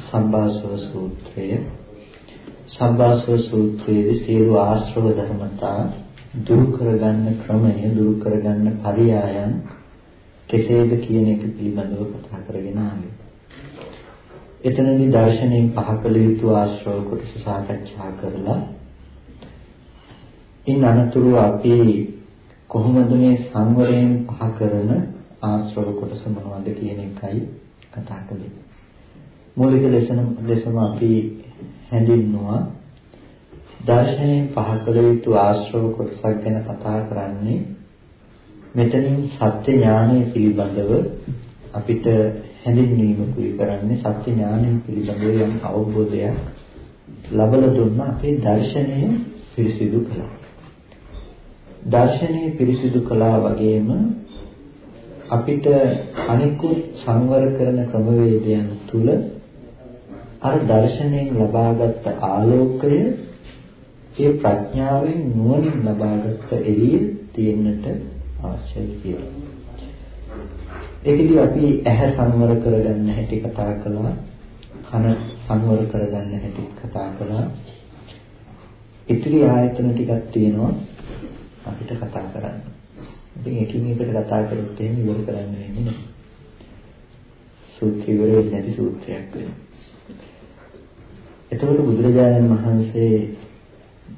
සම්බාසව සූත්‍රය. සම්බාසව සූත්‍රයේදී සියලු ආශ්‍රව ධර්මතා දුරු කරගන්න ක්‍රමය, දුරු කරගන්න පරියායන් කෙසේද කියන එක පිළිබඳව කතා කරගෙන ආවේ. එතනදී දර්ශනයෙන් පහ කළ යුතු ආශ්‍රව කොටස සාකච්ඡා කරලා ඉන් අනතුරු අපි කොහොමද මේ සංවරයෙන් පහ කරන ආශ්‍රව කොටස මොනවද කියන එකයි කතා කළේ. මූලික ලෙසම ලෙසම අපි හැඳින්නුවා දර්ශනයෙන් පහ කළ යුතු ආශ්‍රව කොටසක් ගැන කතා කරන්නේ මෙතනින් සත්‍ය ඥානය පිළිබඳව අපිට හැඳින්වීමකුයි කරන්නේ සත්‍ය ඥානය පිළිබඳව යම් අවබෝධයක් ලබලා දුන්න අපේ දර්ශනය පිරිසිදු කළා. දර්ශනය පිරිසිදු කළා වගේම අපිට අනිකුත් සංවර කරන ක්‍රමවේදයන් තුල අර දර්ශනයෙන් ලබාගත් ආලෝකය ඒ ප්‍රඥාවෙන් නුවණින් ලබාගත් එළිය තියෙන්නට අවශ්‍යයි කියලා. ඒකදී අපි ඇහැ සංවර කරගන්න හැටි කතා කළා. කන සංවර කරගන්න හැටි කතා කළා. ඉතිරි ආයතන ටිකක් තියෙනවා අපිට කතා කරන්න. ඉතින් එකින් එකට කතා කරොත් එහෙම ඉවර කරන්න වෙන්නේ නැහැ. සූත්‍රය ඉවර වෙන්නේ නැති සූත්‍රයක් වෙනවා. එතකොට බුදුරජාණන් වහන්සේ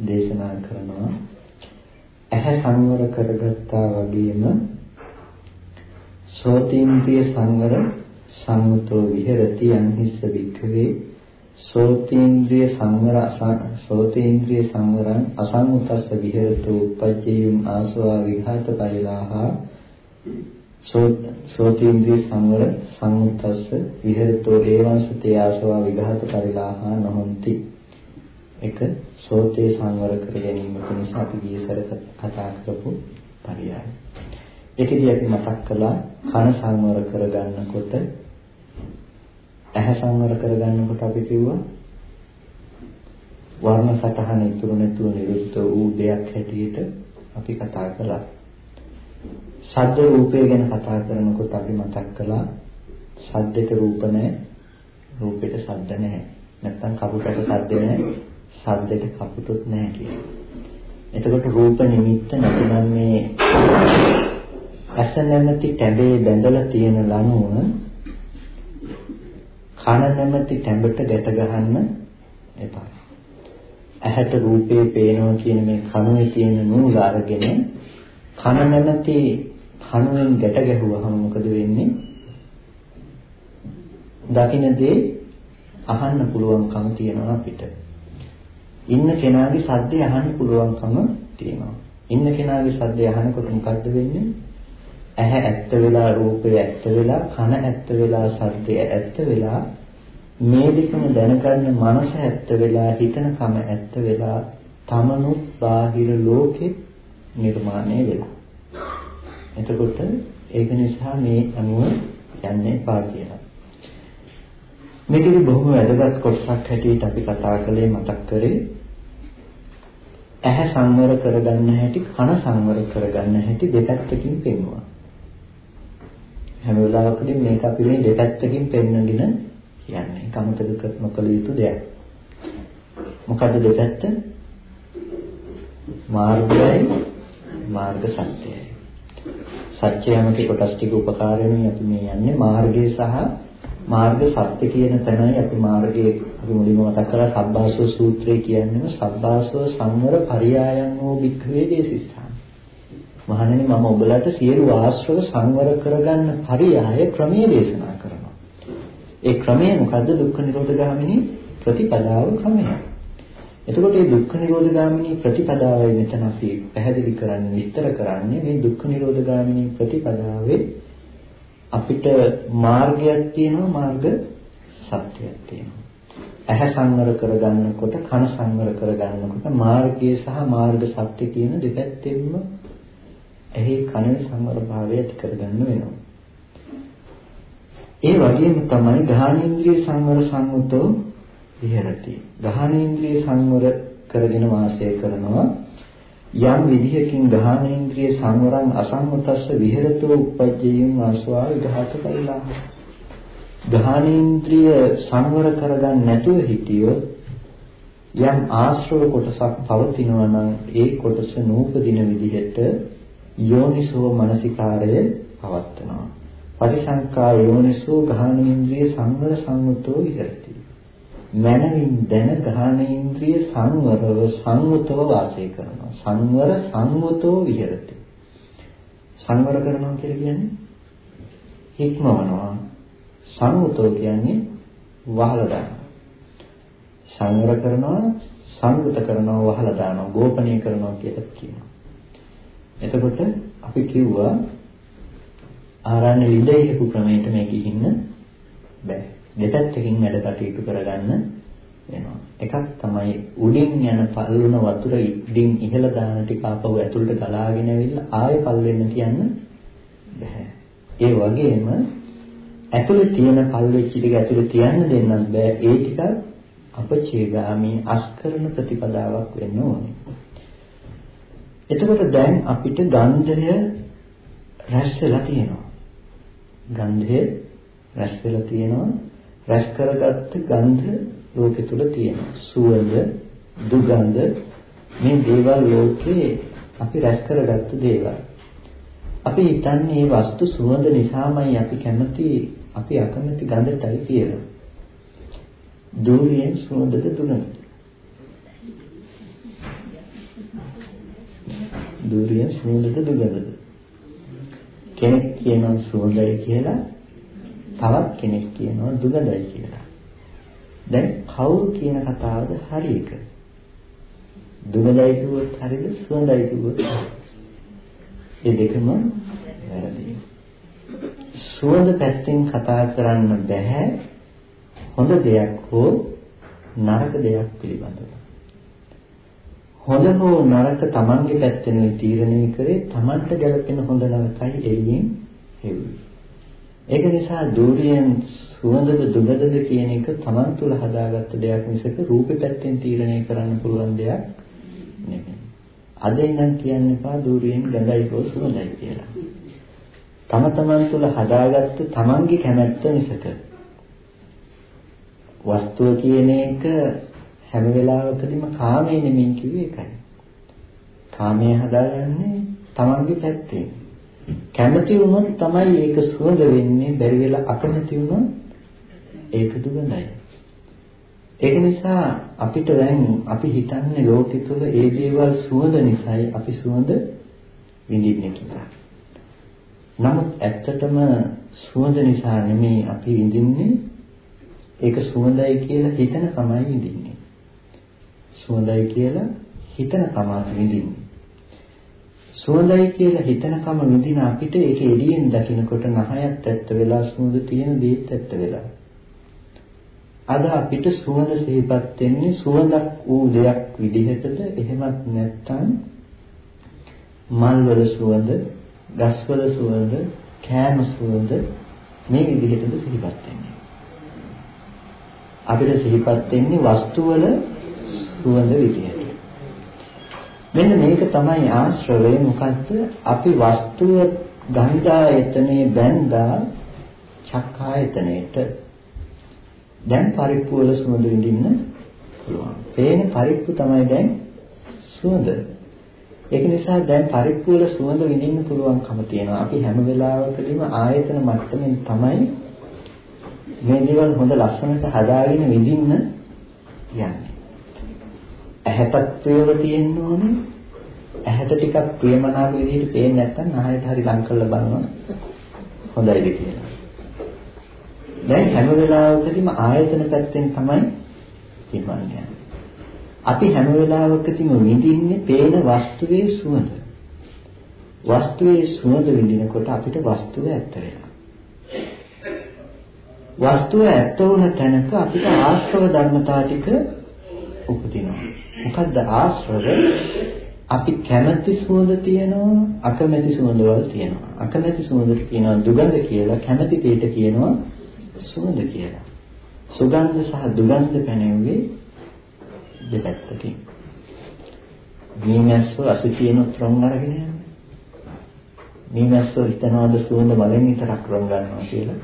දේශනා කරනවා ඇහැ සංවර කරගත්තා වගේම සෝතීන්ද්‍රිය සංවර සංවතෝ විහෙරති අන්හිස්ස වික්ඛවේ සෝතීන්ද්‍රිය සංවර සෝතීන්ද්‍රිය සංවරං අසංඋතස්ස විහෙරතු උපජ්ජේයුම් ආසවා විඝාත පරිලාහා. සෝතීන්ද්‍රිය සංවර සංඋතස්ස විහෙරතෝ ඒවංසතේ ආසවා විඝාත පරිලාහා නොහොಂತಿ එක සෝතේ සංවර කර ගැනීම නිසා අපි ගියසර කතා කරපු පරියය. ඒකදී අපි මතක් කළා කන සංවර කරගන්නකොට ඇහැ සංවර කරගන්නකොට අපි කිව්වා වර්ණ සටහන ඉතුරු නැතුව නිරුද්ධ වූ දෙයක් හැටියට අපි කතා කළා. ශබ්ද රූපය ගැන කතා කරනකොට අපි මතක් කළා ශබ්දයට රූප නැහැ, රූපෙට ශබ්ද නැහැ. නැත්තම් කපුටට ශබ්ද නැහැ, ශබ්දෙට කපුටුත් නැහැ කියලා. එතකොට රූප නිමිත්ත නැතිනම් මේ ඇස නැමැති ටැඹේ බැඳලා තියෙන ලණුව කන නැමැති ටැඹට ගැට ගහන්න එපා. ඇහැට රූපේ පේනවා කියන මේ කනුවේ තියෙන නූල අරගෙන කන නැමැති කනුවෙන් ගැට ගැහුවහම මොකද වෙන්නේ? දකින්නේ අහන්න පුළුවන්කම තියෙනවා අපිට. ඉන්න කෙනාගේ සද්දය අහන්න පුළුවන්කම තියෙනවා. ඉන්න කෙනාගේ සද්දය අහනකොට මොකද්ද වෙන්නේ? ඇහැ ඇත්ත වෙලා රූපය ඇත්ත වෙලා කන ඇත්ත වෙලා ශබ්දය ඇත්ත වෙලා මේ දෙකම දැනගන්න මනස ඇත්ත වෙලා හිතන කම ඇත්ත වෙලා තමනුත් බාහිර ලෝකෙ නිර්මාණය වෙලා. එතකොට ඒක නිසා මේ අනුව යන්නේ පා කියලා. මේකේ බොහොම වැදගත් කොටසක් හැටියට අපි කතා කළේ මතක් කරේ ඇහැ සංවර කරගන්න හැටි කන සංවර කරගන්න හැටි දෙපැත්තකින් පෙන්වුවා. හැම වෙලාවකදී මේක අපි මේ දෙපැත්තකින් පෙන්වගෙන කියන්නේ කමතක නොකළ යුතු දෙයක්. මොකද දෙපැත්ත? මාර්ගයයි මාර්ග සත්‍යයයි. සත්‍යයමකේ කොටස් ටික උපකාර වෙනුයි අපි මේ යන්නේ මාර්ගය සහ මාර්ග සත්‍ය කියන තැනයි අපි මාර්ගයේ අපි මුලින්ම මතක් කරලා සබ්බාසව සූත්‍රය කියන්නේම සබ්බාසව සංවර පරියායන් වූ භික්ඛවේ දේශිස්ථාන. මහණෙනි මම ඔබලට සියලු ආශ්‍රව සංවර කරගන්න පරියාය ක්‍රමයේ දේශනා කරනවා. ඒ ක්‍රමය මොකද්ද? දුක්ඛ නිරෝධ ගාමිනී ප්‍රතිපදාව ක්‍රමය. එතකොට මේ දුක්ඛ නිරෝධ ගාමිනී ප්‍රතිපදාවයි මෙතන අපි පැහැදිලි කරන්නේ විස්තර කරන්නේ මේ දුක්ඛ නිරෝධ ගාමිනී ප්‍රතිපදාවේ අපිට මාර්ගයක් තියෙනවා මාර්ග සත්‍යයක් තියෙනවා. ඇහැ සංවර කරගන්නකොට කන සංවර කරගන්නකොට මාර්ගය සහ මාර්ග සත්‍ය කියන දෙපැත්තෙන්ම එහි කනේ සංවර භාවය ඇති කරගන්න වෙනවා. ඒ වගේම තමයි ධානේන්ද්‍රිය සංවර සංගතෝ විහෙරති. ගහනේන්ද්‍රිය සංවර කරගෙන වාසය කරනවා. යම් විදිහකින් ගහනේන්ද්‍රිය සංවරං අසංවතස්ස විහෙරතෝ උපජ්ජේයං ආස්වා විඝාත කළා. ගහනේන්ද්‍රිය සංවර කරගන්න නැතුව හිටියොත් යම් ආශ්‍රව කොටසක් පවතිනවා නම් ඒ කොටස නූපදින විදිහට යෝනිසෝ මනසිකාරය පවත්නවා. පරිසංකා යෝනිසෝ ගහනේන්ද්‍රිය සංවර සංවතෝ විහෙරති. මනමින් දැන ගාහනේන්ද්‍රිය සංවරව සංවතව වාසය කරනවා. සංවර සංවතෝ විහෙරති. සංවර කරනවා කියලා කියන්නේ හික්මවනවා. සංවතෝ කියන්නේ වහලා දානවා. සංවර කරනවා සංවත කරනවා වහලා දානවා ගෝපනීය කරනවා කියලා කියනවා. එතකොට අපි කිව්වා ආරණ්‍ය විදේහපු ක්‍රමයට මේක ඉන්න බෑ. දෙපැත්තකින් වැඩ කටයුතු කරගන්න වෙනවා. එකක් තමයි උඩින් යන පල්වන වතුර ඉදින් ඉහළ දාන ටික ආපහු ඇතුළට ගලාගෙන ඇවිල්ලා ආයෙ පල් වෙන්න කියන්න බෑ. ඒ වගේම ඇතුළේ තියෙන පල් වෙච්ච ටික ඇතුළේ තියන්න දෙන්නත් බෑ. ඒ ටික අපචේගාමී අස්කරන ප්‍රතිපදාවක් වෙන්න ඕනේ. එතකොට දැන් අපිට ගන්ධය රැස් වෙලා තියෙනවා. ගන්ධය රැස් වෙලා තියෙනවා. රැස් කරගත්ත ගන්ධ ලෝකෙ තුල තියෙනවා. සුවඳ, දුගඳ මේ දේවල් ලෝකේ අපි රැස් කරගත්ත දේවල්. අපි හිතන්නේ මේ වස්තු සුවඳ නිසාමයි අපි කැමති අපි අකමැති ගඳටයි කියලා. දූරියෙන් සුවඳද දුගඳද? දූරියෙන් සුවඳද දුගඳද? කෙනෙක් කියනවා සුවඳයි කියලා තවත් කෙනෙක් කියනවා දුගඳයි කියලා. දැන් කවුරු කියන කතාවද හරි එක? දුගඳයි කිව්වොත් හරිද සුවඳයි කිව්වොත් ඒ දෙකම වැරදි. සුවඳ පැත්තෙන් කතා කරන්න බෑ හොඳ දෙයක් හෝ නරක දෙයක් පිළිබඳව. හොඳ හෝ නරක තමන්ගේ පැත්තෙන් තීරණය කරේ තමන්ට ගැලපෙන හොඳ නරකයි එළියෙන් හෙව්වේ. ඒක නිසා දූරියෙන් සුවඳද දුගඳද කියන එක Taman තුල හදාගත්ත දෙයක් මිසක රූපේ පැත්තෙන් තීරණය කරන්න පුළුවන් දෙයක් නෙමෙයි. අද ඉඳන් කියන්න එපා දූරියෙන් ගඳයි හෝ සුවඳයි කියලා. තම තමන් තුල හදාගත්ත තමන්ගේ කැමැත්ත මිසක වස්තුව කියන එක හැම වෙලාවකදීම කාමයේ නෙමෙයි කිව්වේ ඒකයි. කාමයේ හදාගන්නේ තමන්ගේ පැත්තෙන්. කැමති වුණොත් තමයි ඒක සුවඳ වෙන්නේ බැරි වෙලා අකමැති වුණොත් ඒක දුගඳයි. ඒක නිසා අපිට දැන් අපි හිතන්නේ ලෝකෙ තුල ඒ දේවල් සුවඳ නිසායි අපි සුවඳ විඳින්නේ කියලා. නමුත් ඇත්තටම සුවඳ නිසා නෙමෙයි අපි විඳින්නේ ඒක සුවඳයි කියලා හිතන තමයි විඳින්නේ. සුවඳයි කියලා හිතන තමයි විඳින්නේ. සුවඳයි කියලා හිතනකම නොදින අපිට ඒක එළියෙන් දකිනකොට නහයත් ඇත්ත වෙලා සුවඳ තියෙන දේත් ඇත්ත වෙලා. අද අපිට සුවඳ සිහිපත් වෙන්නේ සුවඳක් වූ දෙයක් විදිහටද එහෙමත් නැත්නම් මල්වල සුවඳ, ගස්වල සුවඳ, කෑම සුවඳ මේ විදිහටද සිහිපත් වෙන්නේ. අපිට සිහිපත් වෙන්නේ වස්තුවල සුවඳ විදිහට. මෙන්න මේක තමයි ආශ්‍රවය මොකද්ද? අපි වස්තුව ගන්ධායතනේ බැඳා චක්කායතනෙට දැන් පරිප්පු වල සුවඳ විඳින්න පුළුවන්. පේන පරිප්පු තමයි දැන් සුවඳ. ඒක නිසා දැන් පරිප්පුවල සුවඳ විඳින්න පුළුවන්කම තියෙනවා. අපි හැම වෙලාවකදීම ආයතන මට්ටමින් තමයි මේ දේවල් හොඳ ලස්සනට හදාගෙන විඳින්න යන්නේ. ඇහැටත් ප්‍රියව තියෙන්න ඕනේ. ඇහැට ටිකක් ප්‍රියමනාප විදිහට පේන්නේ නැත්නම් ආයෙත් හරි ලං කරලා බලනවා. හොඳයිද කියලා. දැන් හැම වෙලාවකදීම ආයතන පැත්තෙන් තමයි පින්වන්නේ. අපි හැම වෙලාවකදීම විඳින්නේ පේන වස්තුවේ සුවඳ. වස්තුවේ සුවඳ විඳිනකොට අපිට වස්තුව ඇත්ත වෙනවා. වස්තුව ඇත්ත වුණ තැනක අපිට ආශ්‍රව ධර්මතා ටික උපදිනවා. මොකද්ද ආශ්‍රව? අපි කැමැති සුවඳ තියෙනවා, අකමැති සුවඳ වල තියෙනවා. අකමැති සුවඳට කියනවා දුගඳ කියලා, කැමැති දෙයට කියනවා සුවඳ කියලා. සුගන්ධ සහ දුගන්ධ පැනෙන්නේ දෙපැත්තකින්. මීමැස්සෝ අසුචිනුත් රොන් අරගෙන යන්නේ. මීමැස්සෝ හිතනවාද සුවඳ බලෙන් විතරක් රොන් ගන්නවා කියලා.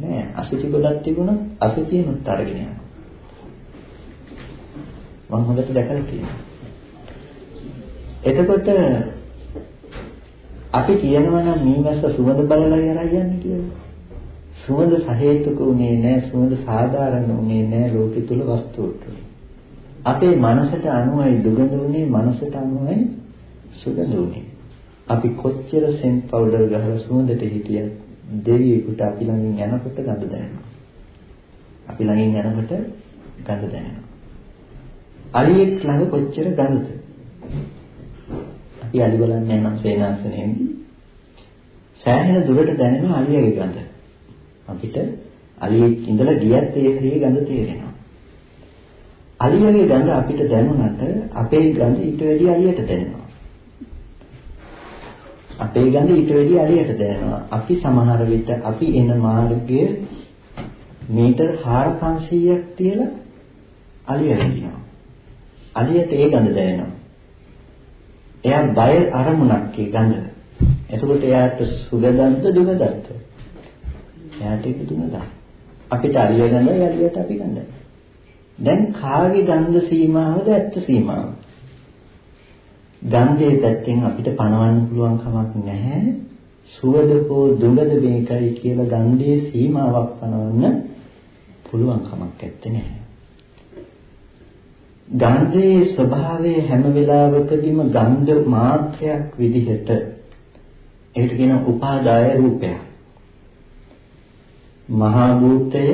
නෑ අසුචි ගොඩක් තිබුණොත් අසුචිනුත් අරගෙන යනවා. මම හොඳට දැකලා තියෙනවා. එතකොට අපි කියනවා නම් මීමැස්ස සුවඳ බලලා යරයි යන්නේ කියලා. සුවඳ සහේතුක උනේ නැහැ සුවඳ සාධාරණ උනේ නැහැ ලෝකෙ තුල වස්තුවට. අපේ මනසට අනුවයි දුගඳ උනේ මනසට අනුවයි සුගඳ උනේ. අපි කොච්චර සෙන් පවුඩර් ගහලා සුවඳට හිටියත් දෙවියෙකුට අපි ළඟින් යනකොට ගඳ දැනෙනවා. අපි ළඟින් යනකොට ගඳ දැනෙනවා. අලියෙක් ළඟ කොච්චර ගඳද? අපි අලි බලන්නේ නම් සේනාසනෙන්දී සෑහෙන දුරට දැනෙන අලියගේ ගඳ. අපිට අලියෙක් ඉඳලා ගියත් ඒ හරිය ගඳ තේරෙනවා. අලියගේ ගඳ අපිට දැනුණට අපේ ගඳ ඊට වැඩිය අලියට දැනෙනවා. අපේ ගඳ ඊට වැඩිය අලියට දැනෙනවා. අපි සමහර විට අපි එන මාර්ගය මීටර් 4500ක් තියලා අලියට කියනවා. අලියට ඒ ගඳ දැනෙනවා. එයා බය අරමුණක් ඒ ගඳ. එතකොට එයාට සුගඳන්ත දුගඳන්ත. එයාට ඒක දුනදා. අපිට අලිය ගඳයි අලියට අපි ගඳයි. දැන් කාගේ ගන්ධ සීමාවද ඇත්ත සීමාව? ගන්ධයේ පැත්තෙන් අපිට පණවන්න පුළුවන් කමක් නැහැ. සුවඳ හෝ දුගඳ මේකයි කියලා ගන්ධයේ සීමාවක් පනවන්න පුළුවන් කමක් නැත්තේ. ගන්ධයේ ස්වභාවය හැම වෙලාවකදීම ගන්ධ මාත්‍රයක් විදිහට ඒකට කියන උපාදාය රූපයක්. මහා භූතය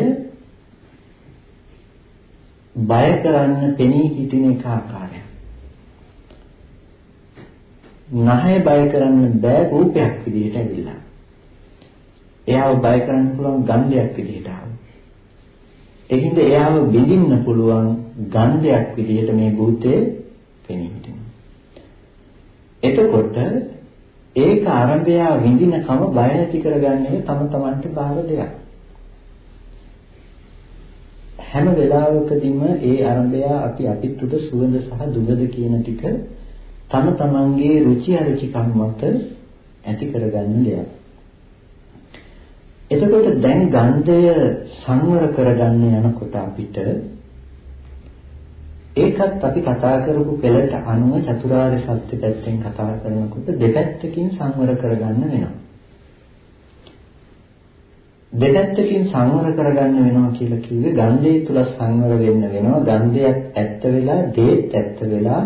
බය කරන්න පෙනී හිටින එක ආකාරයක්. නහය බය කරන්න බෑ රූපයක් විදිහට ඇවිල්ලා. එයාව බය කරන්න පුළුවන් ගන්ධයක් විදිහට ආවා. ඒකින්ද එයාව බිඳින්න පුළුවන් ගන්ධයක් විදිහට මේ භූතේ පෙනී හිටිනවා. එතකොට ඒක ආරම්භය විඳිනකම බය ඇති කරගන්නේ තම තමන්ට බාහිර දෙයක්. හැම වෙලාවකදීම ඒ ආරම්භය අපි අපිට උඩ සුවඳ සහ දුගඳ කියන ටික තම තමන්ගේ රුචි අරුචිකම් මත ඇති කරගන්න දෙයක්. එතකොට දැන් ගන්ධය සංවර කරගන්න යනකොට අපිට ඒකත් අපි කතා කරපු පෙළට අනුව චතුරාර්ය සත්‍ය පැත්තෙන් කතා කරනකොට දෙපැත්තකින් සංවර කරගන්න වෙනවා. දෙපැත්තකින් සංවර කරගන්න වෙනවා කියලා කිව්වේ ගන්ධය තුල සංවර වෙන්න වෙනවා. ගන්ධයක් ඇත්ත වෙලා, දේත් ඇත්ත වෙලා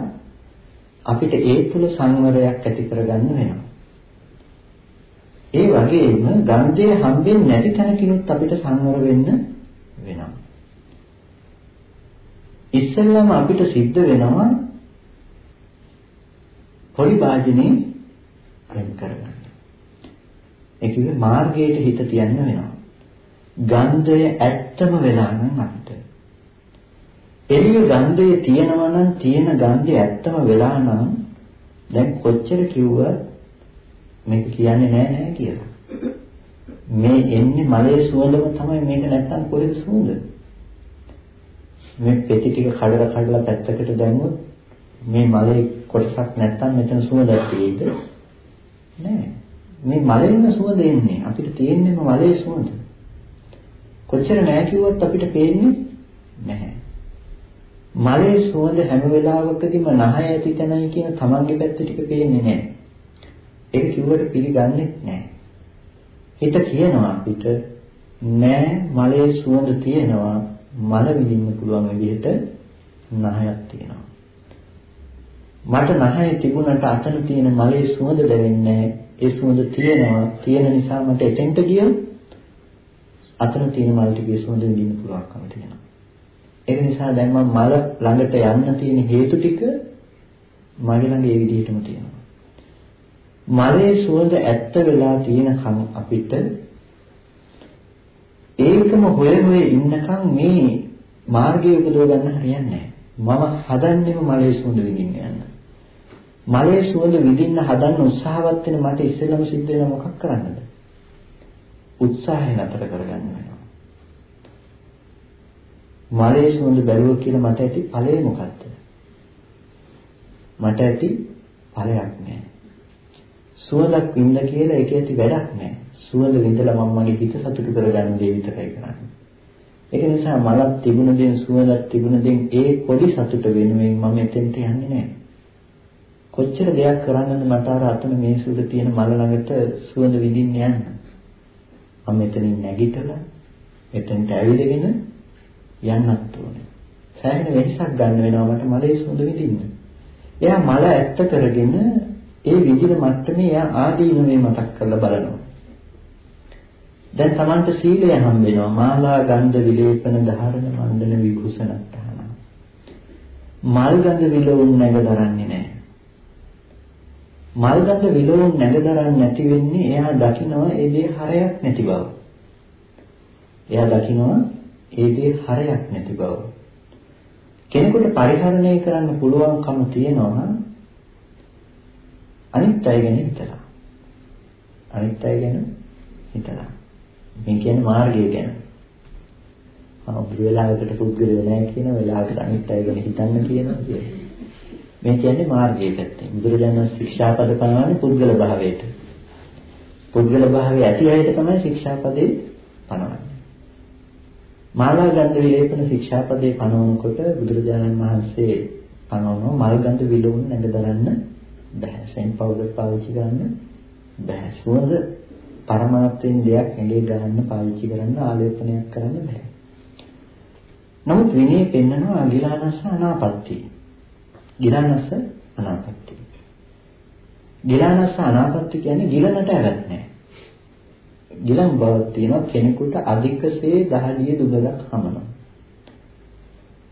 අපිට ඒ තුල සංවරයක් ඇති කරගන්න වෙනවා. ඒ වගේම ගන්ධය හම්බෙන්නේ නැති තැනකිනුත් අපිට සංවර වෙන්න වෙනවා. ඉස්සෙල්ලාම අපිට සිද්ධ වෙනවා පොඩි වාජනේ අයින් කරගන්න. ඒ කියන්නේ මාර්ගයට හිත තියන්න වෙනවා. ගන්ධය ඇත්තම වෙලා නම් අපිට. එළිය ගන්ධය තියෙනවා නම් තියෙන ගන්ධය ඇත්තම වෙලා නම් දැන් කොච්චර කිව්වත් මේක කියන්නේ නෑ නෑ කියලා. මේ එන්නේ මලේ සුවඳම තමයි මේක නැත්තම් කොහෙද සුවඳ? මේ පෙති ටික කඩලා කඩලා පැත්තකට දැම්මොත් මේ මලේ කොටසක් නැත්තම් මෙතන සුවඳක් තියෙයිද? නෑ. මේ මලෙන්න සුවඳ එන්නේ. අපිට තියෙන්නේම මලේ සුවඳ. කොච්චර නෑ කිව්වත් අපිට පේන්නේ නැහැ. මලේ සුවඳ හැම වෙලාවකදීම නහය ඇති තැනයි කියන තමන්ගේ පැත්ත ටික පේන්නේ නැහැ. ඒක කිව්වට පිළිගන්නේ නැහැ. හිත කියනවා අපිට නෑ මලේ සුවඳ තියෙනවා මල විඳින්න පුළුවන් විදිහට නහයක් තියෙනවා. මට නහය තිබුණට අතන තියෙන මලේ සුවඳ දැනෙන්නේ ඒ සුවඳ තියෙනවා තියෙන නිසා මට එතෙන්ට ගියොත් අතන තියෙන මල් ටිකේ සුවඳ විඳින්න පුළුවන්කම තියෙනවා. ඒක නිසා දැන් මම මල ළඟට යන්න තියෙන හේතු ටික මගේ ළඟ ඒ විදිහටම තියෙනවා. මලේ සුවඳ ඇත්ත වෙලා තියෙනකම් අපිට ඒකම හොය හොය ඉන්නකම් මේ මාර්ගය උපදව ගන්න හරියන්නේ නැහැ. මම හදන්නේම මලේ සුවඳ විඳින්න යන්න. මලේ සුවඳ විඳින්න හදන්න උත්සාහවත් වෙන මට ඉස්සෙල්ලම සිද්ධ වෙන මොකක් කරන්නද? උත්සාහය නතර කරගන්න වෙනවා. මලේ සුවඳ බැලුව කියලා මට ඇති ඵලය මොකද්ද? මට ඇති ඵලයක් නැහැ. සුවඳක් විඳ කියලා ඒක ඇති වැඩක් නැහැ. සුවඳ විඳලා මම මගේ හිත සතුටු කරගන්න දේ විතරයි කරන්නේ. ඒක නිසා මලක් තිබුණ දෙන් සුවඳක් තිබුණ දෙන් ඒ පොඩි සතුට වෙනුවෙන් මම එතෙන්ට යන්නේ නැහැ. කොච්චර දෙයක් කරන්නද මට අර අතන මේ සුද තියෙන මල ළඟට සුවඳ විඳින්න යන්න. මම මෙතනින් නැගිටලා එතෙන්ට ඇවිදගෙන යන්නත් ඕනේ. සෑහෙන වෙහසක් ගන්න වෙනවා මට මලේ සුවඳ විඳින්න. එයා මල ඇත්ත කරගෙන ඒ විදිහ මට්ටමේ එයා ආදීනමේ මතක් කරලා බලනවා. දැන් Tamanට සීලය හම්බ වෙනවා. මාලා ගන්ධ විලේපන ධාරණ මණ්ඩන විභූෂණත්තහන. මල් ගඳ විලවුන් නැග දරන්නේ නැහැ. මල් ගඳ විලවුන් නැග දරන්නේ නැති වෙන්නේ එයා දකිනවා ඒ දේ හරයක් නැති බව. එයා දකිනවා ඒ දේ හරයක් නැති බව. කෙනෙකුට පරිහරණය කරන්න පුළුවන්කම තියෙනවා අනිත් අය ගැන හිතලා. අනිත් අය ගැන හිතලා. මේ කියන්නේ මාර්ගය ගැන. අපේ වෙලාවකට පුද්ගලයෝ නැහැ කියන වෙලාවකට අනිත් අය ගැන හිතන්න කියනවා කියන්නේ. මේ කියන්නේ මාර්ගයේ පැත්තෙන්. බුදුරජාණන් ශික්ෂාපද පනවන්නේ පුද්ගල භාවයට. පුද්ගල භාවයේ ඇති අයට තමයි ශික්ෂාපදේ පනවන්නේ. මාලා ගන්ධ විලේපන ශික්ෂාපදේ පනවනකොට බුදුරජාණන් වහන්සේ පනවනවා මල් ගන්ධ විලවුන් නැග දරන්න බෑ. සෙන් පවුඩර් පාවිච්චි කරන්න බෑ. සුවඳ පරමාර්ථයෙන් දෙයක් ඇඟේ ගන්න පාවිච්චි කරන්න ආලේපනයක් කරන්න බෑ. නමුත් විනය පෙන්නනවා අගිලානස අනාපත්‍ති. ගිලානස අනාපත්‍ති. ගිලානස අනාපත්‍ති කියන්නේ ගිලනට ඇවත් නෑ. ගිලන් බවක් තියෙනවා කෙනෙකුට අධිකසේ දහඩිය දුබලක් හමනවා.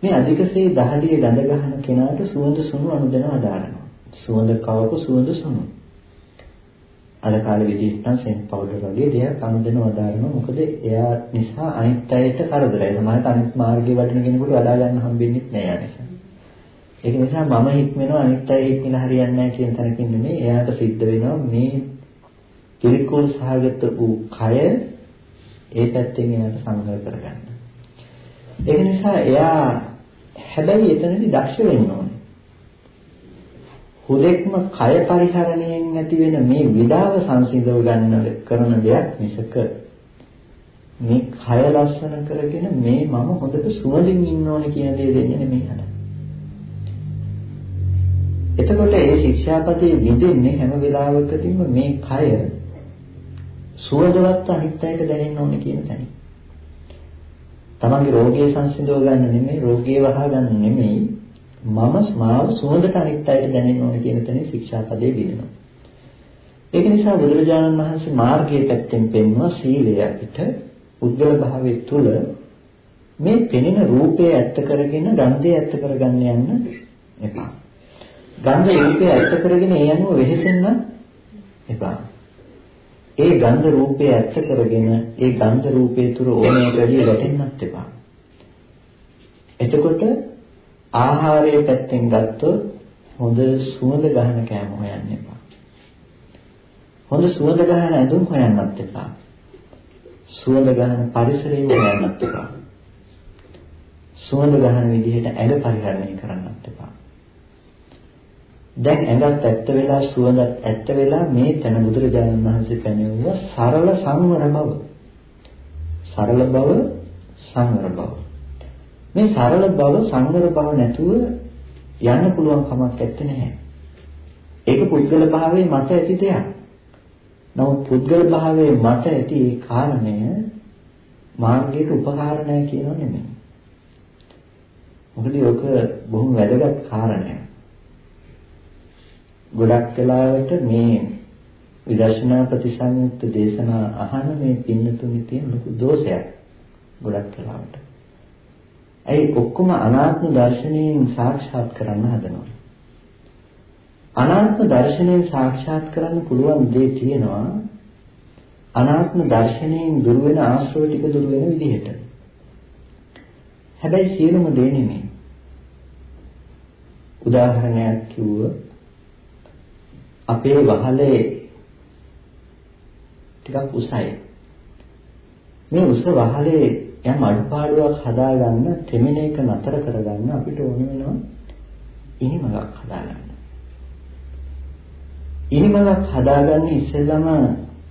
මේ අධිකසේ දහඩිය ගඳ ගන්න කෙනාට සුවඳ සුණු අනුදැන අදාරනවා. සුවඳ කවක සුවඳ සුණු. අර කාලේ විදිහට නම් සෙන් පවුඩර් වගේ දෙයක් අනුදැන වදාරනවා. මොකද එයා නිසා අනිත් අයට කරදරයි. සමහරට අනිත් මාර්ගයේ වඩන කෙනෙකුට වඩා ගන්න හම්බෙන්නේ නැහැ නිසා. ඒක නිසා මම හික්මෙනවා අනිත් අය හික්මලා හරියන්නේ නැහැ කියන තැනකින් නෙමෙයි. එයාට සිද්ධ වෙනවා මේ පිළිකුල් සහගත වූ කය ඒ පැත්තෙන් එයාට සංග්‍රහ කරගන්න. ඒක නිසා එයා හැබැයි එතනදී දක්ෂ වෙන්න ඕනේ. හුදෙක්ම කය පරිහරණයෙන් ඇති වෙන මේ විඩාව සංසිඳව ගන්න කරන දෙයක් මිසක මේ කය ලස්සන කරගෙන මේ මම හොඳට සුවඳින් ඉන්න ඕනේ කියන දේ දෙන්නේ නෙමෙයි අර. එතකොට ඒ ශික්ෂාපදයේ විදෙන්නේ හැම වෙලාවකදීම මේ කය සුවඳවත් අනිත්‍යයට දැනෙන්න ඕනේ කියන තැන. තමන්ගේ රෝගය සංසිඳව ගන්න නෙමෙයි රෝගය වහා ගන්න නෙමෙයි මම මාව සුවඳට අනිත් අයට දැනෙන්න ඕන කියන තැනේ ශික්ෂාපදේ විදිනවා. ඒක නිසා බුදුරජාණන් වහන්සේ මාර්ගයේ පැත්තෙන් පෙන්වන සීලය අපිට උද්දල භාවයේ තුල මේ පෙනෙන රූපය ඇත්ත කරගෙන ගන්ධය ඇත්ත කරගන්න යන්න එපා. ගන්ධ රූපය ඇත්ත කරගෙන ඒ අනුව වෙහෙසෙන්න එපා. ඒ ගන්ධ රූපය ඇත්ත කරගෙන ඒ ගන්ධ රූපේ තුර ඕනෑම වැඩි වැටෙන්නත් එපා. එතකොට ආහාරයේ පැත්තෙන් ගත්තොත් හොඳ සුවඳ ගහන කෑම හොයන්න එපා. හොඳ සුවඳ ගහන ඇඳුම් හොයන්නත් එපා. සුවඳ ගහන පරිසරය හොයන්නත් එපා. සුවඳ ගහන විදිහට ඇඟ පරිහරණය කරන්නත් එපා. දැන් ඇඟත් ඇත්ත වෙලා සුවඳත් ඇත්ත වෙලා මේ තන බුදුරජාණන් වහන්සේ පැනෙවුවා සරල සංවර බව. සරල බව සංවර බව. මේ සරල බව සංවර බව නැතුව යන්න පුළුවන් කමක් නැත්තේ නැහැ. ඒක පුද්ගල භාවයේ මත ඇති දෙයක්. නමුත් පුද්ගල භාවයේ මත ඇති ඒ කාරණය මාර්ගයට උපකාර නැහැ කියනෝ නෙමෙයි. මොකද ඒක බොහොම වැදගත් කාරණයක්. ගොඩක් වෙලාවට මේ විදර්ශනා ප්‍රතිසංයුක්ත දේශනා අහන මේ පින්නතුනි තියෙන ලොකු දෝෂයක්. ගොඩක් වෙලාවට. ඇයි ඔක්කොම අනාත්ම දර්ශනයෙන් සාක්ෂාත් කරන්න හදනවා. අනාත්ම දර්ශනයෙන් සාක්ෂාත් කරන්න පුළුවන් දේ තියෙනවා අනාත්ම දර්ශනයෙන් දුර වෙන ආශ්‍රව ටික දුර වෙන විදිහට. හැබැයි සියලුම දේ නෙමෙයි. උදාහරණයක් කිව්ව අපේ වහලේ ටිකක් උසයි. මේ උස වහලේ යම් අඩපාඩුවක් හදාගන්න තෙමෙන එක නතර කරගන්න අපිට ඕන වෙනවා ඉනිමලක් හදාගන්න. ඉනිමලක් හදාගන්න ඉස්සෙල්ලම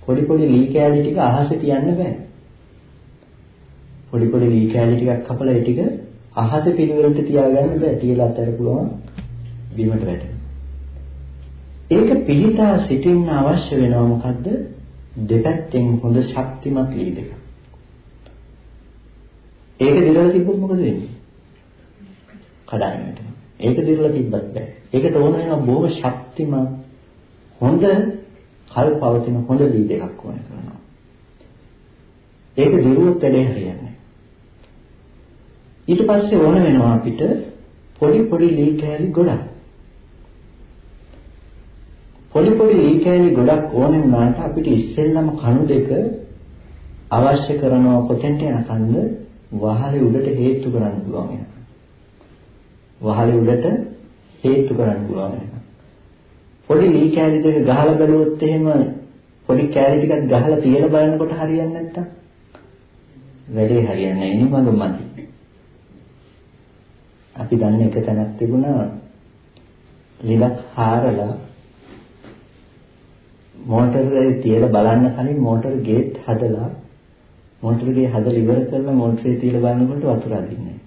පොඩි පොඩි ලී කෑලි ටික අහසේ තියන්න බෑ. පොඩි පොඩි ලී කෑලි ටිකක් කපලා ඒ ටික අහසේ පිළිවෙලට තියාගන්න බෑ. තියලා අතර පුළුවන් බිමට වැටෙනවා. ඒක පිළිතා සිටින්න අවශ්‍ය වෙනවා මොකද්ද? දෙපැත්තෙන් හොඳ ශක්තිමත් ලී දෙක. ඒක දිරලා තිබ්බොත් මොකද වෙන්නේ? කඩාගෙන ඒක දිරලා තිබ්බත් බෑ. ඒකට ඕන වෙනවා බොහොම ශක්තිමත් හොඳ කල් පවතින හොඳ ලී දෙකක් ඕන කරනවා. ඒක දිරුවොත් වැඩේ හරියන්නේ ඊට පස්සේ ඕන වෙනවා අපිට පොඩි පොඩි ලී කෑලි ගොඩක්. පොඩි පොඩි ලී කෑලි ගොඩක් ඕන වුණාට අපිට ඉස්සෙල්ලම කණු දෙක අවශ්‍ය කරනවා කොතෙන්ට යනකන්ද වහලේ උඩට හේතු කරන්න පුළුවන් වෙනවා. වහලේ උඩට හේතු කරන්න පුළුවන් වෙනවා. පොඩි ලී කෑලි දෙක ගහලා බැලුවොත් එහෙම පොඩි කෑලි ටිකක් ගහලා තියලා බලනකොට හරියන්නේ නැත්තම් වැඩේ හරියන්නේ නැහැ නේ මග මදි. අපි දන්න එක තැනක් තිබුණා ලිලක් හාරලා මෝටරේ තියලා බලන්න කලින් මෝටර ගේට් හදලා මෝටර ගේ හදලා ඉවර කරලා මෝටරේ තියලා බලනකොට වතුර අදින්නේ.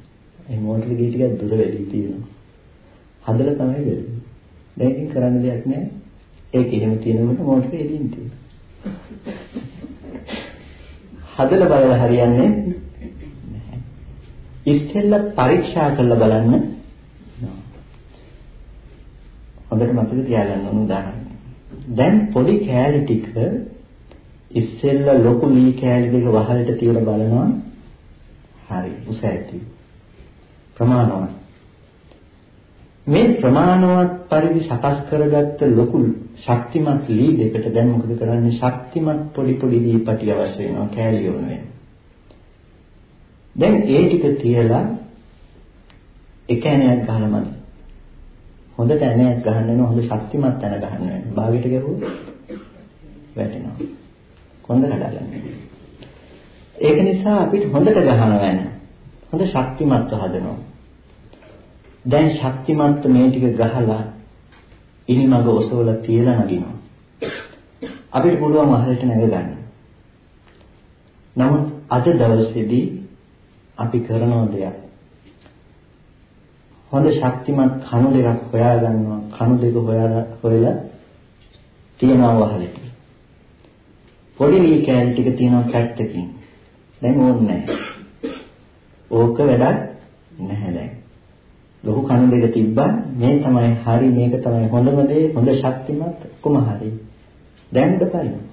ඒ මෝටර ගේ ටිකක් දුර වැඩි තියෙනවා. හදලා තමයි වෙන්නේ. දැන් ඉතින් කරන්න දෙයක් නැහැ. ඒක එහෙම තියෙනකොට මෝටරේ එළින් තියෙනවා. හදලා බලලා හරියන්නේ නැහැ. ඉස්සෙල්ලා පරීක්ෂා කරලා බලන්න. හොඳට මතක තියාගන්න ඕන උදාහරණ. දැන් පොඩි කෑලි ටික ඉස්සෙල්ලා ලොකු ලී කෑලි දෙක වහලට තියලා බලනවා. හරි උස ඇති. ප්‍රමාණවත්. මේ ප්‍රමාණවත් පරිදි සකස් කරගත්ත ලොකු ශක්තිමත් ලී දෙකට දැන් මොකද කරන්නේ ශක්තිමත් පොඩි පොඩි දීපටි අවශ්‍ය වෙනවා කෑලි වුණ වෙනවා. දැන් ඒ ටික තියලා එක ඇණයක් ගහලමද හොඳට ඇණයක් ගහන්න වෙනවා හොඳ ශක්තිමත් ඇණ ගහන්න වෙනවා. භාගයට ගහුවොත් වැටෙනවා. කොන්ද කඩාගන්න. ඒක නිසා අපිට හොඳට ගහනවා වෙන. හොඳ ශක්තිමත්ව හදනවා. දැන් ශක්තිමත් මේ ටික ගහලා ඉනිමඟ ඔසවලා තියලා නගිනවා. අපිට පුළුවන් වහලට නැග ගන්න. නමුත් අද දවසේදී අපි කරන දෙයක් හොඳ ශක්තිමත් කණු දෙකක් හොයා ගන්නවා කණු දෙක හොයාලා හොයලා තියනවා වහලට පොඩි ලී කෑලි ටික තියෙනවා පැත්තකින් දැන් ඕනේ නැහැ. ඕක වැඩක් නැහැ දැන්. ලොකු කණු දෙක තිබ්බා මේ තමයි හරි මේක තමයි හොඳම දේ හොඳ ශක්තිමත්. ඔක්කොම හරි. දැන් උඩ පනිනවා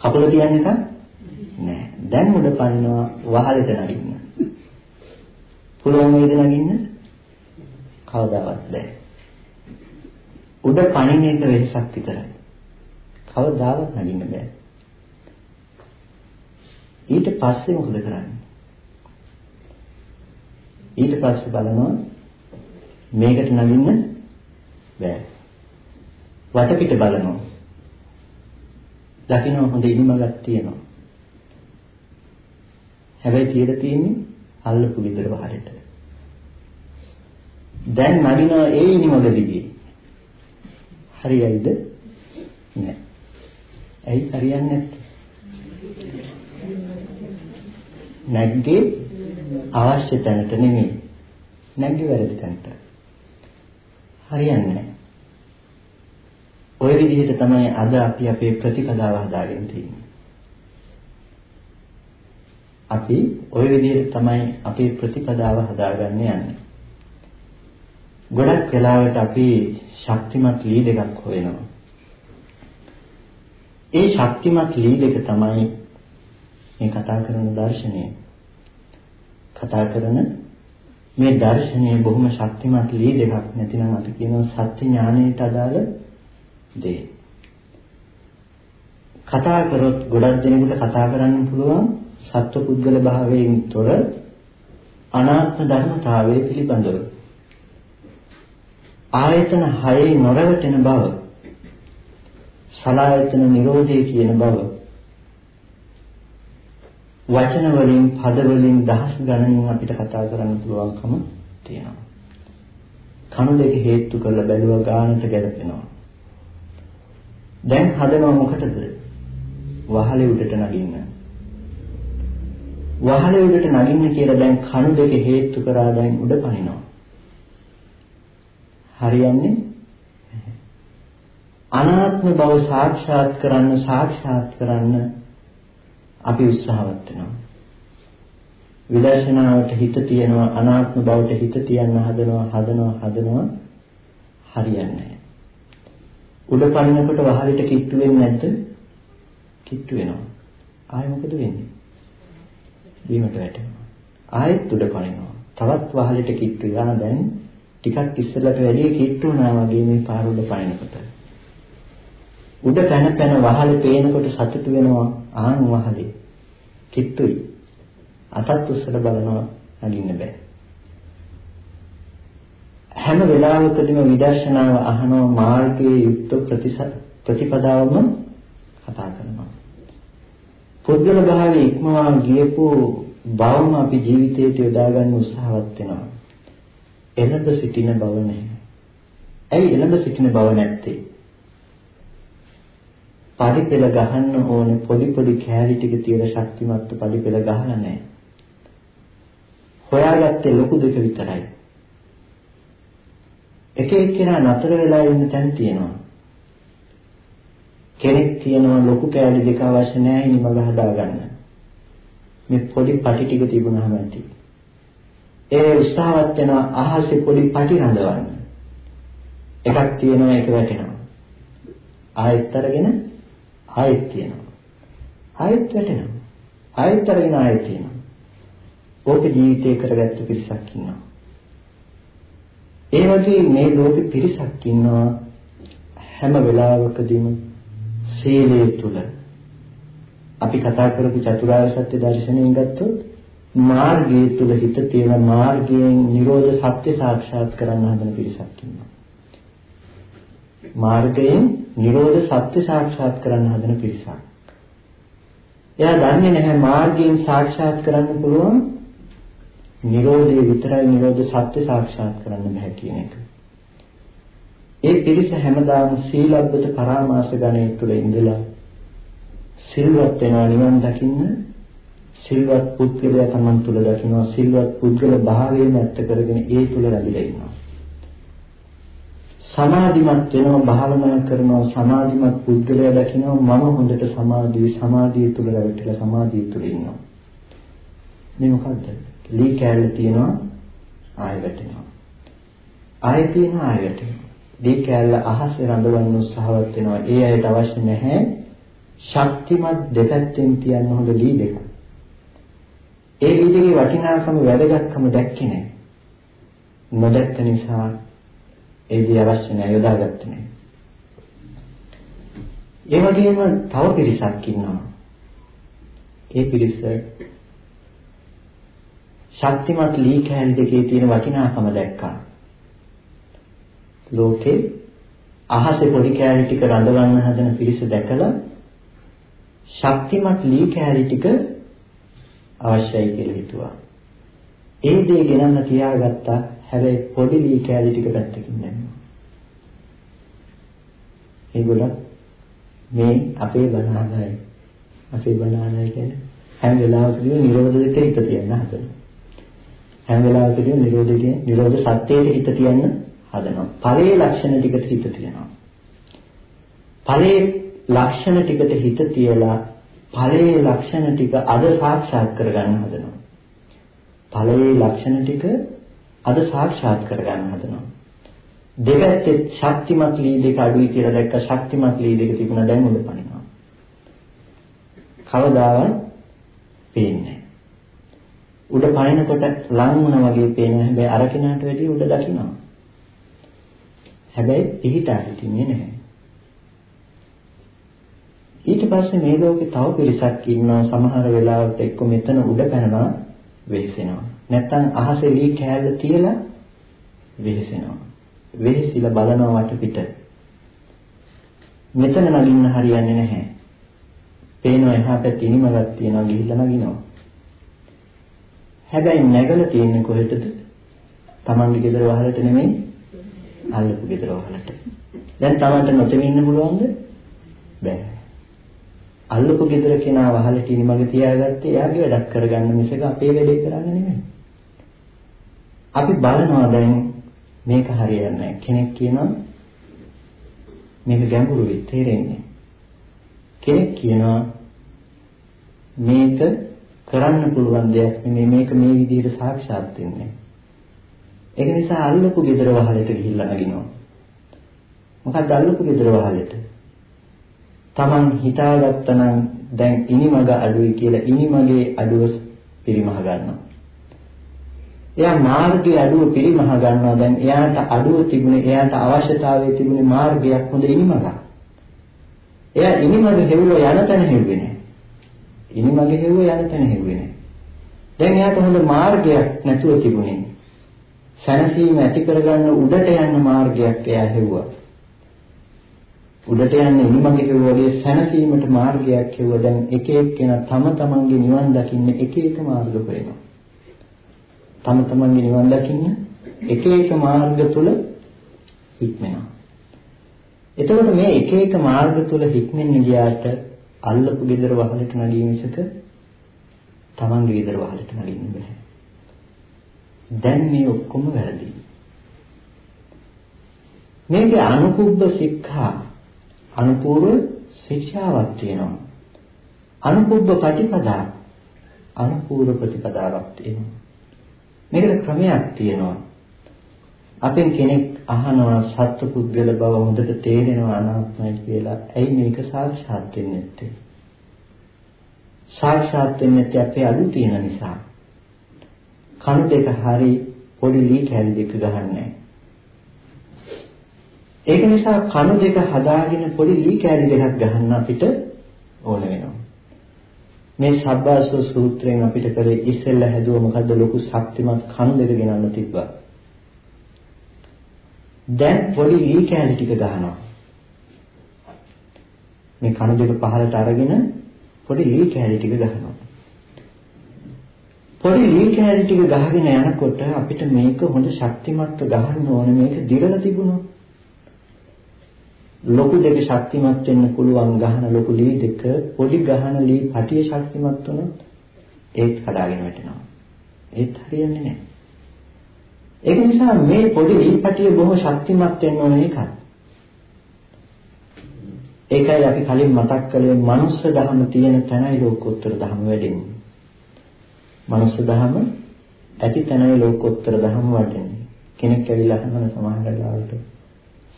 කකුල තියන්නේ නැහැ. දැන් උඩ පනිනවා වහලට නගින්න. පුළුවන් වේද නගින්න? කවදාවත් බෑ. උඩ පණින එක වෙහසක් විතරයි. කවදාවත් නගින්න බෑ. ඊට පස්සේ මොකද කරන්නේ? ඊට පස්සේ බලනවා මේකට නගින්න බෑ. වටපිට බලනවා. දකින්න හොඳ ඉනිමලක් තියෙනවා. හැබැයි තියලා තියෙන්නේ අල්ලපු ගෙදර වහරට. දැන් නගිනවා ඒ ඉනිමග දිගේ. හරියයිද? නෑ. ඇයි හරියන්නේ නැත්තේ? නැග්ගේ අවශ්‍ය තැනට නෙමෙයි. නැග්ගේ වැරදි තැනට. හරියන්නේ ඔය විදිහට තමයි අද අපි අපේ ප්‍රතිපදාව හදාගෙන තියෙන්නේ. අපි ওই විදිහට තමයි අපේ ප්‍රතිපදාව හදාගන්න යන්නේ. ගොඩක් වෙලාවට අපි ශක්තිමත් ලීඩ් එකක් හොයනවා. ඒ ශක්තිමත් ලීඩ් එක තමයි මේ කතා කරන දර්ශනය. කතා කරන මේ දර්ශනය බොහොම ශක්තිමත් ලීඩ් එකක් නැතිනම් අපි කියනවා සත්‍ය ඥානයට අදාළ දේ. කතා කරොත් ගොඩක් දෙනෙකුට කතා කරන්න පුළුවන් සත්ව පුද්ගල භාවයෙන් තොර අනාත්ම ධර්මතාවය පිළිබඳව. ආයතන හයේ නොරවටෙන බව සලායතන නිරෝධය කියන බව වචන වලින් පද වලින් දහස් ගණනින් අපිට කතා කරන්න පුළුවන්කම තියෙනවා. කණු දෙක හේතු කරලා බැලුවා ගානට ගැලපෙනවා. දැන් හදනව මොකටද? වහලේ උඩට නගින්න. වහලේ උඩට නගින්න කියලා දැන් කණු දෙක හේතු කරා දැන් උඩ පනිනවා. හරියන්නේ අනාත්ම බව සාක්ෂාත් කරන්න සාක්ෂාත් කරන්න අපි උත්සාහවත් වෙනවා. විදර්ශනාවට හිත තියනවා අනාත්ම බවට හිත තියන්න හදනවා හදනවා හදනවා හරියන්නේ නැහැ. උඩ පනිනකොට වහලට කිට්ටු වෙන්නේ නැද්ද? කිට්ටු වෙනවා. ආයෙ මොකද වෙන්නේ? බීමට වැටෙනවා. ආයෙත් උඩ පනිනවා. තවත් වහලට කිට්ටු යනවා දැන් ටිකක් ඉස්සෙල්ලට වැඩිය කිට්ටු වුණා වගේ මේ පාර උඩ පනිනකොට. උඩ පැන පැන වහලේ පේනකොට සතුටු වෙනවා ආන් වහලේ. කිට්ටුයි. අතත් උස්සලා බලනවා නගින්න බෑ. හැම වෙලාවකදීම විදර්ශනාව අහනවා මාර්ගයේ යුක්ත ප්‍රතිපදාවම කතා කරනවා. පුද්ගල භාවයේ ඉක්මවා ගියපු බවම අපි ජීවිතයට යොදා ගන්න උත්සාහවත් වෙනවා. එළඹ සිටින බව නැහැ. ඇයි එළඹ සිටින බව නැත්තේ? පඩිපෙළ ගහන්න ඕනේ පොඩි පොඩි කෑලි ටික තියෙන ශක්තිමත් පඩිපෙළ ගහලා නැහැ. හොයාගත්තේ ලොකු දෙක විතරයි. එක එක්කෙනා නතර වෙලා ඉන්න තැන් තියෙනවා. කෙනෙක් කියනවා ලොකු කෑලි දෙක අවශ්‍ය නැහැ නිමග හදාගන්න. මේ පොඩි පටි ටික තිබුණාම ඇති. ඒ උත්සාහවත් වෙනවා අහසේ පොඩි පටි රඳවන්න. එකක් තියෙනවා ඒක වැටෙනවා. ආයෙත් අරගෙන ආයෙත් තියෙනවා. ආයෙත් වැටෙනවා. ආයෙත් අරගෙන ආයෙත් තියෙනවා. ඕක ජීවිතේ කරගත්ත පිරිසක් ඉන්නවා. ඒ වගේ මේ ලෝකෙ පිරිසක් ඉන්නවා හැම වෙලාවකදීම සීලය තුල අපි කතා කරපු චතුරාර්ය සත්‍ය දර්ශනයෙන් ගත්තොත් මාර්ගයේ තුල හිත තියෙන මාර්ගයෙන් නිරෝධ සත්‍ය සාක්ෂාත් කරන්න හදන පිරිසක් ඉන්නවා. මාර්ගයෙන් නිරෝධ සත්‍ය සාක්ෂාත් කරන්න හදන පිරිසක්. එයා දන්නේ නැහැ මාර්ගයෙන් සාක්ෂාත් කරන්න පුළුවන් නිරෝධය විතරයි නිරෝධ සත්‍ය සාක්ෂාත් කරන්න බෑ කියන එක. ඒ පිරිස හැමදාම සීලබ්බත පරාමාස ගණය තුළ ඉඳලා සිල්වත් වෙනවා නිවන් දකින්න සිල්වත් පුද්ගලයා Taman තුල දකිනවා සිල්වත් පුද්ගල භාවයෙන් ඇත්ත කරගෙන ඒ තුල රැඳිලා ඉන්නවා. සමාධිමත් වෙනවා භාවනා කරනවා සමාධිමත් පුද්ගලයා දකිනවා මම හොඳට සමාධිය සමාධිය තුල රැවටිලා සමාධිය තුල ඉන්නවා. මේ මොකද්ද? ලී කෑල්ල තියෙනවා ආයෙ වැටෙනවා. ආයෙ තියෙනවා ආයෙ වැටෙනවා. ලී කෑල්ල අහසේ රඳවන්න උත්සාහවත් වෙනවා. ඒ අයට අවශ්‍ය නැහැ ශක්තිමත් දෙපැත්තෙන් තියන්න හොඳ ලී දෙක. ඒ ලී දෙකේ වටිනාකම වැදගත්කම දැක්කේ නැහැ. නොදැක්ක නිසා ඒ දේ අවශ්‍ය නැහැ යොදාගත්තේ නැහැ. ඒ වගේම තව පිරිසක් ඉන්නවා. ඒ පිරිස ශක්තිමත් ලී කෑලි දෙකේ තියෙන වටිනාකම දැක්කා. ලෝකේ අහසේ පොඩි කෑලි ටික රඳවන්න හදන පිරිස දැකලා ශක්තිමත් ලී කෑලි ටික අවශ්‍යයි කියලා හිතුවා. ඒ දේ ගෙනන්න තියාගත්තා. හැබැයි පොඩි ලී කෑලි ටික පැත්තකින් දැම්මා. ඒගොල්ලෝ මේ අපේ බනහනයි අපේ බනහනයි කියන්නේ හැම වෙලාවකදීම නිරෝධ දෙක හිත තියන්න හදනවා. හැම වෙලාවකදීම නිරෝධයේ නිරෝධ සත්‍යයේ හිත තියන්න හදනවා. ඵලයේ ලක්ෂණ ටිකට හිත තියනවා. ඵලයේ ලක්ෂණ ටිකට හිත තියලා ඵලයේ ලක්ෂණ ටික අද සාක්ෂාත් කරගන්න හදනවා. ඵලයේ ලක්ෂණ ටික අද සාක්ෂාත් කරගන්න හදනවා. දෙපැත්තේ ශක්තිමත් ලී දෙක අඩුයි කියලා දැක්ක ශක්තිමත් ලී දෙක තිබුණා දැන් උඩ පනිනවා. කවදාවත් පේන්නේ උඩ පනිනකොට ලං වුණා වගේ පේනවා. හැබැයි අර කෙනාට වැඩිය උඩ දකින්නවා. හැබැයි පිහිටා හිටින්නේ නැහැ. ඊට පස්සේ මේ ලෝකේ තව පිරිසක් ඉන්නවා සමහර වෙලාවට එක්ක මෙතන උඩ පැනලා වෙහෙසෙනවා. නැත්තම් අහසේ ලී කෑල්ල තියලා වෙහෙසෙනවා. වෙහෙසිලා බලනවා වටපිට. මෙතන නගින්න හරියන්නේ නැහැ. පේනවා එහා පැත්තේ ඉනිමලක් තියෙනවා ගිහිල්ලා නගිනවා. හැබැයි නැගලා තියෙන්නේ කොහෙටද? Tamange ගෙදර වහලට නෙමෙයි අල්ලපු ගෙදර වහලට. දැන් Tamanට නොතෙමි ඉන්න පුළුවන්ද? බෑ. අල්ලපු ගෙදර කෙනා වහලට ඉනිමග තියාගත්තේ එයාගේ වැඩක් කරගන්න මිසක අපේ වැඩේ කරන්නේ නෙමෙයි. අපි බලනවා දැන් මේක හරියන්නේ නැහැ. කෙනෙක් කියනවා මේක ගැඹුරුයි තේරෙන්නේ. කෙනෙක් කියනවා මේක කරන්න පුළුවන් දෙයක් නෙමෙයි මේක මේ විදිහට සාක්ෂාත් වෙන්නේ. ඒක නිසා අල්ලපු ගෙදර වහලට ගිහිල්ලා නගිනවා. මොකක්ද අල්ලපු ගෙදර වහලට? Taman හිතාගත්තනම් දැන් ඉනිමග අඩුයි කියලා ඉනිමගේ අඩුව පිරිමහ ගන්නවා. එයා මාර්ගයේ අඩුව පිරිමහ ගන්නවා දැන් එයාට අඩුව තිබුණේ එයාට අවශ්‍යතාවයේ තිබුණේ මාර්ගයක් හොඳ ඉනිමගක්. එයා ඉනිමග හෙව්ව යන තැන හෙව්වේ නැහැ. ඉනිමග හෙව්ව යන තැන හෙව්වේ නැහැ. දැන් එයාට හොඳ මාර්ගයක් නැතුව තිබුණේ. සැනසීම ඇති කරගන්න උඩට යන්න මාර්ගයක් එයා හෙව්වා. උඩට යන්නේ ඉනිමගේ කෙව වගේ සැනසීමට මාර්ගයක් කෙව දැන් එක එක්කෙනා තම තමන්ගේ නිවන් දකින්න එක එක මාර්ග හොයනවා. තම තමන්ගේ නිවන් දකින්න එක එක මාර්ග තුල හික්මෙනවා. එතකොට මේ එක එක මාර්ග තුල හික්මෙන්න ගියාට අල්ලපු gedara වහලට නගී මිසක තමන්ගේ gedara වහලට නගින්න බෑ. දැන් මේ ඔක්කොම වැරදි. මේකේ අනුකුබ්බ සික්ඛා අනුපූර්ව ශික්ෂාවක් තියෙනවා. අනුපුබ්බ ප්‍රතිපදා අනුපූර්ව ප්‍රතිපදාවක් තියෙනවා. මේකට ක්‍රමයක් තියෙනවා. අපෙන් කෙනෙක් අහනවා සත්පුද්ගල බව හොඳට තේරෙනවා අනාත්මයි කියලා. ඇයි මේක සාක්ෂාත් වෙන්නේ නැත්තේ? සාක්ෂාත් වෙන්නේ නැත්තේ අපේ අඩු තියෙන නිසා. කණු දෙක හරි පොඩි ලී කැලි දෙක ගහන්නේ ඒක නිසා කණු දෙක හදාගෙන පොඩි ලී කෑලි දෙකක් ගහන්න අපිට ඕන වෙනවා. මේ සබ්බාසෝ සූත්‍රයෙන් අපිට කරේ ඉස්සෙල්ලා හැදුව මොකද්ද ලොකු ශක්තිමත් කණු දෙක ගෙනල්ලා තිබ්බා. දැන් පොඩි ලී කෑලි ටික ගහනවා. මේ කණු දෙක පහළට අරගෙන පොඩි ලී කෑලි ටික ගහනවා. පොඩි ලී කෑලි ටික ගහගෙන යනකොට අපිට මේක හොඳ ශක්තිමත්ව ගහන්න ඕනේ මේක දිරලා තිබුණා. ලොකු දෙක ශක්තිමත් වෙන්න පුළුවන් ගහන ලොකු ලී දෙක පොඩි ගහන ලී පටිය ශක්තිමත් වුණොත් ඒත් කඩාගෙන වැටෙනවා. ඒත් හරියන්නේ නැහැ. ඒක නිසා මේ පොඩි ලී පටිය බොහොම ශක්තිමත් වෙන්න ඕන එකක්. ඒකයි අපි කලින් මතක් කළේ මනුස්ස ධර්ම තියෙන තැනයි ලෝකෝත්තර ධර්ම වැඩෙන්නේ. මනුස්ස ධර්ම ඇති තැනයි ලෝකෝත්තර ධර්ම වඩන්නේ. කෙනෙක් ඇවිල්ලා අහන සමහර වෙලාවට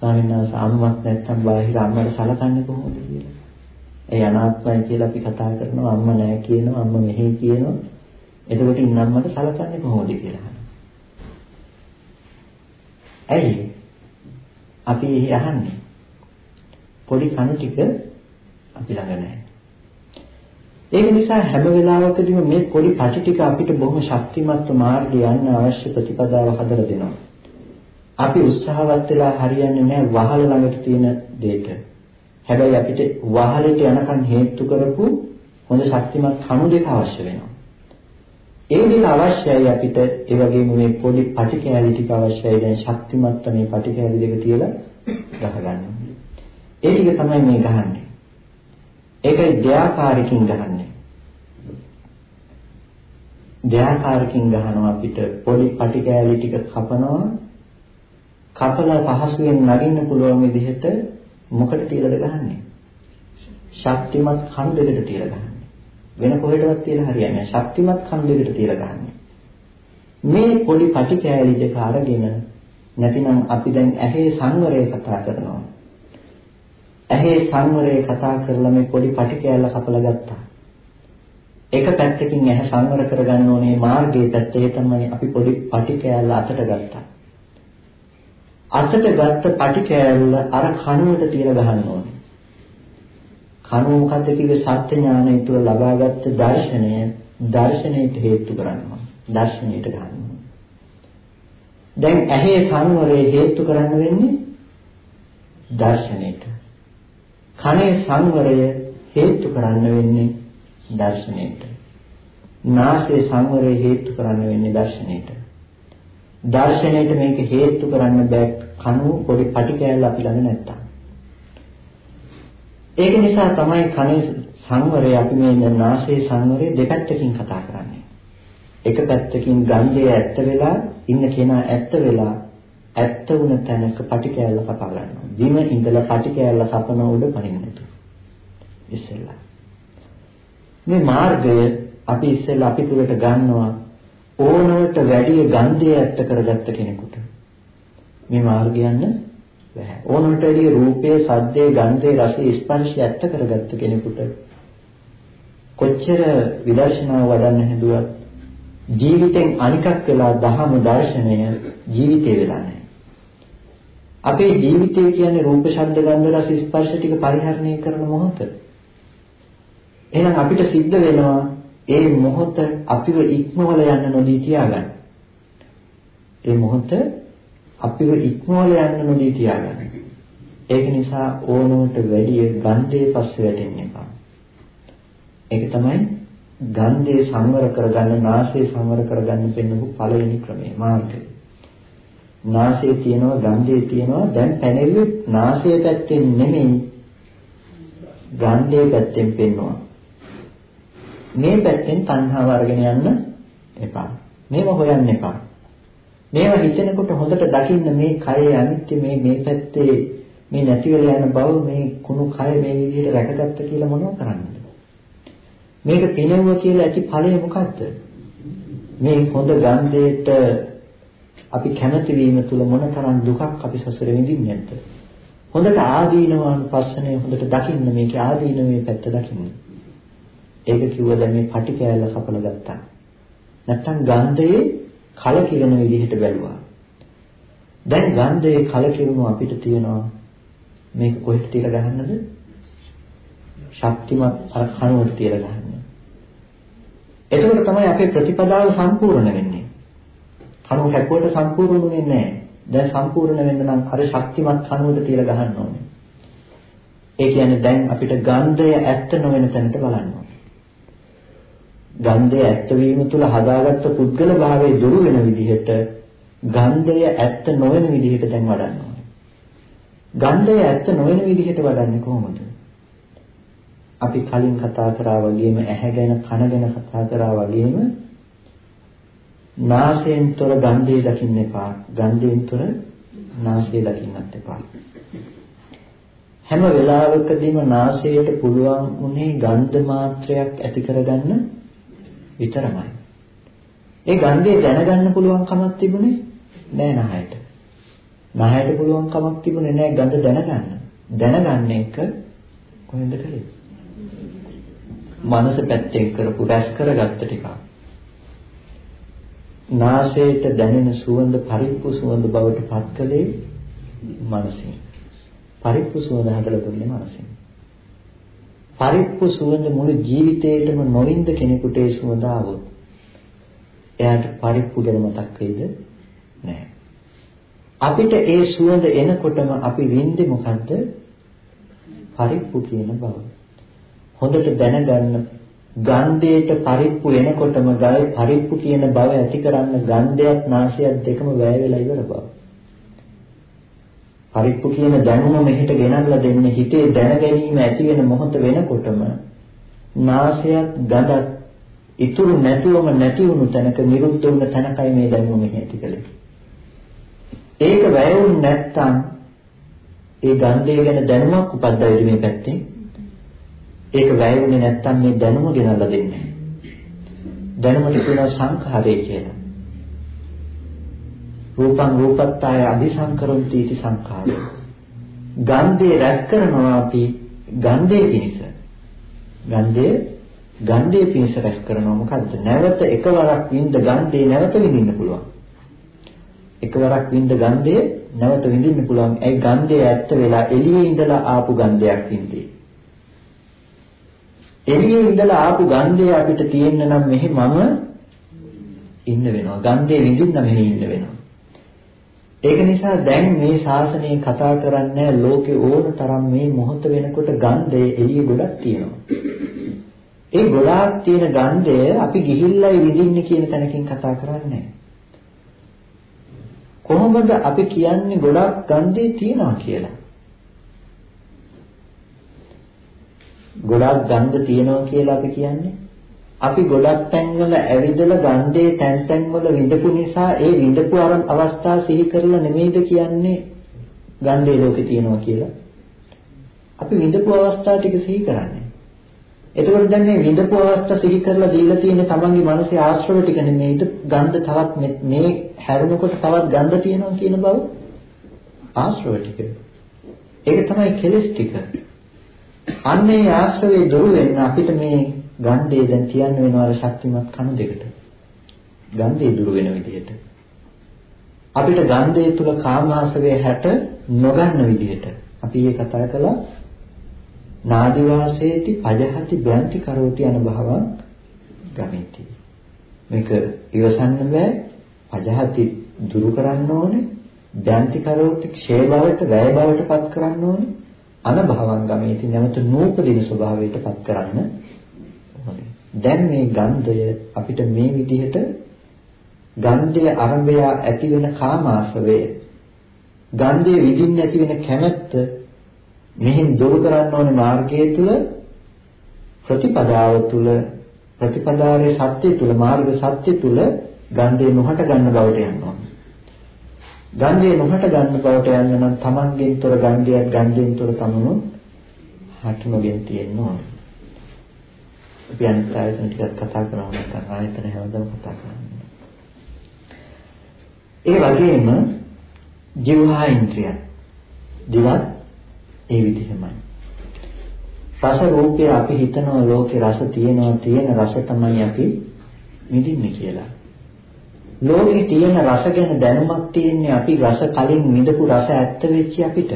ස්වාමීන් වහන්සේ අම්මක් නැත්තම් බාහිර අම්මට සලකන්නේ කොහොමද කියලා. ඒ අනාත්මයි කියලා අපි කතා කරනවා අම්ම නැහැ කියනවා අම්ම මෙහි කියනවා. එතකොට ඉන්න අම්මට සලකන්නේ කොහොමද කියලා. ඇයි? අපි එහි අහන්නේ. පොඩි කණු ටික අපි ළඟ නැහැ. ඒක නිසා හැම වෙලාවකදීම මේ පොඩි පැටි ටික අපිට බොහොම ශක්තිමත් මාර්ගය යන්න අවශ්‍ය ප්‍රතිපදාව හදලා දෙනවා. අපි උත්සාහවත් වෙලා හරියන්නේ නැහැ වහල ළඟට තියෙන දෙයට. හැබැයි අපිට වහලට යනකන් හේතු කරපු හොඳ ශක්තිමත් කණු දෙක අවශ්‍ය වෙනවා. ඒ දෙක අවශ්‍යයි අපිට ඒ වගේම මේ පොඩි පටි කෑලි ටික අවශ්‍යයි දැන් ශක්තිමත් මේ පටි කෑලි දෙක තියලා ගහ ගන්න. ඒ ටික තමයි මේ ගහන්නේ. ඒකයි දෙආකාරකින් ගහන්නේ. දෙයාකාරකින් ගහනවා අපිට පොඩි පටි කෑලි ටික කපනවා කපලා පහසුවෙන් නගින්න පුළුවන් විදිහට මොකට තියලාද ගහන්නේ? ශක්තිමත් කණු දෙකට තියලා ගහන්නේ. වෙන කොහෙටවත් තියලා හරියන්නේ නැහැ. ශක්තිමත් කණු දෙකට තියලා ගහන්නේ. මේ පොඩි පටි කෑලි දෙක අරගෙන නැතිනම් අපි දැන් ඇහි සංවරය කතා කරනවා. ඇහි සංවරය කතා කරලා මේ පොඩි පටි කෑල්ල කපලා ගත්තා. එක පැත්තකින් ඇහැ සංවර කරගන්න ඕනේ මාර්ගයේ පැත්තේ තමයි අපි පොඩි පටි කෑල්ල අතට ගත්තා. අතට ගත්ත පටි කෑල්ල අර කණුවට තියලා ගහන්න ඕනේ. කණුව මොකද්ද කිව්වේ සත්‍ය ඥානය තුළ ලබාගත් දර්ශනය දර්ශනයට හේතු කරනවා. දර්ශනයට ගන්නවා. දැන් ඇහි සංවරය හේතු කරන්න වෙන්නේ දර්ශනයට. කනේ සංවරය හේතු කරන්න වෙන්නේ දර්ශනයට. නාසයේ සංවරය හේතු කරන්න වෙන්නේ දර්ශනයට. දර්ශනයට මේක හේතු කරන්න බෑ කණු පොඩි පටි කෑල්ල අපි ළඟ නැත්තම්. ඒක නිසා තමයි කනේ සංවරය අපි මේ නාසයේ සංවරය දෙපැත්තකින් කතා කරන්නේ. එක පැත්තකින් ගන්ධය ඇත්ත වෙලා ඉන්න කෙනා ඇත්ත වෙලා ඇත්ත වුණ තැනක පටි කෑල්ල කපා ගන්නවා. බිම ඉඳලා පටි කෑල්ල කපන උඩ පනින්නතු. ඉස්සෙල්ලා. මේ මාර්ගය අපි ඉස්සෙල්ලා අපි තුලට ගන්නවා ඕනවට වැඩි ගන්ධය ඇත්ත කරගත්ත කෙනෙකුට. මේ මාර්ගය යන්න බැහැ. ඕනවට වැඩි රූපයේ, සද්දේ, ගන්ධේ, රසයේ, ස්පර්ශය ඇත්ත කරගත්ත කෙනෙකුට කොච්චර විදර්ශනාව වඩන්න හැදුවත් ජීවිතෙන් අනිකක් වෙලා දහම දර්ශනය ජීවිතේ වෙලා නැහැ. අපේ ජීවිතය කියන්නේ රූප, ශබ්ද, ගන්ධ, රස, ස්පර්ශ ටික පරිහරණය කරන මොහොත. එහෙනම් අපිට සිද්ධ වෙනවා ඒ මොහොත අපිව ඉක්මවල යන්න නොදී තියාගන්න. ඒ මොහොත අපිව ඉක්මවල යන්න නොදී තියාගන්න. ඒක නිසා ඕනකට වැඩි ගන්ධයේ පස්සේ වැටෙන්න එපා. ඒක තමයි ගන්ධයේ සංවර කරගන්න, නාසයේ සංවර කරගන්න පෙන්නපු පළවෙනි ක්‍රමය මාර්ගය. නාසයේ තියෙනවා, ගන්ධයේ තියෙනවා. දැන් පැනෙන්නේ නාසයේ පැත්තෙන් නෙමෙයි ගන්ධයේ පැත්තෙන් පෙන්නවා. මේ පැත්තෙන් තණ්හාව අරගෙන යන්න එපා. මේව හොයන්න එපා. මේවා හිතෙනකොට හොඳට දකින්න මේ කයේ අනිත්‍ය මේ මේ පැත්තේ මේ නැති වෙලා යන බව මේ කුණු කය මේ විදිහට රැකගත්ත කියලා මොනව කරන්නද? මේක පිනෙවුව කියලා ඇති ඵලය මොකද්ද? මේ හොඳ ගන්ධයට අපි කැමති වීම තුල මොනතරම් දුකක් අපි සසර විඳින්නේ නැද්ද? හොඳට ආදීනවානුපස්සනේ හොඳට දකින්න මේකේ ආදීනමේ පැත්ත දකින්න. ඒක කිව්වද මේ පටි කෑල්ල කපලා ගත්තා. නැත්තම් ගන්ධයේ කලකිරෙන විදිහට බැලුවා. දැන් ගන්ධයේ කලකිරුණු අපිට තියෙනවා මේක කොහෙට තියලා ගහන්නද? ශක්තිමත් අර කණුවට තියලා ගහන්න. එතකොට තමයි අපේ ප්‍රතිපදාව සම්පූර්ණ වෙන්නේ. කණුව කැපුවට සම්පූර්ණ වෙන්නේ නැහැ. දැන් සම්පූර්ණ වෙන්න නම් අර ශක්තිමත් කණුවට තියලා ගහන්න ඕනේ. ඒ කියන්නේ දැන් අපිට ගන්ධය ඇත්ත නොවන තැනට බලන්න ගන්ධය ඇත්ත වීම තුළ හදාගත්ත පුද්ගල භාවයේ දුරු වෙන විදිහට ගන්ධය ඇත්ත නොවන විදිහට දැන් වඩන්න ඕනේ. ගන්ධය ඇත්ත නොවන විදිහට වඩන්නේ කොහොමද? අපි කලින් කතා කරා වගේම ඇහැ ගැන කන ගැන කතා කරා වගේම නාසයෙන් තොර ගන්ධය දකින්න එපා. ගන්ධයෙන් තොර නාසය දකින්නත් එපා. හැම වෙලාවකදීම නාසයට පුළුවන් උනේ ගන්ධ මාත්‍රයක් ඇති කරගන්න විතරමයි. ඒ ගන්ධය දැනගන්න පුළුවන් කමක් තිබුණේ නෑ නහයට. නහයට පුළුවන් කමක් තිබුණේ නෑ ගඳ දැනගන්න. දැනගන්න එක කොහෙන්ද කලේ? මනස පැත්තෙන් කරපු රැස් කරගත්ත ටික. නාසයට දැනෙන සුවඳ පරිප්පු සුවඳ බවට පත් කළේ මනසින්. පරිප්පු සුවඳ හදලා දුන්නේ මනසින්. පරිප්පු සුවඳ මුළු ජීවිතේටම නොවින්ද කෙනෙකුට ඒ සුවඳ આવොත් එයාට පරිප්පු ගැන මතක් වෙයිද? නැහැ අපිට ඒ සුවඳ එනකොටම අපි වින්දේ මොකද්ද? පරිප්පු කියන බව. හොඳට දැනගන්න ගන්ධයට පරිප්පු එනකොටම ගල් පරිප්පු කියන බව ඇති කරන්න ගන්ධයත් නාසයත් දෙකම වැය වෙලා ඉවර බව. පරිප්පු කියන දැනුම මෙහෙට ගෙනල්ලා දෙන්නේ හිතේ දැන ගැනීම ඇති වෙන මොහොත වෙනකොටම නාසයත් ගඳත් ඉතුරු නැතුවම නැති වුණු තැනක නිරුද්ධ වුණ තැනකයි මේ දැනුම මෙහි ඇති කලේ. ඒක වැයුන් නැත්තම් ඒ ගන්ධය ගැන දැනුමක් උපද්දවෙද මේ පැත්තේ. ඒක වැයුනේ නැත්තම් මේ දැනුම ගෙනල්ලා දෙන්නේ. දැනුමට කියනවා සංඛාරය කියලා. රූපං රූපත්තාය අபிසංකරಂತಿ इति සංඛාරය. ගන්ධේ රැස් කරනවා අපි ගන්ධේ පිණිස. ගන්ධේ ගන්ධේ පිණිස රැස් කරනවා මොකද්ද? නැවත එකවරක් විඳ ගන්ධේ නැවත විඳින්න පුළුවන්. එකවරක් විඳ ගන්ධේ නැවත විඳින්න පුළුවන්. ඒ ගන්ධය ඇත්ත වෙලා එළියේ ඉඳලා ආපු ගන්ධයක් විඳේ. එළියේ ඉඳලා ආපු ගන්ධය අපිට තියෙන්න නම් මෙහි මම ඉන්න වෙනවා. ගන්ධේ විඳින්න මෙහි ඉන්න වෙනවා. ඒක නිසා දැන් මේ ශාසනය කතා කරන්නේ ලෝකේ ඕන තරම් මේ මොහොත වෙනකොට ගන්ධය එළියේ ගොඩක් තියෙනවා. ඒ ගොඩාක් තියෙන ගන්ධය අපි ගිහිල්ලායි විඳින්නේ කියන තැනකින් කතා කරන්නේ කොහොමද අපි කියන්නේ ගොඩාක් ගන්ධේ තියෙනවා කියලා? ගොඩාක් ගන්ධ තියෙනවා කියලා අපි කියන්නේ අපි ගොඩක් තැන්වල ඇවිදලා ගන්ධයේ තැන් තැන්වල විඳපු නිසා ඒ විඳපු අරන් අවස්ථා සිහි කරලා නෙමෙයිද කියන්නේ ගන්ධයේ ලෝකේ තියෙනවා කියලා. අපි විඳපු අවස්ථා ටික සිහි කරන්නේ. එතකොට දැන් මේ විඳපු අවස්ථා සිහි කරලා දීලා තියෙන තමන්ගේ මනසේ ආශ්‍රව ටික නෙමෙයිද ගන්ධ තවත් මේ හැරුණකොට තවත් ගන්ධ තියෙනවා කියන බව ආශ්‍රව ටික. ඒක තමයි කෙලස් ටික. අන්නේ ආශ්‍රවේ දුරු වෙන්න අපිට මේ ගන්ධය දැන් කියන්න වෙනවා අර ශක්තිමත් කන දෙකට. ගන්ධය දුරු වෙන විදිහට. අපිට ගන්ධය තුල කාමාශවේ හැට නොගන්න විදිහට. අපි මේ කතා කළා නාදි වාසේති පජහති බ්‍යන්ති කරෝති අනුභවං ගමිති. මේක ඉවසන්න බෑ. පජහති දුරු කරන්න ඕනේ. බ්‍යන්ති කරෝති ක්ෂය බවට වැය බවට පත් කරන්න ඕනේ. අනභවං ගමේති නැවත නූපදින ස්වභාවයට පත් කරන්න ඕනේ. දැන් මේ ගන්ධය අපිට මේ විදිහට ගන්ධය අරඹය ඇති වෙන කාමාශවය ගන්ධය විඳින්න ඇති වෙන කැමැත්ත මෙහින් දුරු කරන්න ඕනේ මාර්ගය තුල ප්‍රතිපදාව තුල ප්‍රතිපදාවේ සත්‍ය තුල මාර්ග සත්‍ය තුල ගන්ධය නොහට ගන්න බවට යනවා. ගන්ධය නොහට ගන්න බවට යන්න නම් තමන්ගෙන් තොර ගන්ධයක් ගන්ධයෙන් තොර තමනු හට නොගෙන තියෙන්න ඕනේ. අපි අනිත් ආයතන ටිකක් කතා කරනවා නැත්නම් ආයතන හැමදාම කතා කරන්නේ. ඒ වගේම ජීවහා ඉන්ද්‍රිය. දිවත් ඒ විදිහමයි. රස රූපය අපි හිතනවා ලෝකේ රස තියෙනවා තියෙන රස තමයි අපි විඳින්නේ කියලා. ලෝකේ තියෙන රස ගැන දැනුමක් තියෙන්නේ අපි රස කලින් විඳපු රස ඇත්ත වෙච්ච අපිට.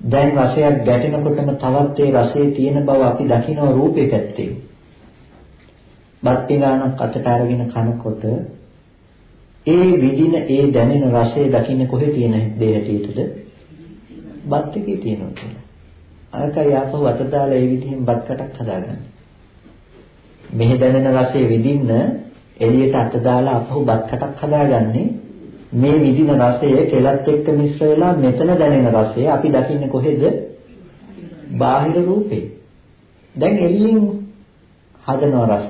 දැන් රසයක් ගැටෙනකොටම තවත් ඒ රසයේ තියෙන බව අපි දකිනවා රූපේ පැත්තේ. බත් පිඟානක් අතට අරගෙන කනකොට ඒ විදින ඒ දැනෙන රසය දකින්න කොහේ තියෙන දේ හැටියටද? බත් එකේ තියෙනවා කියලා. අරකයි ආපහු අත දාලා ඒ විදිහෙන් බත් කටක් හදාගන්න. මෙහි දැනෙන රසය විඳින්න එළියට අත දාලා අපහු බත් කටක් හදාගන්නේ මේ විදින රසය කෙලත් එක්ක මිශ්‍ර වෙලා මෙතන දැනෙන රසය අපි දකින්නේ කොහෙද? බාහිර රූපේ. දැන් එළියෙන් හදනවා රස.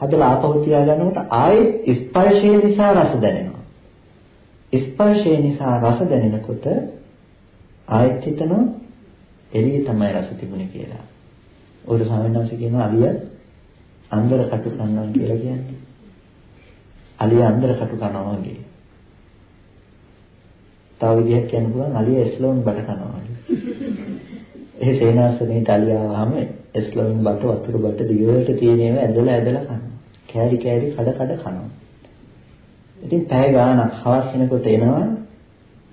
හදලා ආපහු තියාගන්නකොට ආයෙත් ස්පර්ශය නිසා රස දැනෙනවා. ස්පර්ශය නිසා රස දැනෙනකොට ආයෙත් හිතනවා එළියේ තමයි රස තිබුණේ කියලා. ඔය ස්වාමීන් වහන්සේ කියනවා අලිය අන්දර කටු කන්නවා කියලා කියන්නේ. අලිය අන්දර කටු කනවා වගේ. තව විදිහක් කියන්න පුළුවන් අලිය එස්ලෝන් බට කනවා වගේ. ඒ සේනාසනේ තලියාවම එස්ලෝන් බට වතුර බට දිගට තියෙන ඒවා ඇදලා ඇදලා කනවා. කෑලි කෑලි කඩ කඩ කනවා. ඉතින් පැය ගාණක් හවස් වෙනකොට එනවා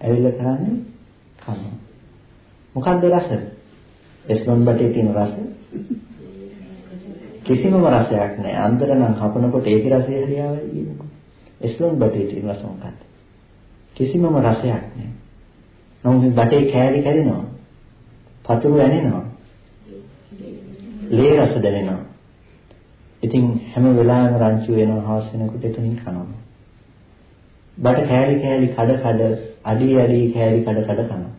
ඇවිල්ලා කරන්නේ කනවා. මොකක්ද රස? එස්ලෝන් බටේ තියෙන රස කිසිමම රසයක් නැහැ. අන්තර නම් හපනකොට ඒකේ රසය හරියාවයි කියනකො. එස්ලොන් බටේ තියෙන රස මොකක්ද? කිසිමම රසයක් නැහැ. නමුත් මේ බටේ කෑලි කැරෙනවා. පතුරු ඇනෙනවා. ලේ රස දැනෙනවා. ඉතින් හැම වෙලාවෙම රංචු වෙනවා හවස වෙනකොට එතනින් කනවා. බට කෑලි කෑලි කඩ කඩ අඩි අඩි කෑලි කඩ කඩ කනවා.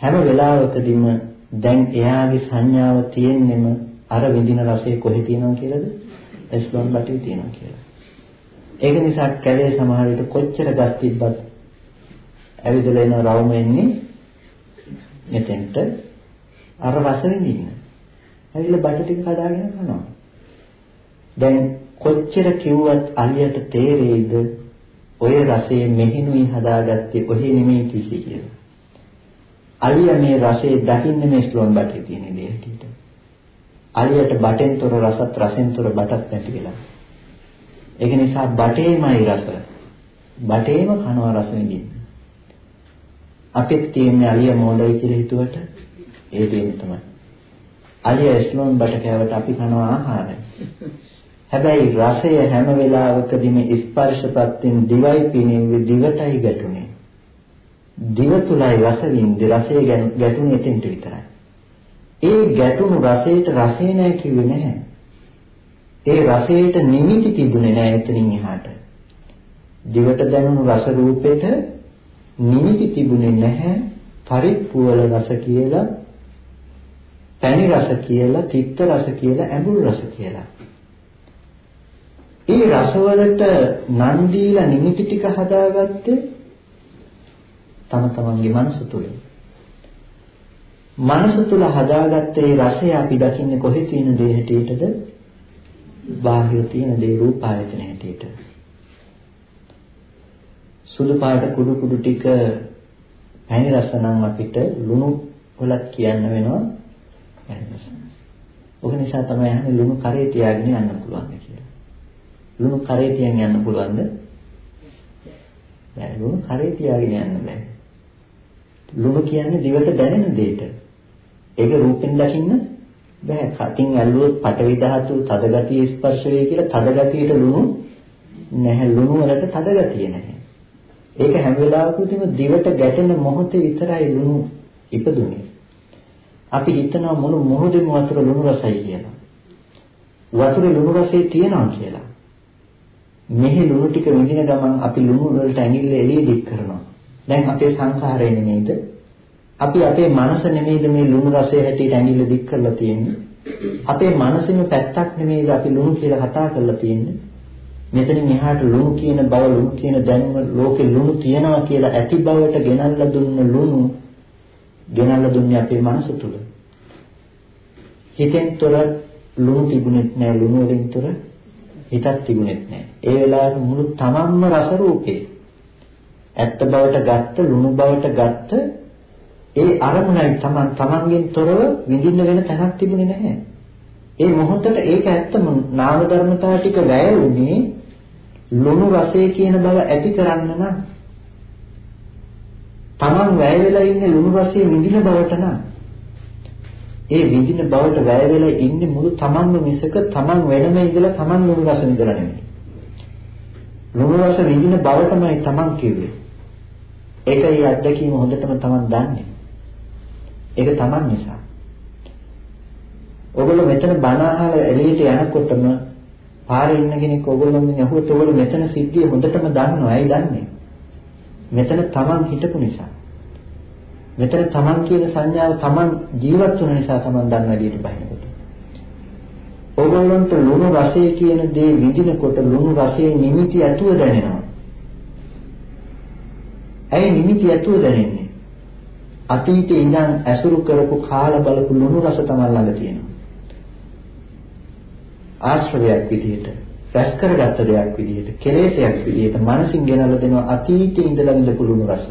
හැම වෙලාවකදීම දැන් එයාගේ සංඥාව තියෙන්නෙම අර විඳින රසය කොහෙ තියෙනවද කියලාද? එස්ලොන් බටේ තියෙනවා කියලා. ඒක නිසා කැලේ සමහර විට කොච්චර ගස් තිබ්බත් ඇවිදලා එන රවුම එන්නේ මෙතෙන්ට අර රස විඳින්න. ඇවිල්ලා බඩ ටික කඩාගෙන කනවා. දැන් කොච්චර කිව්වත් අලියට තේරෙයිද ඔය රසයේ මෙහිනුයි හදාගත්තේ ඔහි නෙමෙයි කිසි කියලා. අලිය මේ රසයේ දකින්න මේ ස්ලෝන් බටේ තියෙන දේ හැටියට. අලියට බටෙන්තර රසත් රසෙන්තර බටත් නැති වෙලා. ඒක නිසා බටේමයි රස. බටේම කනවා රස විඳින්න. අපිත් තියෙන්නේ අලිය මොඩයි කියලා හිතුවට ඒ දෙන්න තමයි. අලිය ස්ලෝන් බට කෑවට අපි කනවා ආහාරය. හැබැයි රසය හැම වෙලාවකදීම ස්පර්ශපත්යෙන් දිවයි පිනෙන්නේ දිවටයි ගැටුනේ. දිව තුලයි රස විඳි රසය ගැටුනේ එතෙන්ට විතරයි. ඒ ගැටුණු රසයට රසය නැහැ කිව්වේ නැහැ. ඒ රසයට නිමිති තිබුණේ නැහැ එතනින් එහාට. දිවට දැනුණු රස රූපෙට නිමිති තිබුණේ නැහැ පරිප්පුවල රස කියලා, පැණි රස කියලා, තිත්ත රස කියලා, ඇඹුල් රස කියලා. ඒ රසවලට නම් දීලා නිමිති ටික හදාගත්තේ තම තමන්ගේ මනස තුලින්. මනස තුල හදාගත්ත ඒ රසය අපි දකින්නේ කොහේ තියෙන දේ හැටියටද? බාහිර තියෙන දේ රූපායතන හැටියට. සුදු පාට කුඩු කුඩු ටික පැණි රස නම් අපිට ලුණු වලත් කියන්න වෙනවා පැණි රස. ඔක නිසා තමයි අහන්නේ ලුණු කරේ තියාගෙන යන්න පුළුවන් කියලා. ලුණු කරේ තියන් යන්න පුළුවන්ද? බෑ ලුණු කරේ තියාගෙන යන්න බෑ. ලුණු කියන්නේ දිවට දැනෙන දෙයට. ඒක රූපෙන් දකින්න බෑ. කටින් ඇල්ලුවොත් පටවි ධාතු තද ගතිය ස්පර්ශ වෙයි කියලා තද ගතියට ලුණු නැහැ. ලුණු වලට තද ගතිය නැහැ. ඒක හැම වෙලාවකදීම දිවට ගැටෙන මොහොතේ විතරයි ලුණු ඉපදුනේ. අපි හිතනවා මුළු මොහොතේම වතුර ලුණු රසයි කියලා. වතුරේ ලුණු රසය තියෙනවා කියලා. මෙහි ලුණු ටික විඳින ගමන් අපි ලුණු වලට ඇඟිල්ල එළිය දික් කරනවා. දැන් අපේ සංඛාරය නෙමෙයිද අපි අපේ මනස නෙමෙයිද මේ ලුණු රසය හැටියට ඇඟිල්ල දික් කරලා තියෙන්නේ. අපේ මනසෙම පැත්තක් නෙමෙයිද අපි ලුණු කියලා කතා කරලා තියෙන්නේ. මෙතනින් එහාට ලුණු කියන බව ලුණු කියන දැනුම ලෝකේ ලුණු තියනවා කියලා ඇති බවට ගෙනල්ලා දුන්න ලුණු ගෙනල්ලා දුන්නේ අපේ මනස තුල. හිතෙන් තොර ලුණු තිබුණෙත් නෑ ලුණු වලින් තොර හිතක් තිබුණෙත් නෑ. ඒ වෙලාවට මුළු තමන්ම රස රූපේ ඇත්ත බවට ගත්ත ලුණු බවට ගත්ත ඒ අරමුණයි Taman Tamanගෙන් තොරව විඳින්න වෙන තැනක් තිබුණේ නැහැ. ඒ මොහොතට ඒක ඇත්තම නාම ධර්මතාව ටික වැය වුණේ ලුණු රසය කියන බව ඇති කරන්න නම් Taman වැය වෙලා ඉන්නේ ලුණු රසය විඳින බවට නම් ඒ විඳින බවට වැය වෙලා ඉන්නේ මුළු Tamanම මිසක Taman වෙනම ඉඳලා Taman ලුණු රස විඳලා නෙමෙයි. ලුණු රස විඳින බවටමයි Taman කිව්වේ. ඒකයි අත්දැකීම හොඳටම Taman දන්නේ. ඒක Taman නිසා. ඔයගොල්ලෝ මෙතන බණ අහලා එළියට යනකොටම පාරේ ඉන්න කෙනෙක් ඔයගොල්ලෝගෙන් අහුවොත් ඔයගොල්ලෝ මෙතන සිද්ධිය හොඳටම දන්නවා. ඇයි දන්නේ? මෙතන Taman හිටපු නිසා. මෙතන Taman කියන සංඥාව Taman ජීවත් වුන නිසා Taman දන්න විදිහට බහිනකොට. ඔයගොල්ලන්ට ලුණු රසය කියන දේ විඳිනකොට ලුණු රසයේ නිමිති ඇතුව දැනෙනවා. ඇයි නිමිති ඇතුව දැනෙන්නේ? අතීතේ ඉඳන් ඇසුරු කරපු කාල බලපු ලුණු රස තමයි ළඟ තියෙනවා. ආශ්‍රවයක් විදිහට, රැස් කරගත්ත දෙයක් විදිහට, කෙලෙසයක් විදිහට මනසින් ගෙනල්ලා දෙනවා අතීතේ ඉඳලා විඳපු ලුණු රස.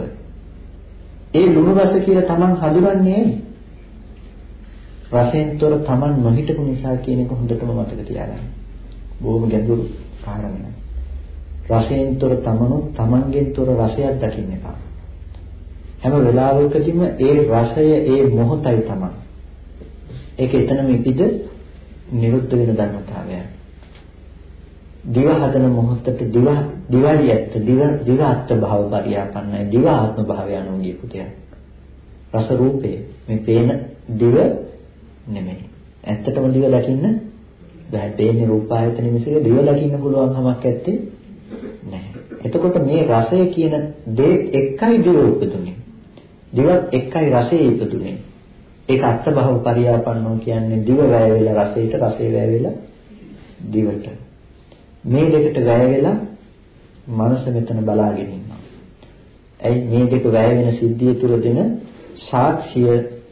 ඒ ලුණු රස කියලා Taman හඳුනන්නේ රසෙන්තර Taman නොහිටපු නිසා කියන එක හොඳටම මතක තියාගන්න. බොහොම ගැඹුරු කාරණයක්. රසෙන්තර Tamanු Tamanගෙන්තර රසයක් දකින්න එපා. හැම වෙලාවකදීම ඒ රසය ඒ මොහොතයි තමයි. ඒක එතනම ඉපිද නිරුද්ධ වෙන ධර්මතාවය. දිව හදන මොහොතට දිව දිවලියත් දිව දිව අත්ත භාව පරියාපන්නයි දිව ආත්ම භාවය අනුගිය පුතේ. රස රූපේ මේ පේන දිව නෙමෙයි. ඇත්තටම දිව දකින්න බෑ. පේන්නේ රූපායතන මිසක දිව දකින්න පුළුවන් කමක් නැත්තේ නැහැ. එතකොට මේ රසය කියන දේ එකයි දිව උපදුනේ. දිවත් එකයි රසයේ ඉපදුනේ. ඒක අත්බහව පරියාපන්නෝ කියන්නේ දිව වැය වෙලා රසයට රසය වැය වෙලා දිවට. මේ දෙකට වැය වෙලා මනස මෙතන බලාගෙන ඉන්නවා. ඇයි මේ දෙක වැය වෙන සිද්ධිය තුර දෙන සාක්ෂිය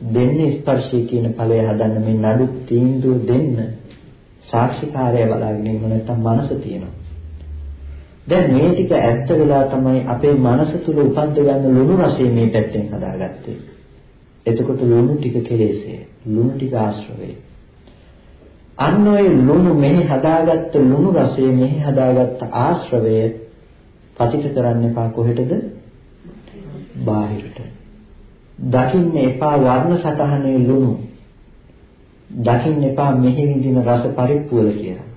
දෙන්නේ ස්පර්ශය කියන ඵලය හදන්න මේ නඩු තීන්දුව දෙන්න සාක්ෂිකාරය බලාගෙන ඉන්න නැත්තම් මනස තියෙනවා. දැන් මේ ටික ඇත්ත වෙලා තමයි අපේ මනස තුල උපද්ද ගන්න ලුණු රසය මේ පැත්තෙන් හදාගත්තේ. එතකොට ලුණු ටික කෙලෙසේ ලුණු ටික ආශ්‍රවේ. අන්න ඔය ලුණු මෙහි හදාගත්ත ලුණු රසය මෙහි හදාගත්ත ආශ්‍රවය පතිත කරන්න එපා කොහෙටද? බාහිරට. දකින්න එපා වර්ණ සටහනේ ලුණු. දකින්න එපා මෙහි විඳින රස පරිප්පුවල කියලා.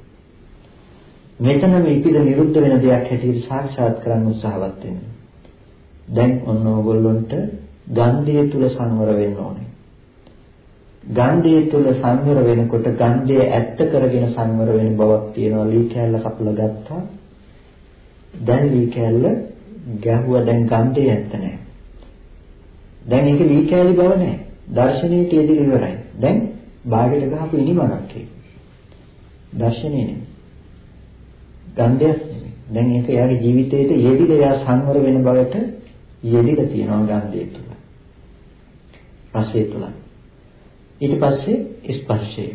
මෙතනම ඉපිද නිරුද්ධ වෙන දෙයක් හැටියට සාක්ෂාත් කරන්න උත්සාහවත් වෙන්න. දැන් ඔන්න ඕගොල්ලොන්ට ගන්ධය තුල සංවර වෙන්න ඕනේ. ගන්ධය තුල සංවර වෙනකොට ගන්ධය ඇත්ත කරගෙන සංවර වෙන බවක් තියෙනවා. ලී කෑල්ල කපලා ගත්තා. දැන් ලී කෑල්ල ගැහුවා දැන් ගන්ධය ඇත්ත නැහැ. දැන් ඒක ලී කෑලි බව නැහැ. දර්ශනීය තියදී ඉවරයි. දැන් බාගෙට ගහපු ඉනිමනක් ඒක. දර්ශනේ නෙමෙයි. ගන්ධයක් නෙමෙයි. දැන් ඒක එයාගේ ජීවිතේට යෙදිලා එයා සංවර වෙන බවට යෙදිලා තියෙනවා ගන්ධය තුල. රසය තුල. ඊට පස්සේ ස්පර්ශය.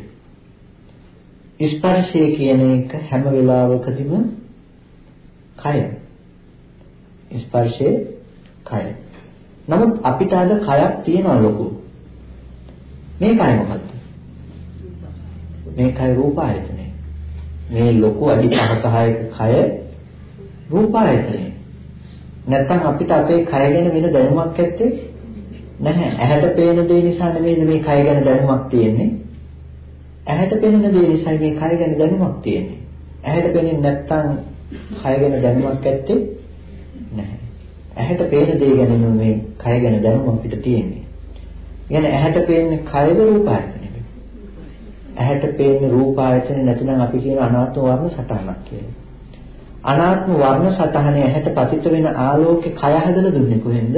ස්පර්ශය කියන එක හැම වෙලාවකදීම කය. ස්පර්ශයේ කය. නමුත් අපිට අද කයක් තියෙනවා ලොකු. මේ කය මොකද්ද? මේ කය රූප ආයතනය. මේ ලොකු අඩි 5කහයක කය රූප ආයතනය. නැත්තම් අපිට අපේ කය ගැන වෙන දැනුමක් ඇත්තේ නැහැ. ඇහැට පේන දේ නිසා නෙමෙයි මේ කය ගැන දැනුමක් තියෙන්නේ. ඇහැට පෙනෙන දේ නිසා මේ කය ගැන දැනුමක් තියෙන්නේ. ඇහැට පෙනෙන්නේ නැත්තම් කය ගැන දැනුමක් ඇත්තේ නැහැ. ඇහැට පේන දේ ගැන මේ කය ගැන දැනුම අපිට තියෙන්නේ. يعني ඇහැට පේන්නේ කයද රූප ආයතනෙද? ඇහැට පේන්නේ රූප ආයතනෙ නැතිනම් අපි කියන අනාත්ම වර්ණ සටහනක් කියලා. අනාත්ම වර්ණ සටහනේ ඇහැට පතිත වෙන ආලෝකේ කය හැදලා දුන්නේ කොහෙන්ද?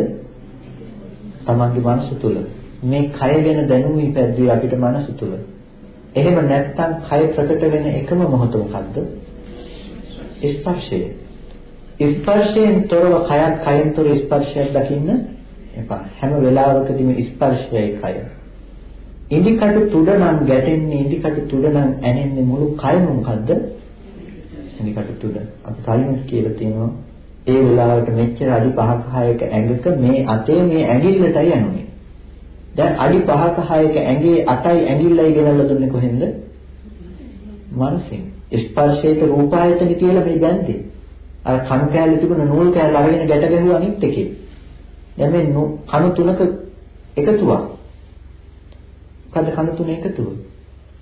තමන්ගේ මනස තුල. මේ කය ගැන දැනුම ඉපැද්දුවේ අපිට මනස තුල. එහෙම නැත්නම් කය ප්‍රකට වෙන එකම මොහොත මොකද්ද? ස්පර්ශය. ස්පර්ශයෙන් තොරව කයත් කයෙන් තොර ස්පර්ශයක් දකින්න එපා. හැම වෙලාවකදීම ස්පර්ශයයි කය. ඉදිකටු තුඩ නම් ගැටෙන්නේ ඉදිකටු තුඩ නම් ඇනෙන්නේ මුළු කයම මොකද්ද? ඉදිකටු තුඩ. අපි කලින් කියලා තියෙනවා ඒ වෙලාවට මෙච්චර අඩි 5ක 6ක ඇඟක මේ අතේ මේ ඇඟිල්ලටයි යන්නේ. දැන් අඩි 5ක 6ක ඇඟේ අටයි ඇඟිල්ලයි ගෙනල්ලා දුන්නේ කොහෙන්ද? මනසෙන්. ස්පර්ශයට රූපායතන කියලා මේ බැන්දේ. අර කණු කෑල්ල තිබුණ නූල් කෑල්ල අරගෙන ගැට ගැහුවා අනිත් එකේ. දැන් මේ කණු තුනක එකතුවක්. මොකද කණු තුන එකතුව?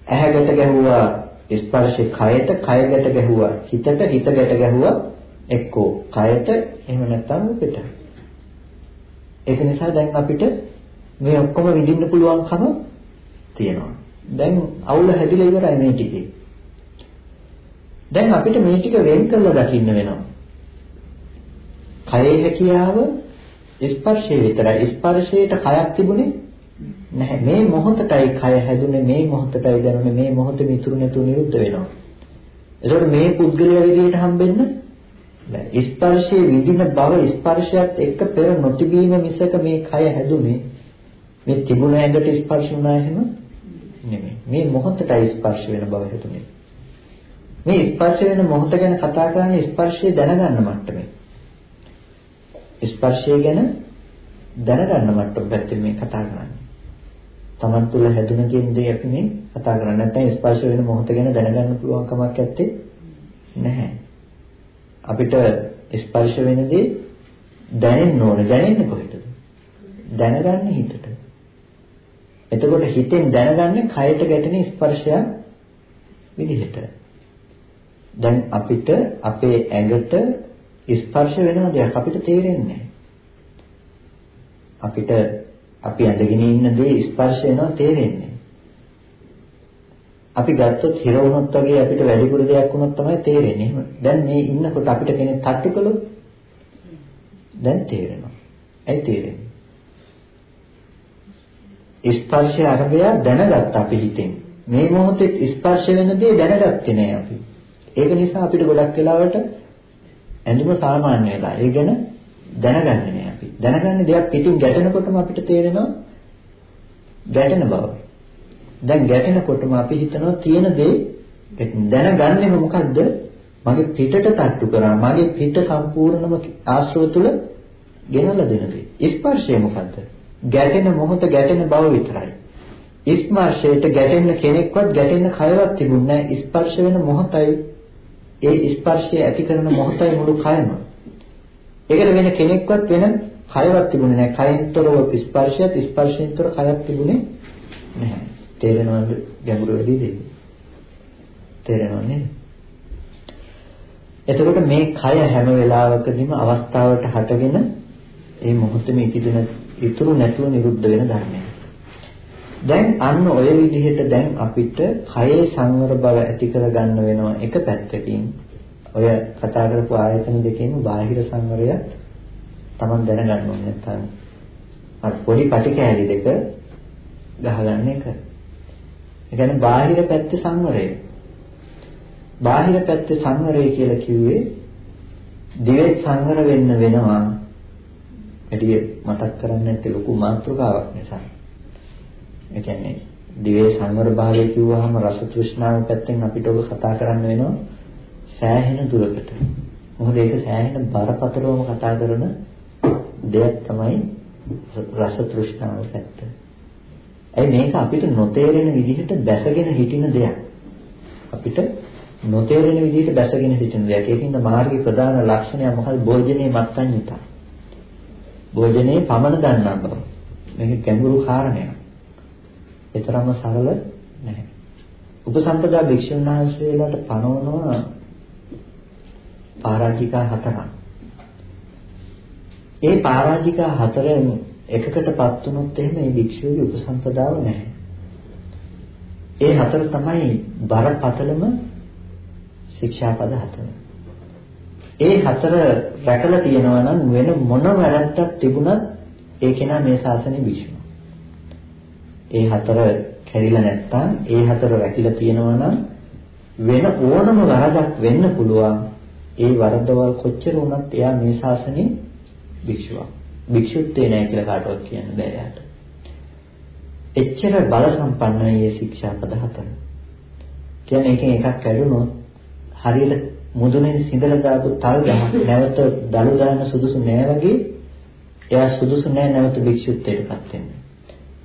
ඇහැ ගැට ගැහුවා ස්පර්ශේ කයට, කය ගැට ගැහුවා හිතට, හිත ගැට ගැහුවා එක්කෝ කයට, එහෙම නැත්නම් රූපෙට. ඒක නිසා දැන් අපිට මේ ඔක්කොම විඳින්න පුළුවන්කම තියෙනවා. දැන් අවුල හැදිලා ඉවරයි මේ ටිකේ. දැන් අපිට මේ ටික වෙන් කරලා දකින්න වෙනවා. කයේ හැකියාව ස්පර්ශයේ විතරයි. ස්පර්ශයට කයක් තිබුණේ නැහැ. මේ මොහොතටයි කය හැදුනේ, මේ මොහොතටයි දැනුනේ, මේ මොහොතේ මිතුරු නැතුව නිරුද්ධ වෙනවා. ඒකට මේ පුද්ගලයා විදිහට හම්බෙන්න බෑ. ස්පර්ශයේ විඳින බව ස්පර්ශයත් එක්ක පෙර නොතිබීම මිසක මේ කය හැදුනේ මේ තිබුණ ඇඟට ස්පර්ශ වුණා එහෙම නෙමෙයි. මේ මොහොතටයි ස්පර්ශ වෙන බව හැදුනේ. මේ ස්පර්ශ වෙන මොහොත ගැන කතා කරන්නේ ස්පර්ශය දැනගන්න මට්ටමේ. ස්පර්ශය ගැන දැනගන්න මට්ටම පැත්තෙන් මේ කතා කරන්නේ. Taman තුල හැදුන කියන දේ අපි මේ කතා කරන්නේ නැත්නම් ස්පර්ශ වෙන මොහොත ගැන දැනගන්න පුළුවන් කමක් නැත්තේ නැහැ. අපිට ස්පර්ශ වෙන දේ දැනෙන්න ඕන. දැනෙන්නේ කොහෙටද? දැනගන්නේ හිතට. එතකොට හිතෙන් දැනගන්නේ කයට ගැටෙන ස්පර්ශයක් විදිහට. දැන් අපිට අපේ ඇඟට ස්පර්ශ වෙන දෙයක් අපිට තේරෙන්නේ අපිට අපි ඇඳගෙන ඉන්න දේ ස්පර්ශ වෙනවා තේරෙන්නේ. අපි ගත්තොත් හිර වුණොත් වගේ අපිට වැඩිපුර දෙයක් වුණොත් තමයි තේරෙන්නේ. එහෙම. දැන් මේ ඉන්නකොට අපිට කෙනෙක් තට්ටු කළොත් දැන් තේරෙනවා. ඇයි තේරෙන්නේ? ස්පර්ශය අරබය දැනගත්ත අපි හිතෙන්. මේ මොහොතේ ස්පර්ශ වෙන දේ දැනගත්තේ නෑ අපි. ඒක නිසා අපිට ගොඩක් වෙලාවට ඇඳුම සාමාන්‍ය වෙලා. ඒ ගැන දැනගන්නේ නෑ අපි. දැනගන්නේ දෙයක් පිටින් ගැටෙනකොටම අපිට තේරෙනවා ගැටෙන බව. දැන් ගැටෙනකොටම අපි හිතනවා තියෙන දේ දැනගන්නේ මොකද්ද? මගේ පිටට තට්ටු කරා. මගේ පිට සම්පූර්ණම ආශ්‍රව තුල ගෙනල්ලා දෙන දේ. ස්පර්ශය මොකද්ද? ගැටෙන මොහොත ගැටෙන බව විතරයි. ස්පර්ශයට ගැටෙන්න කෙනෙක්වත් ගැටෙන්න කයවත් තිබුණේ නැහැ. ස්පර්ශ වෙන මොහොතයි ඒ ස්පර්ශය ඇති කරන මොහොතයි මුළු කයම. ඒකට වෙන කෙනෙක්වත් වෙන කයවත් තිබුණේ නැහැ. කයෙන්තරව ස්පර්ශයත් ස්පර්ශයෙන්තර කයක් තිබුණේ නැහැ. තේරෙනවද ගැඹුරු වෙලී දෙන්නේ? තේරෙනව නේද? එතකොට මේ කය හැම වෙලාවකදීම අවස්ථාවට හටගෙන ඒ මොහොතේම ඉතිදෙන ඉතුරු නැතුව නිරුද්ධ වෙන ධර්මයක්. දැන් අන්න ඔය විදිහට දැන් අපිට කයේ සංවර බව ඇති කරගන්න වෙනවා එක පැත්තකින්. ඔය කතා කරපු ආයතන දෙකේම බාහිර සංවරයත් Taman දැනගන්න ඕනේ නැත්නම් අර පොඩි පටි කෑලි දෙක ගහගන්න එක. ඒ කියන්නේ බාහිර පැත්තේ සංවරය. බාහිර පැත්තේ සංවරය කියලා කිව්වේ දිවෙත් සංවර වෙන්න වෙනවා. වැඩි මතක් කරන්නේ නැත්තේ ලොකු මාතෘකාවක් නිසා. ඒ කියන්නේ දිවේ සංවර භාවය කිව්වහම රස තෘෂ්ණාව පැත්තෙන් අපිට ඔබ කතා කරන්න වෙනවා සෑහෙන දුරකට. මොකද ඒක සෑහෙන බරපතලවම කතා කරන දෙයක් තමයි රස තෘෂ්ණාව පැත්ත. ඒ මේක අපිට නොතේරෙන විදිහට බැසගෙන හිටින දෙයක්. අපිට නොතේරෙන විදිහට බැසගෙන හිටින දෙයක්. ඒකින්ද මාර්ගයේ ප්‍රධාන ලක්ෂණය මොකද? භෝජනේ මත්ඤ්‍යතා. භෝජනේ පමණ දන්නා බව. මේක ගැඹුරු කාරණයක්. ඒතරම්ම සරල නැහැ. උපසම්පදා භික්ෂුන් වහන්සේලාට පනවනවා පරාජිකා හතරක්. ඒ පරාජිකා හතරෙන් එකකටපත් වුණොත් එහෙම ඒ භික්ෂුවගේ උපසම්පදාව නැහැ. ඒ හතර තමයි බරපතලම ශික්ෂාපද හතර. ඒ හතර රැකලා තියෙනවා නම් වෙන මොන වැරද්දක් තිබුණත් ඒ කෙනා මේ ශාසනයේ භික්ෂුව. ඒ හතර කැරිලා නැත්තම් ඒ හතර රැකිලා තියෙනවා නම් වෙන ඕනම වරදක් වෙන්න පුළුවන්. ඒ වරදවල් කොච්චර වුණත් එයා මේ ශාසනයේ භික්ෂුවක්. භික්ෂුත්වේ නැහැ කියලා කාටවත් කියන්න බෑ යාට. එච්චර බල සම්පන්නයි මේ ශික්ෂාපද හතර. කියන්නේ එකෙන් එකක් කැඩුනොත් හරියට මුදුනේ සිඳලා දාපු තල් ගහ නැවත දළු දාන්න සුදුසු නෑ වගේ එයා සුදුසු නෑ නැවත භික්ෂුත්වයටපත් වෙන්න.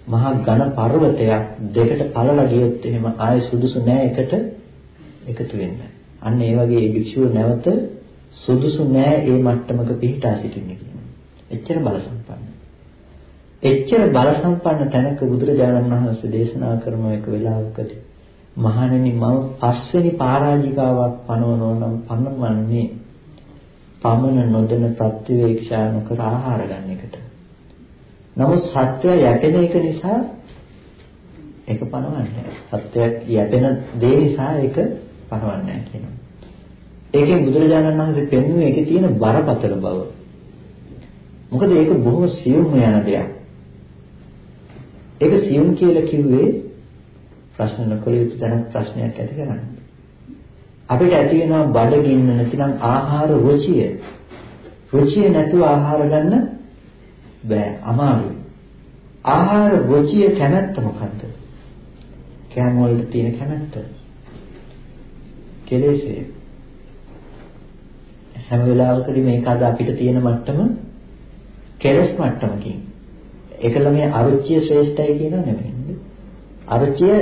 මහා ඝන පර්වතයක් දෙකට පළලා ගියොත් එහෙම ආයෙ සුදුසු නෑ එකට එකතු වෙන්න. අන්න ඒ වගේ මේ භික්ෂුව නැවත සුදුසු නෑ ඒ මට්ටමක පිහිටා සිටින්නේ කියනවා. එච්චර බල සම්පන්න. එච්චර බල සම්පන්න තැනක බුදුරජාණන් වහන්සේ දේශනා කරන එක වෙලාවකදී මහණෙනි මම පස්වෙනි පරාජිකාවක් පනවනවා නම් පනවන්නේ පමන නොදෙන ප්‍රතිවේක්ෂා නොකර ආහාර ගන්න එකට. නමුත් සත්‍යය යැපෙන එක නිසා ඒක පනවන්නේ සත්‍යයක් යැපෙන දේ නිසා ඒක පනවන්නේ කියනවා. ඒකෙන් බුදුරජාණන් වහන්සේ පෙන්වුවේ ඒකේ තියෙන බරපතල බව. මොකද ඒක බොහොම සියුම් යන දෙයක්. ඒක සියුම් කියලා කිව්වේ ප්‍රශ්න නොකළ යුතු තැනක් ප්‍රශ්නයක් ඇති කරන්නේ. අපිට ඇති වෙනවා බඩගින්න නැතිනම් ආහාර රුචිය. රුචිය නැතුව ආහාර ගන්න බෑ අමාරුයි. ආහාර රුචිය කැමැත්ත මොකද්ද? කෑම වලට තියෙන කැමැත්ත. කෙලෙසේ. හැම වෙලාවකදී මේක අද අපිට තියෙන මට්ටම කෙලස් මට්ටමකින්. ඒකල මේ අරුචිය ශ්‍රේෂ්ඨයි කියනව නෙමෙයි. අරුචිය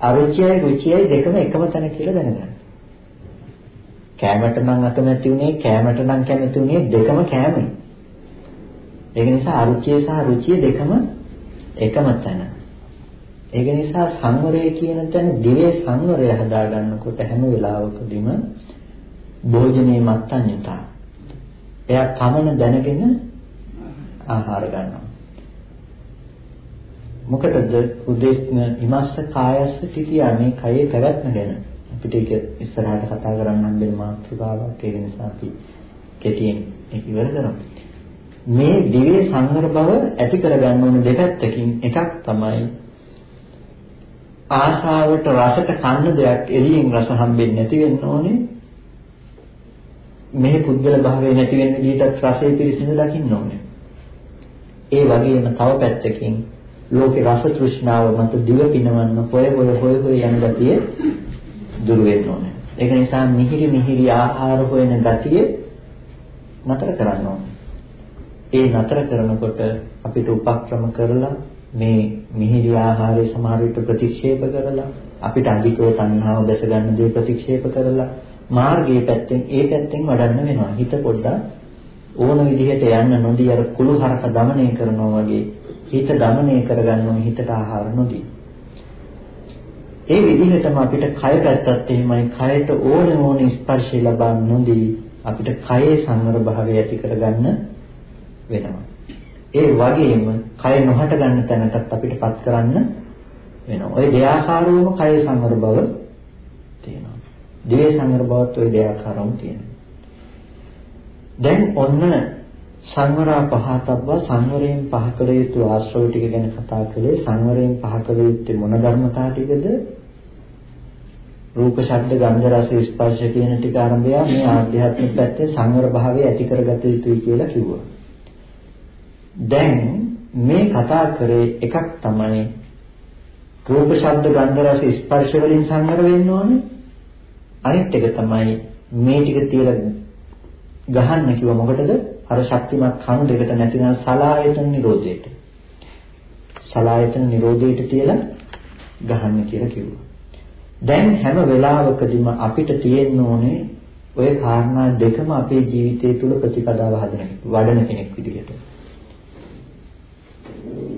අරුචියයි රුචියයි දෙකම එකම තැන කියලා දැනගන්න. කෑමට නම් අකමැති උනේ කෑමට නම් කැමති උනේ දෙකම කෑමයි. ඒක නිසා අරුචිය සහ රුචිය දෙකම එකම තැන. ඒක නිසා සංවරය කියන තැන දිවේ සංවරය හදා ගන්නකොට හැම වෙලාවකදීම භෝජනේ මත්තඤ්‍යතා. එයා කමන දැනගෙන ආහාර ගන්නවා. මොකටද උදේස්න ඉමස්ස කායස්ස තිතියා මේ කයේ පැවැත්ම ගැන අපිට ඒක ඉස්සරහට කතා කරන්න හම්බෙන මාතෘකාවක් ඒ නිසා අපි කෙටියෙන් ඒක ඉවර කරමු. මේ දිවේ සංවර බව ඇති කරගන්න ඕන දෙපැත්තකින් එකක් තමයි ආශාවට රසට කන්න දෙයක් එළියෙන් රස හම්බෙන්නේ නැති වෙන්න ඕනේ. මේ පුද්ගල භාවය නැති වෙන විදිහට රසය පිරිසිදු දකින්න ඕනේ. ඒ වගේම තව පැත්තකින් ලෝකේ රස තෘෂ්ණාව මත දිව පිනවන්න හොය හොය හොය හොය යන ගතිය දුර වෙන්න ඕනේ. ඒක නිසා මිහිරි මිහිරි ආහාර හොයන ගතිය නතර කරන්න ඕනේ. ඒ නතර කරනකොට අපිට උපක්‍රම කරලා මේ මිහිරි ආහාරයේ සමහර විට ප්‍රතික්ෂේප කරලා අපිට අධිකව තණ්හාව දැස ගන්න දේ ප්‍රතික්ෂේප කරලා මාර්ගයේ පැත්තෙන් ඒ පැත්තෙන් වඩන්න වෙනවා. හිත පොඩ්ඩක් ඕන විදිහට යන්න නොදී අර කුළු හරක দমনය කරනවා වගේ හිත দমনය කරගන්න හිතට ආහාර නොදී. ඒ විදිහටම අපිට කය පැත්තත් එහෙමයි කයට ඕන ඕන ස්පර්ශය ලබන්නේ අපිට කයේ සංවර භාවය ඇති කරගන්න වෙනවා. ඒ වගේම කය නොහට ගන්න තැනටත් අපිටපත් කරන්න වෙනවා. ওই දෙආකාරවම කය සංවර බව තියෙනවා. දිවේ සංවර බවත් ওই දෙආකාරවම තියෙනවා. දැන් ඔන්න සංවරා පහතබ්බා සංවරයෙන් පහ කළ යුතු ආශ්‍රව ටික ගැන කතා කළේ සංවරයෙන් පහ කළ යුත්තේ මොන ධර්මතා ටිකද රූප ශබ්ද ගන්ධ රස ස්පර්ශ කියන ටික ආරම්භය මේ ආධ්‍යාත්මික පැත්තේ සංවර භාවය ඇති කරගත යුතුයි කියලා කිව්වා. දැන් මේ කතා කරේ එකක් තමයි රූප ශබ්ද ගන්ධ රස ස්පර්ශ වලින් සංවර වෙන්න ඕනේ. අනිත් එක තමයි මේ ටික තියලා ගහන්න කිව්ව මොකටද? අර ශක්තිමත් කණු දෙකට නැතිනම් සලායතන නිරෝධයට. සලායතන නිරෝධයට තියලා ගහන්න කියලා කිව්වා. දැන් හැම වෙලාවකදීම අපිට තියෙන්න ඕනේ ওই කාරණා දෙකම අපේ ජීවිතය තුළ ප්‍රතිපදාව හදන වඩන කෙනෙක් විදිහට.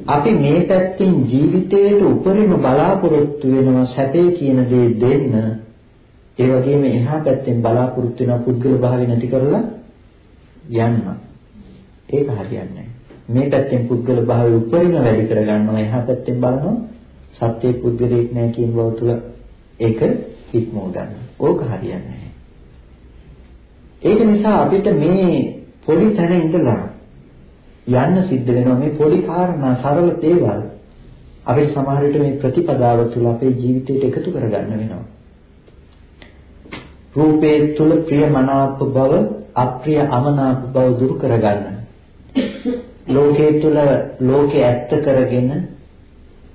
අපි මේ පැත්තෙන් ජීවිතයට උපරිම බලාපොරොත්තු වෙනවා සැපේ කියන දේ දෙන්න. ඒ වගේම එහා පැත්තෙන් බලාපොරොත්තු වෙන පුද්ගල භාවය නැති කරලා යන්න. ඒක හරියන්නේ මේ පැත්තෙන් පුද්ගල භාවය උපරිම වැඩි කරගන්නවා එහා පැත්තෙන් බලනවා සත්‍ය පුද්ගලෙක් නැහැ කියන බව තුළ ඒක හික්මව ගන්න. ඕක හරියන්නේ ඒක නිසා අපිට මේ පොඩි තැන ඉඳලා යන්න සිද්ධ වෙනවා මේ පොඩි කාරණා සරල දේවල් අපේ සමහර විට මේ ප්‍රතිපදාව තුළ අපේ ජීවිතයට එකතු කරගන්න වෙනවා. රූපේ තුල ප්‍රියමනාප බව අප්‍රිය අමනාප බව දුරු කරගන්න. ලෝකයේ තුල ලෝකේ ඇත්ත කරගෙන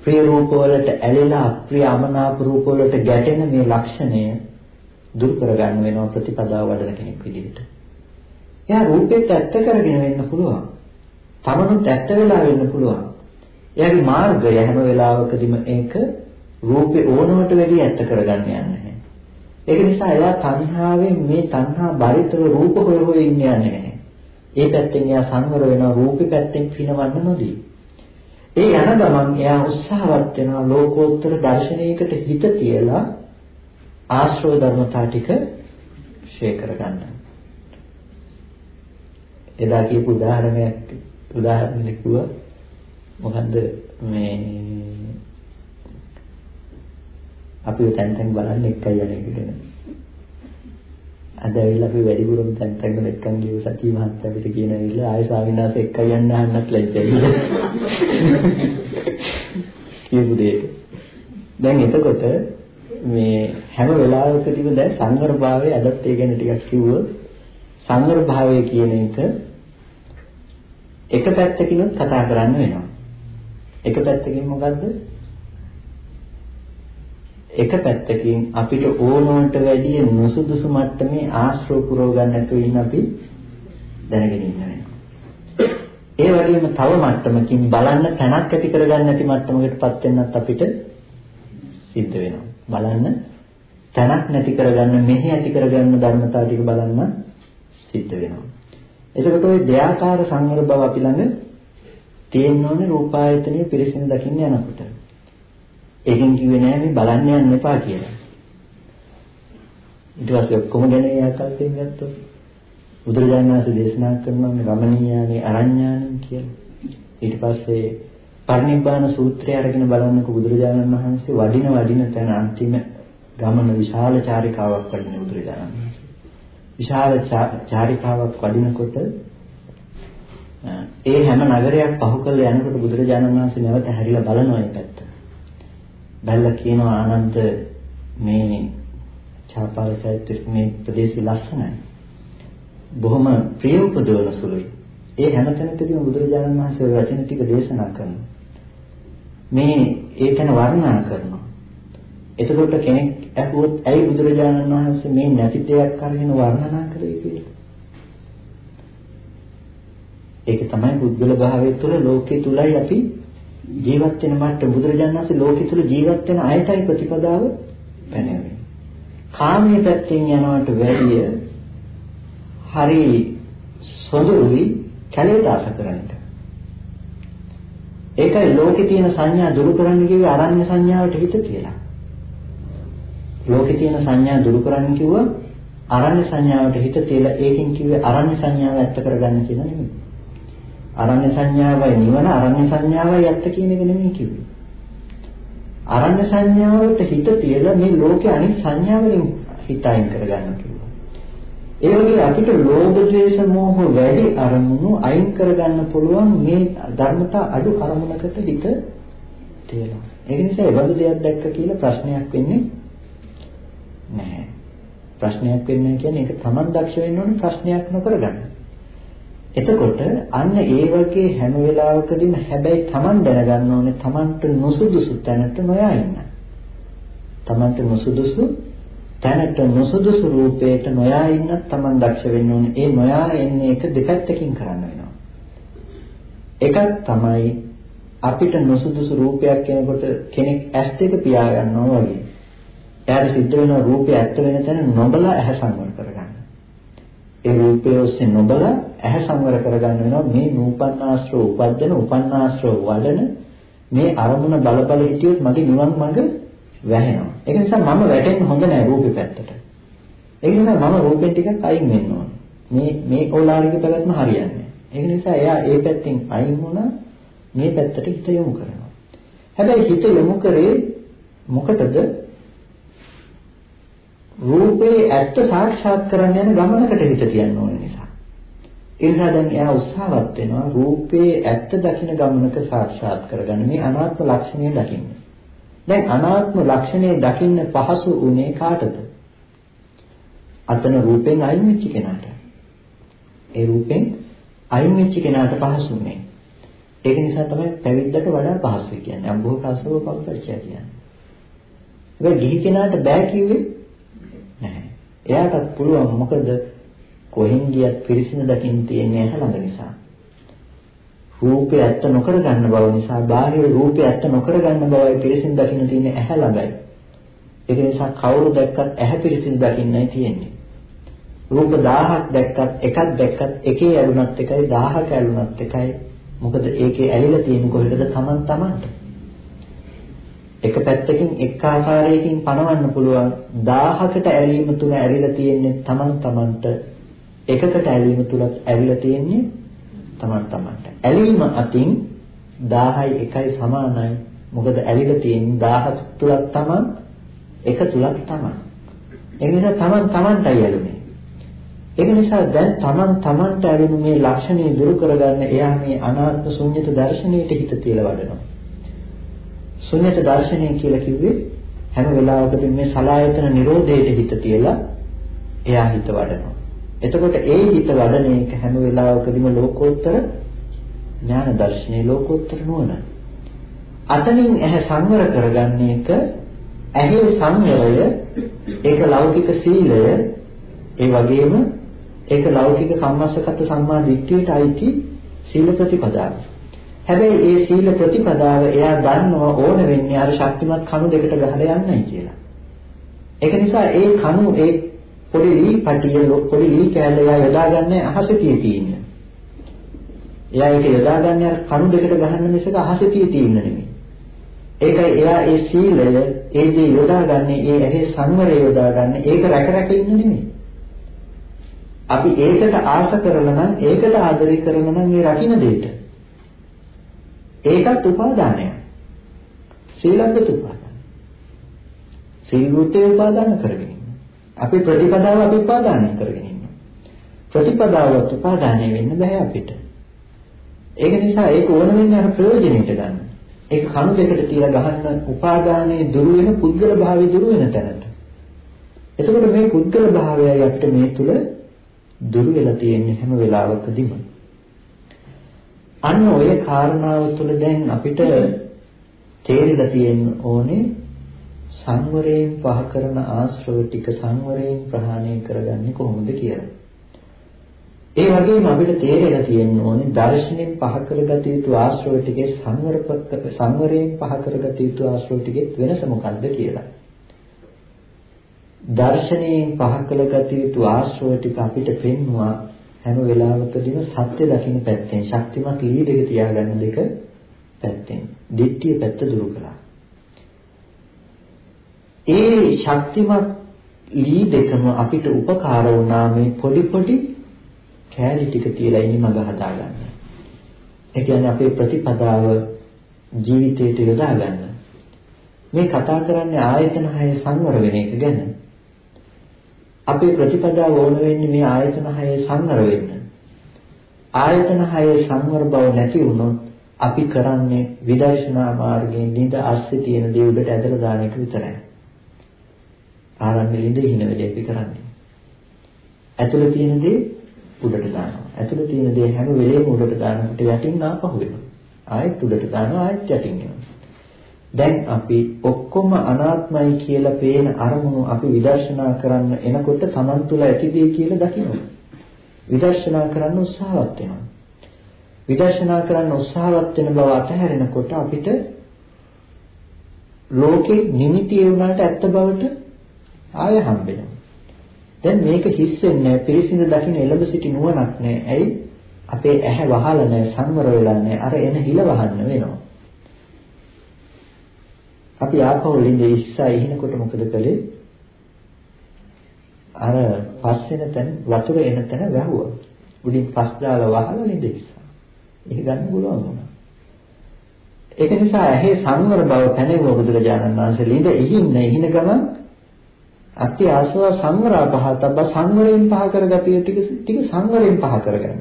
ප්‍රිය රූප වලට ඇලිලා අප්‍රිය අමනාප රූප වලට ගැටෙන මේ ලක්ෂණය දුරු කරගන්න වෙනවා ප්‍රතිපදාව වඩන කෙනෙක් විදිහට. එයා රූපෙත් ඇත්ත කරගෙන වෙන්න පුළුවන්. තමනුත් ඇත්ත වෙලා වෙන්න පුළුවන්. එයාගේ මාර්ගය හැම වෙලාවකදීම ඒක රූපේ ඕනවට වැඩි ඇත්ත කරගන්න යන්නේ නැහැ. ඒක නිසා එයා තණ්හාවෙන් මේ තණ්හා බරිතව රූප හොය හොය ඉන්නේ නැහැ. ඒ පැත්තෙන් එයා සංවර වෙනවා රූපේ පැත්තෙන් පිනවන්න නොදී. ඒ යන ගමන් එයා උත්සාහවත් වෙනවා ලෝකෝත්තර දර්ශනයකට හිත තියලා ආශ්‍රව ධර්මතා ටික ෂේ කරගන්න. එදා කියපු උදාහරණයක් උදාහරණයක් කිව්වා මොකද්ද මේ අපි තැන් තැන් බලන්න එකයි යන්නේ කියලා. අද ඇවිල්ලා අපි වැඩිපුරම තැන් තැන් වල එක්කන් ගිය සතිය මහත්තයා අපිට කියන ඇවිල්ලා ආයෙ ස්වාමීනාස එකයි යන්න අහන්නත් ලැජ්ජයි. කියපු දෙයට. දැන් එතකොට මේ හැම වෙලාවකදීම දැන් සංවර භාවය අදත් ඒ ගැන ටිකක් කිව්වොත් සංවර භාවය කියන එක එක පැත්තකිනුත් කතා කරන්න වෙනවා. එක පැත්තකින් මොකද්ද? එක පැත්තකින් අපිට ඕනොන්ට වැඩිය නුසුදුසු මට්ටමේ ආශ්‍රව පුරව ගන්න නැතුව ඉන්න අපි දැනගෙන ඉන්න වෙනවා. ඒ වගේම තව මට්ටමකින් බලන්න තැනක් ඇති කරගන්න නැති මට්ටමකටපත් වෙන්නත් අපිට සිද්ධ වෙනවා. බලන්න තැනක් නැති කරගන්න මෙහි ඇති කරගන්න ධර්මතාව ටික බලන්න සිද්ධ වෙනවා. එතකොට ওই දෙයාකාර සංවර බව අපි ළඟ තියෙන්න ඕනේ රූපායතනයේ පිරිසිදු දකින්න යනකොට. ඒකෙන් කිව්වේ නෑ මේ බලන්න යන්න එපා කියලා. ඊට පස්සේ ඔක්කොම ගැන යාකල්පෙන් ගත්තොත් බුදුරජාණන් වහන්සේ දේශනා කරනවා මේ රමණීයානේ අරඤ්ඤාණන් කියලා. ඊට පස්සේ පරිනිබ්බාන සූත්‍රය අරගෙන බලනකොට බුදුරජාණන් වහන්සේ වඩින වඩින තැන අන්තිම ගමන විශාල චාරිකාවක් වඩින බුදුරජාණන් වහන්සේ. විශාල චාරිකාවක් වඩිනකොට ඒ හැම නගරයක් පහු කරලා යනකොට බුදුරජාණන් වහන්සේ නැවත හැරිලා බලනවා මේ පැත්ත. බැලලා කියනවා ආනන්ද මේ චාපාල චෛත්‍ය මේ ප්‍රදේශي ලස්සනයි. බොහොම ප්‍රිය උපදවන සුළුයි. ඒ හැම තැනකදීම බුදුරජාණන් වහන්සේ වචන ටික දේශනා කරනවා. මේ ඒකන වර්ණනා කරනවා. එතකොට කෙනෙක් අහුවොත් ඇයි බුදුරජාණන් වහන්සේ මේ නැති දෙයක් අරගෙන වර්ණනා කරේ කියලා. ඒක තමයි පුද්ගල භාවය තුළ ලෝකේ තුලයි අපි ජීවත් වෙන මට්ටම බුදුරජාණන් වහන්සේ ලෝකේ තුල ජීවත් වෙන අයටයි ප්‍රතිපදාව පැනෙන්නේ. කාමයේ පැත්තෙන් යනවට වැඩිය හරි සොඳුරුයි කැලේට ආස කරන්නට. ඒකයි ලෝකේ තියෙන සංඥා දුරු කරන්න කිව්වේ අරණ්‍ය සංඥාවට හිත තියලා. ලෝකේ තියෙන සංඥා දුරු කරන්න කිව්වා අරණ්‍ය සංඥාවට හිත තියලා ඒකෙන් කිව්වේ අරණ්‍ය සංඥාව ඇත්ත කරගන්න කියලා නෙමෙයි. අරණ්‍ය සංඥාවයි නිවන අරණ්‍ය සංඥාවයි ඇත්ත කියන එක නෙමෙයි කිව්වේ. අරණ්‍ය සංඥාවට හිත තියලා මේ ලෝකේ අනිත් සංඥාවලින් හිත අයින් කරගන්න කිව්වා. ඒ වගේ අපිට ලෝභ ද්වේෂ මෝහ වැඩි අරමුණු අයින් කරගන්න පුළුවන් මේ ධර්මතා අඩු අරමුණකට හිත තියලා. ඒ නිසා ඒ වගේ දෙයක් දැක්ක කියලා ප්‍රශ්නයක් වෙන්නේ නැහැ. ප්‍රශ්නයක් වෙන්නේ කියන්නේ ඒක Taman දක්ෂ වෙන්න ඕනේ ප්‍රශ්නයක් නොකරගන්න. එතකොට අන්න ඒ වගේ හැම වෙලාවකදීම හැබැයි Taman දැනගන්න ඕනේ Tamanට නුසුදුසු තැනට නොයා ඉන්න. Tamanට නුසුදුසු තැනට නුසුදුසු රූපයට නොයා ඉන්නත් Taman දක්ෂ වෙන්න ඕනේ. ඒ නොයා එන්නේ එක දෙපැත්තකින් කරන්න වෙනවා. එකක් තමයි අපිට නුසුදුසු රූපයක් කෙනෙකුට කෙනෙක් ඇස් දෙක පියා ගන්නවා වගේ. එයාට සිද්ධ වෙන රූපය ඇත්ත වෙන තැන නොබලා ඇහැ සංවර කරගන්න. ඒ රූපය ඔස්සේ නොබලා ඇහැ සංවර කරගන්න වෙනවා මේ නූපන්නාශ්‍රව උපද්දන උපන්නාශ්‍රව වඩන මේ අරමුණ බල බල හිටියොත් මගේ නිවන් මඟ වැහෙනවා. ඒක නිසා මම වැටෙන්න හොඳ නෑ රූපේ පැත්තට. ඒක නිසා මම රූපෙන් ටිකක් අයින් වෙන්න ඕනේ. මේ මේ ඕලාරික පැවැත්ම හරියන්නේ. ඒක නිසා එයා ඒ පැත්තෙන් අයින් වුණා මේ පැත්තට හිත යොමු කරනවා. හැබැයි හිත යොමු කරේ මොකටද? රූපේ ඇත්ත සාක්ෂාත් කරන්න යන ගමනකට හිත තියන්න ඕන නිසා. ඒ නිසා දැන් එයා උත්සාහවත් වෙනවා රූපේ ඇත්ත දකින ගමනක සාක්ෂාත් කරගන්න මේ අනාත්ම ලක්ෂණය දකින්න. දැන් අනාත්ම ලක්ෂණය දකින්න පහසු උනේ කාටද? අතන රූපෙන් අයින් වෙච්ච කෙනාට. ඒ රූපෙන් අයින් වෙච්ච කෙනාට පහසු උනේ. ඒක නිසා තමයි පැවිද්දට වඩා පහසු කියන්නේ. අම්බෝකාසව පරිචය කියන්නේ. ඒ ගිහි කෙනාට බෑ කිව්වේ නැහැ. එයාටත් පුළුවන් මොකද කොහෙන් ගියත් පිරිසිදු දකින්න තියෙන්නේ ඇහැ ළඟ නිසා. රූපය ඇත්ත නොකර ගන්න බව නිසා බාහිර රූපය ඇත්ත නොකර ගන්න බවයි පිරිසිදු දකින්න තියෙන්නේ ඇහැ ළඟයි. ඒක නිසා කවුරු දැක්කත් ඇහැ පිරිසිදු දකින්නයි තියෙන්නේ. රූප 1000ක් දැක්කත් එකක් දැක්කත් එකේ ඇලුනත් එකයි 1000ක ඇලුනත් එකයි. මොකද ඒකේ ඇලිලා තියෙන කොහෙටද Taman Tamanට. එක පැත්තකින් එක් ආකාරයකින් පනවන්න පුළුවන් 1000කට ඇලීම තුන ඇරිලා තියෙන්නේ Taman Tamanට එකකට ඇලීම තුලත් ඇරිලා තියෙන්නේ Taman Tamanට ඇලීම අතින් 1000යි 1යි සමානයි. මොකද ඇලිලා තියෙන්නේ 1000 තුලක් Taman එක තුලක් Taman ඒ නිසා Taman Tamanටයි ඇලුනේ. ඒක නිසා දැන් Taman Tamanට ඇලෙන මේ ලක්ෂණය දුරු කරගන්න එයා මේ අනාත්ම ශුන්්‍යත දර්ශනයට හිත තියලා වඩනවා. ශුන්‍යත දර්ශනය කියලා කිව්වේ හැම වෙලාවකදීම මේ සලායතන නිරෝධයට හිත තියලා එයා හිත වඩනවා. එතකොට ඒ හිත වඩන එක හැම වෙලාවකදීම ලෝකෝත්තර ඥාන දර්ශනේ ලෝකෝත්තර නුවණ. අතනින් ඇහැ සංවර කරගන්න එක ඇහි සංවරය ඒක ලෞකික සීලය ඒ වගේම ඒක ලෞකික සම්මාසගත සම්මා දිට්ඨියට අයිති සීල ප්‍රතිපදාව. හැබැයි ඒ සීල ප්‍රතිපදාව එයා දන්නවා ඕන වෙන්නේ අර ශක්තිමත් කණු දෙකට ගහලා යන්නයි කියලා. ඒක නිසා ඒ කණු ඒ පොඩි ලී පටිය පොඩි ලී කෑල්ල එයා යොදාගන්නේ අහසේ තියෙන්නේ. එයා ඒක යොදාගන්නේ අර කණු දෙකට ගහන්න මිසක අහසේ තියෙන්නේ නෙමෙයි. ඒකයි එයා ඒ සීලය ඒ දේ යොදාගන්නේ ඒ ඇහි සංවරය යොදාගන්නේ ඒක රැක රැක ඉන්න නෙමෙයි. අපි ඒකට ආශ කරලා නම් ඒකට ආදරය කරලා නම් ඒ රකින්න දෙයට ඒකත් උපාදානයක්. ශ්‍රීලංකත උපාදාන. සීලෘතේ උපාදාන කරගෙන ඉන්නවා. අපි ප්‍රතිපදාව අපි උපාදානය කරගෙන ඉන්නවා. ප්‍රතිපදාවත් උපාදානය වෙන්න බෑ අපිට. ඒක නිසා ඒක ඕන වෙන්නේ අර ප්‍රයෝජනෙට ගන්න. ඒක කණු දෙකට තියලා ගහන්න උපාදානයේ දුරු වෙන පුද්ගල භාවය දුරු වෙන තැනට. එතකොට මේ පුද්ගල භාවයයි අපිට මේ තුල දුරු වෙලා තියෙන්නේ හැම වෙලාවකදීම. අන්න ඔය කාරණාව තුළ දැන් අපිට තේරිලා තියෙන්න ඕනේ සංවරයෙන් පහ කරන ආශ්‍රව ටික සංවරයෙන් ප්‍රහාණය කරගන්නේ කොහොමද කියලා. ඒ වගේම අපිට තේරෙලා තියෙන්න ඕනේ දර්ශනෙන් පහ කරගත යුතු ආශ්‍රව ටිකේ සංවරපත් සංවරයෙන් පහ කරගත යුතු ආශ්‍රව ටිකේ වෙනස මොකක්ද කියලා. දර්ශනයෙන් පහ කළගත යුතු ආශ්‍රව ටික අපිට පෙන්වුවා හැම වෙලාවකදීම සත්‍ය දකින්න පැත්තෙන් ශක්තිමත් ලී දෙක තියාගන්න දෙක පැත්තෙන් දිට්ඨිය පැත්ත දුරු කළා. ඒ ශක්තිමත් ලී දෙකම අපිට උපකාර වුණා මේ පොඩි පොඩි කෑලි ටික තියලා ඉනි මඟ හදාගන්න. ඒ කියන්නේ අපේ ප්‍රතිපදාව ජීවිතයට යොදා ගන්න. මේ කතා කරන්නේ ආයතන හය සංවර වෙන එක ගැන. අපේ ප්‍රතිපදාව ඕන වෙන්නේ මේ ආයතන හයේ සංවර වෙන්න. ආයතන හයේ සංවර බව නැති වුණොත් අපි කරන්නේ විදර්ශනා මාර්ගයෙන් නිද අස්සේ තියෙන දේ උඩට ඇදලා දාන එක විතරයි. ආරම්භ ලිඳ හින වෙලේ අපි කරන්නේ. ඇතුළේ තියෙන දේ උඩට දානවා. ඇතුළේ තියෙන දේ හැම වෙලේම උඩට දානකොට යටින් ආපහු වෙනවා. ආයෙත් උඩට දානවා ආයෙත් යටින් එනවා. දැන් අපි ඔක්කොම අනාත්මයි කියලා පේන අරමුණු අපි විදර්ශනා කරන්න එනකොට Taman තුල ඇතිදී කියලා දකිනවා. විදර්ශනා කරන්න උත්සාහවත් වෙනවා. විදර්ශනා කරන්න උත්සාහවත් වෙන බව අතහැරෙනකොට අපිට ලෝකේ නිමිති වුණාට ඇත්ත බවට ආය හම්බෙනවා. දැන් මේක හිස් වෙන්නේ පිරිසිදු දකින්න එළඹ සිටි නුවණක් නෑ. ඇයි? අපේ ඇහැ වහලා නෑ, සංවර වෙලා නෑ. අර එන හිල වහන්න වෙනවා. අපි ආපහු ලිඳේ ඉස්සා ඉහිනකොට මොකද කළේ? අර පස් වෙන තැන වතුර එන තැන වැහුවා. උඩින් පස් දාලා වහලා ලිඳ ඉස්සා. ඒක ගන්න පුළුවන් වුණා. ඒක නිසා ඇහි සංවර බව පැනෙව බුදුරජාණන් වහන්සේ ලිඳ ඉහින්න ඉහින ගමන් අත්‍ය ආසව සංවරා පහතබ්බ සංවරයෙන් පහ කරගatiya ටික ටික සංවරයෙන් පහ කරගන්න.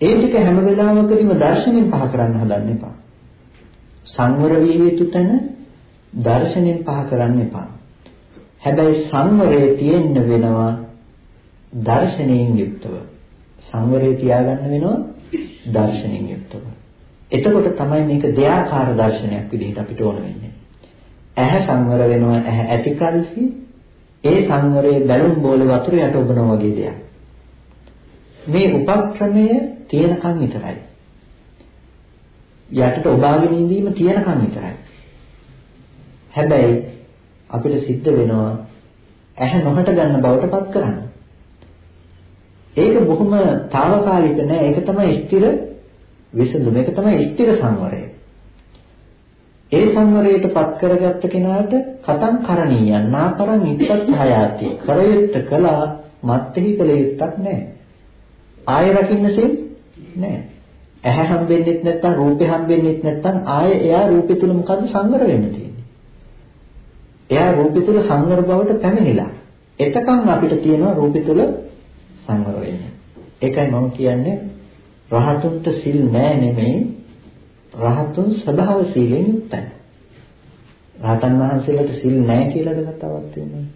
ඒ ටික හැම වෙලාවකදීම දර්ශනයෙන් පහ කරන්න හදන්න එපා. සංවර විය යුතු තැන දර්ශනෙන් පහ කරන්න එපා. හැබැයි සංවරයේ තියෙන්න වෙනවා දර්ශනයෙන් යුක්තව. සංවරයේ තියාගන්න වෙනවා දර්ශනයෙන් යුක්තව. එතකොට තමයි මේක දෙයාකාර දර්ශනයක් විදිහට අපිට ඕන වෙන්නේ. ඇහැ සංවර වෙනවා ඇහැ ඇති කල්හි ඒ සංවරයේ බැලුම් බෝලේ වතුර යට ඔබනවා වගේ දෙයක්. මේ උපක්‍රමය තියෙනකන් විතරයි. යටට ඔබාගෙන ඉඳීම තියෙනකන් විතරයි. හැබැයි අපිට සිද්ධ වෙනවා ඇහැ නොහට ගන්න බවට පත් කරන්න. ඒක බොහොම తాවකාලික නෑ. ඒක තමයි ස්ථිර විසඳුම. ඒක තමයි ස්ථිර සංවරය. ඒ සංවරයට පත් කරගත්ත කෙනාට කතං කරණීයන් නාපරං ඉත්තත් හයාති. කරයුත්ත කළා මත්ෙහි කළ යුත්තක් නෑ. ආය රකින්න සෙල් නෑ. ඇහැ හම්බෙන්නෙත් නැත්නම් රූපේ හම්බෙන්නෙත් නැත්නම් ආයේ එයා රූපේ තුල මොකද්ද සංවර වෙන්න තියෙන්නේ. එයා රූපේ තුල සංවර බවට පැමිණිලා. එතකන් අපිට තියෙනවා රූපේ තුල සංවර වෙන්න. ඒකයි මම කියන්නේ රහතුන්ට සිල් නෑ නෙමෙයි රහතුන් ස්වභාව සීලෙන් යුක්තයි. රහතන් වහන්සේලාට සිල් නෑ කියලාද කතාවක් තියෙනවා.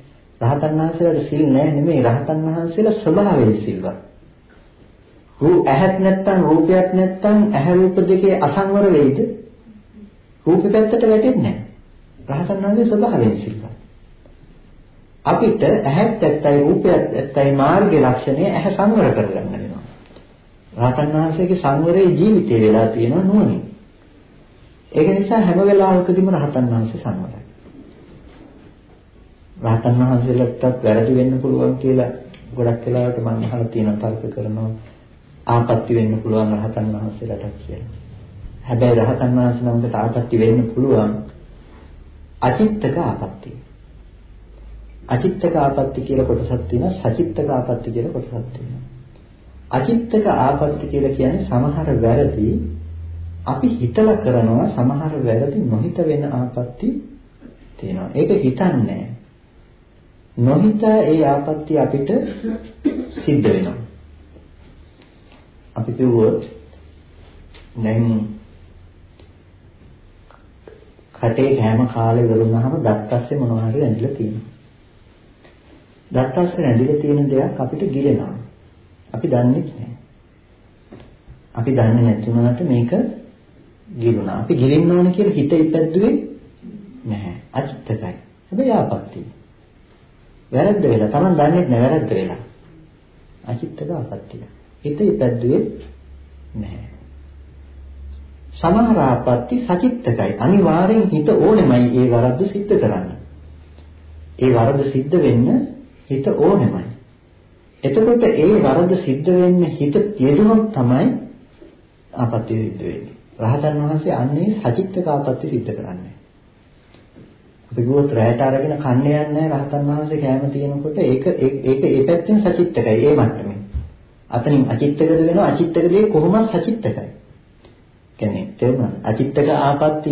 රහතන් වහන්සේලාට සිල් නෑ නෙමෙයි රහතන් වහන්සේලා ස්වභාවයෙන් සිල්වත්. රූප ඇහත් නැත්තම් රූපයක් නැත්තම් ඇහැ රූප දෙකේ අසංවර වෙයිද? රූප පැත්තට වැටෙන්නේ නැහැ. රහතන් වහන්සේ ස්වභාවයෙන් සිල්වත්. අපිට ඇහත් ඇත්තයි රූපයත් ඇත්තයි මාර්ගයේ ලක්ෂණය ඇහැ සංවර කරගන්න වෙනවා. රහතන් වහන්සේගේ සංවරයේ ජීවිතේ වෙලා තියෙනවා නුවණින්. ඒක නිසා හැම වෙලාවකදීම රහතන් වහන්සේ සංවරයි. රහතන් වහන්සේලාටත් වැරදි වෙන්න පුළුවන් කියලා ගොඩක් වෙලාවට මම අහලා තියෙන තර්ක කරනවා ආපත්‍ය වෙන්න පුළුවන් රහතන් වහන්සේලාට කියලා. හැබැයි රහතන් වහන්සේ නමකට ආපත්‍ය වෙන්න පුළුවන් අචිත්තක ආපත්‍ය. අචිත්තක ආපත්‍ය කියලා කොටසක් තියෙනවා සචිත්තක ආපත්‍ය කියලා කොටසක් තියෙනවා. අචිත්තක ආපත්‍ය කියලා කියන්නේ සමහර වැරදි අපි හිතලා කරනවා සමහර වැරදි නොහිත වෙන ආපත්‍ය තියෙනවා. ඒක හිතන්නේ නොහිතා ඒ ආපත්‍ය අපිට සිද්ධ වෙනවා. අපි කිව්වොත් දැන් කටේ කෑම කාලේ වරුණාම දත්තස්සේ මොනවා හරි ඇඳිලා තියෙනවා. දත්තස්සේ ඇඳිලා තියෙන දෙයක් අපිට ගිලෙනවා. අපි දන්නේ නැහැ. අපි දන්නේ නැතුණාට මේක ගිලුණා. අපි ගිලින්න ඕන කියලා හිත ඉපැද්දුවේ නැහැ. අචිත්තකයි. හැබැයි ආපත්‍තිය. වැරද්ද වෙලා. Taman දන්නේ නැහැ වැරද්ද වෙලා. අචිත්තක ආපත්‍තිය. හිත ඉපැද්දුවේ නැහැ. සමහර ආපත්‍ති සචිත්තකයි. අනිවාර්යෙන් හිත ඕනෙමයි ඒ වරද්ද සිද්ධ කරන්න. ඒ වරද සිද්ධ වෙන්න හිත ඕනෙමයි. එතකොට ඒ වරද සිද්ධ වෙන්න හිත යෙදුනොත් තමයි ආපත්‍ය සිද්ධ වෙන්නේ. රහතන් වහන්සේ අන්නේ සචිත්තක ආපත්‍ය සිද්ධ කරන්නේ. අපි ගියොත් රැයට අරගෙන කන්න යන්නේ රහතන් වහන්සේ කැම තියෙනකොට ඒක ඒක ඒ පැත්තෙන් සචිත්තකයි ඒ මට්ටමේ. අතනින් අචිත්තකද වෙනවා අචිත්තකදී කොහොමද සචිත්තකයි. කියන්නේ තේරුණාද? අචිත්තක ආපත්‍ය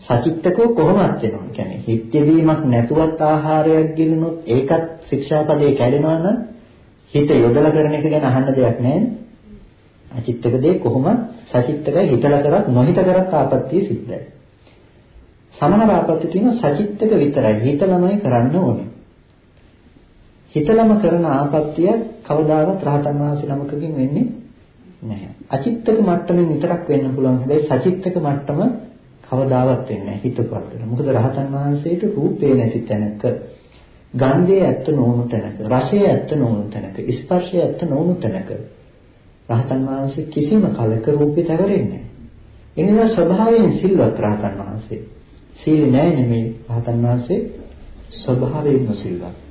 සචිත්තකෝ කොහොමද වෙනවා? කියන්නේ හිත්‍යවීමක් නැතුවත් ආහාරයක් ගිලිනොත් ඒකත් ශික්ෂාපදේ කැඩෙනවා නම් හිත යොදලා කරන එක ගැන අහන්න දෙයක් නැහැ. අචිත්තක දේ කොහොමද සචිත්තකයි හිතලා කරත් නොහිත කරත් ආපත්‍ය සිද්ධයි. සමහර ආපත්‍ය තියෙන සචිත්තක විතරයි හිතලමයි කරන්න ඕනේ. හිතලම කරන ආපත්‍ය කවදාවත් රහතන් වහන්සේ නමකකින් වෙන්නේ නැහැ. අචිත්තක මට්ටමින් විතරක් වෙන්න පුළුවන්. හැබැයි සචිත්තක මට්ටම කවදාවත් වෙන්නේ නැහැ හිතපත් වෙන. මොකද රහතන් වහන්සේට රූපේ නැති තැනක, ගන්ධය ඇත්ත නොවුණු තැනක, රසය ඇත්ත නොවුණු තැනක, ස්පර්ශය ඇත්ත නොවුණු තැනක රහතන් වහන්සේ කිසිම කලක රූපේ තවරෙන්නේ නැහැ. ඒ නිසා ස්වභාවයෙන් සිල්වත් රහතන් වහන්සේ. සීල නැහැ නෙමෙයි රහතන් වහන්සේ ස්වභාවයෙන්ම සිල්වත්.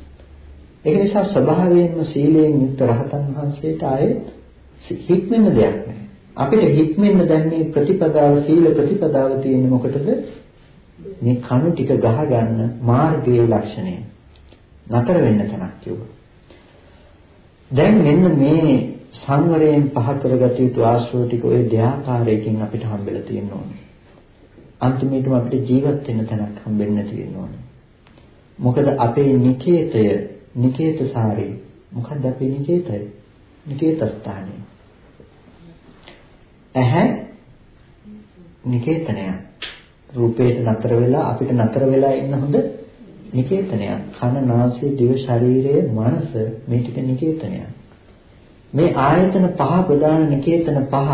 ඒක නිසා ස්වභාවයෙන්ම සීලයෙන් යුක්ත රහතන් වහන්සේට ආයේ හික්මෙන්න දෙයක් නැහැ. අපිට හික්මෙන්න දැන් මේ ප්‍රතිපදාව සීල ප්‍රතිපදාව තියෙන්නේ මොකටද? මේ කණු ටික ගහ ගන්න මාර්ගයේ ලක්ෂණය. නතර වෙන්න තැනක් තියුණා. දැන් මෙන්න මේ සංවරයෙන් පහ කරගත යුතු ආශ්‍රව ටික ওই දෙආකාරයකින් අපිට හම්බෙලා තියෙන්න ඕනේ. අන්තිමේටම අපිට ජීවත් වෙන්න තැනක් හම්බෙන්න තියෙන්න ඕනේ. මොකද අපේ නිකේතය නිකේතසාරේ මොකක්ද අපේ නිකේතය? නිකේත ස්ථානය. ඇහැ නිකේතනය. රූපේට නතර වෙලා අපිට නතර වෙලා ඉන්න හොඳ නිකේතනයක්. කන, නාසය, දිව, ශරීරය, මනස මේ ටික නිකේතනයක්. මේ ආයතන පහ ප්‍රධාන නිකේතන පහ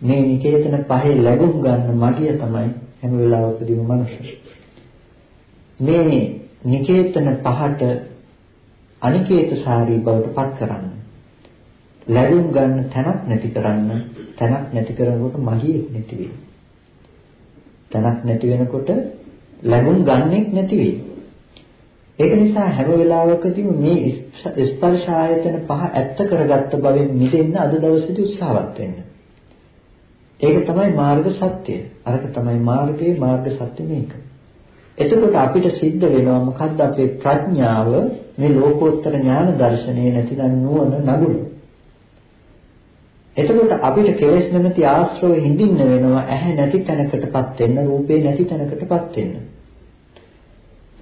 මේ නිකේතන පහේ ලැබුම් ගන්න මගිය තමයි හැම වෙලාවකදීම මනස. මේ නිකේතන පහට අනිකේතසාරී බවට පත් කරන්න. ලැබුම් ගන්න තැනක් නැති කරන්න තැනක් නැති කරනකොට මගියෙක් නැති වෙයි. තැනක් නැති වෙනකොට ලැබුම් ගන්නෙක් නැති වෙයි. ඒක නිසා හැම වෙලාවකදීම මේ ස්පර්ශ ආයතන පහ ඇත්ත කරගත්ත බවෙන් මිදෙන්න අද දවසේදී උත්සාහවත් වෙන්න. ඒක තමයි මාර්ග සත්‍යය. අරක තමයි මාර්ගයේ මාර්ග සත්‍ය මේක. එතකොට අපිට සිද්ධ වෙනවා මොකද්ද අපේ ප්‍රඥාව මේ ලෝකෝත්තර ඥාන දර්ශනය නැතිනම් නුවණ නගුණ. එතකොට අපිට කෙලෙස් නැමැති ආශ්‍රව හිඳින්න වෙනවා ඇහැ නැති තැනකටපත් වෙන්න රූපේ නැති තැනකටපත් වෙන්න.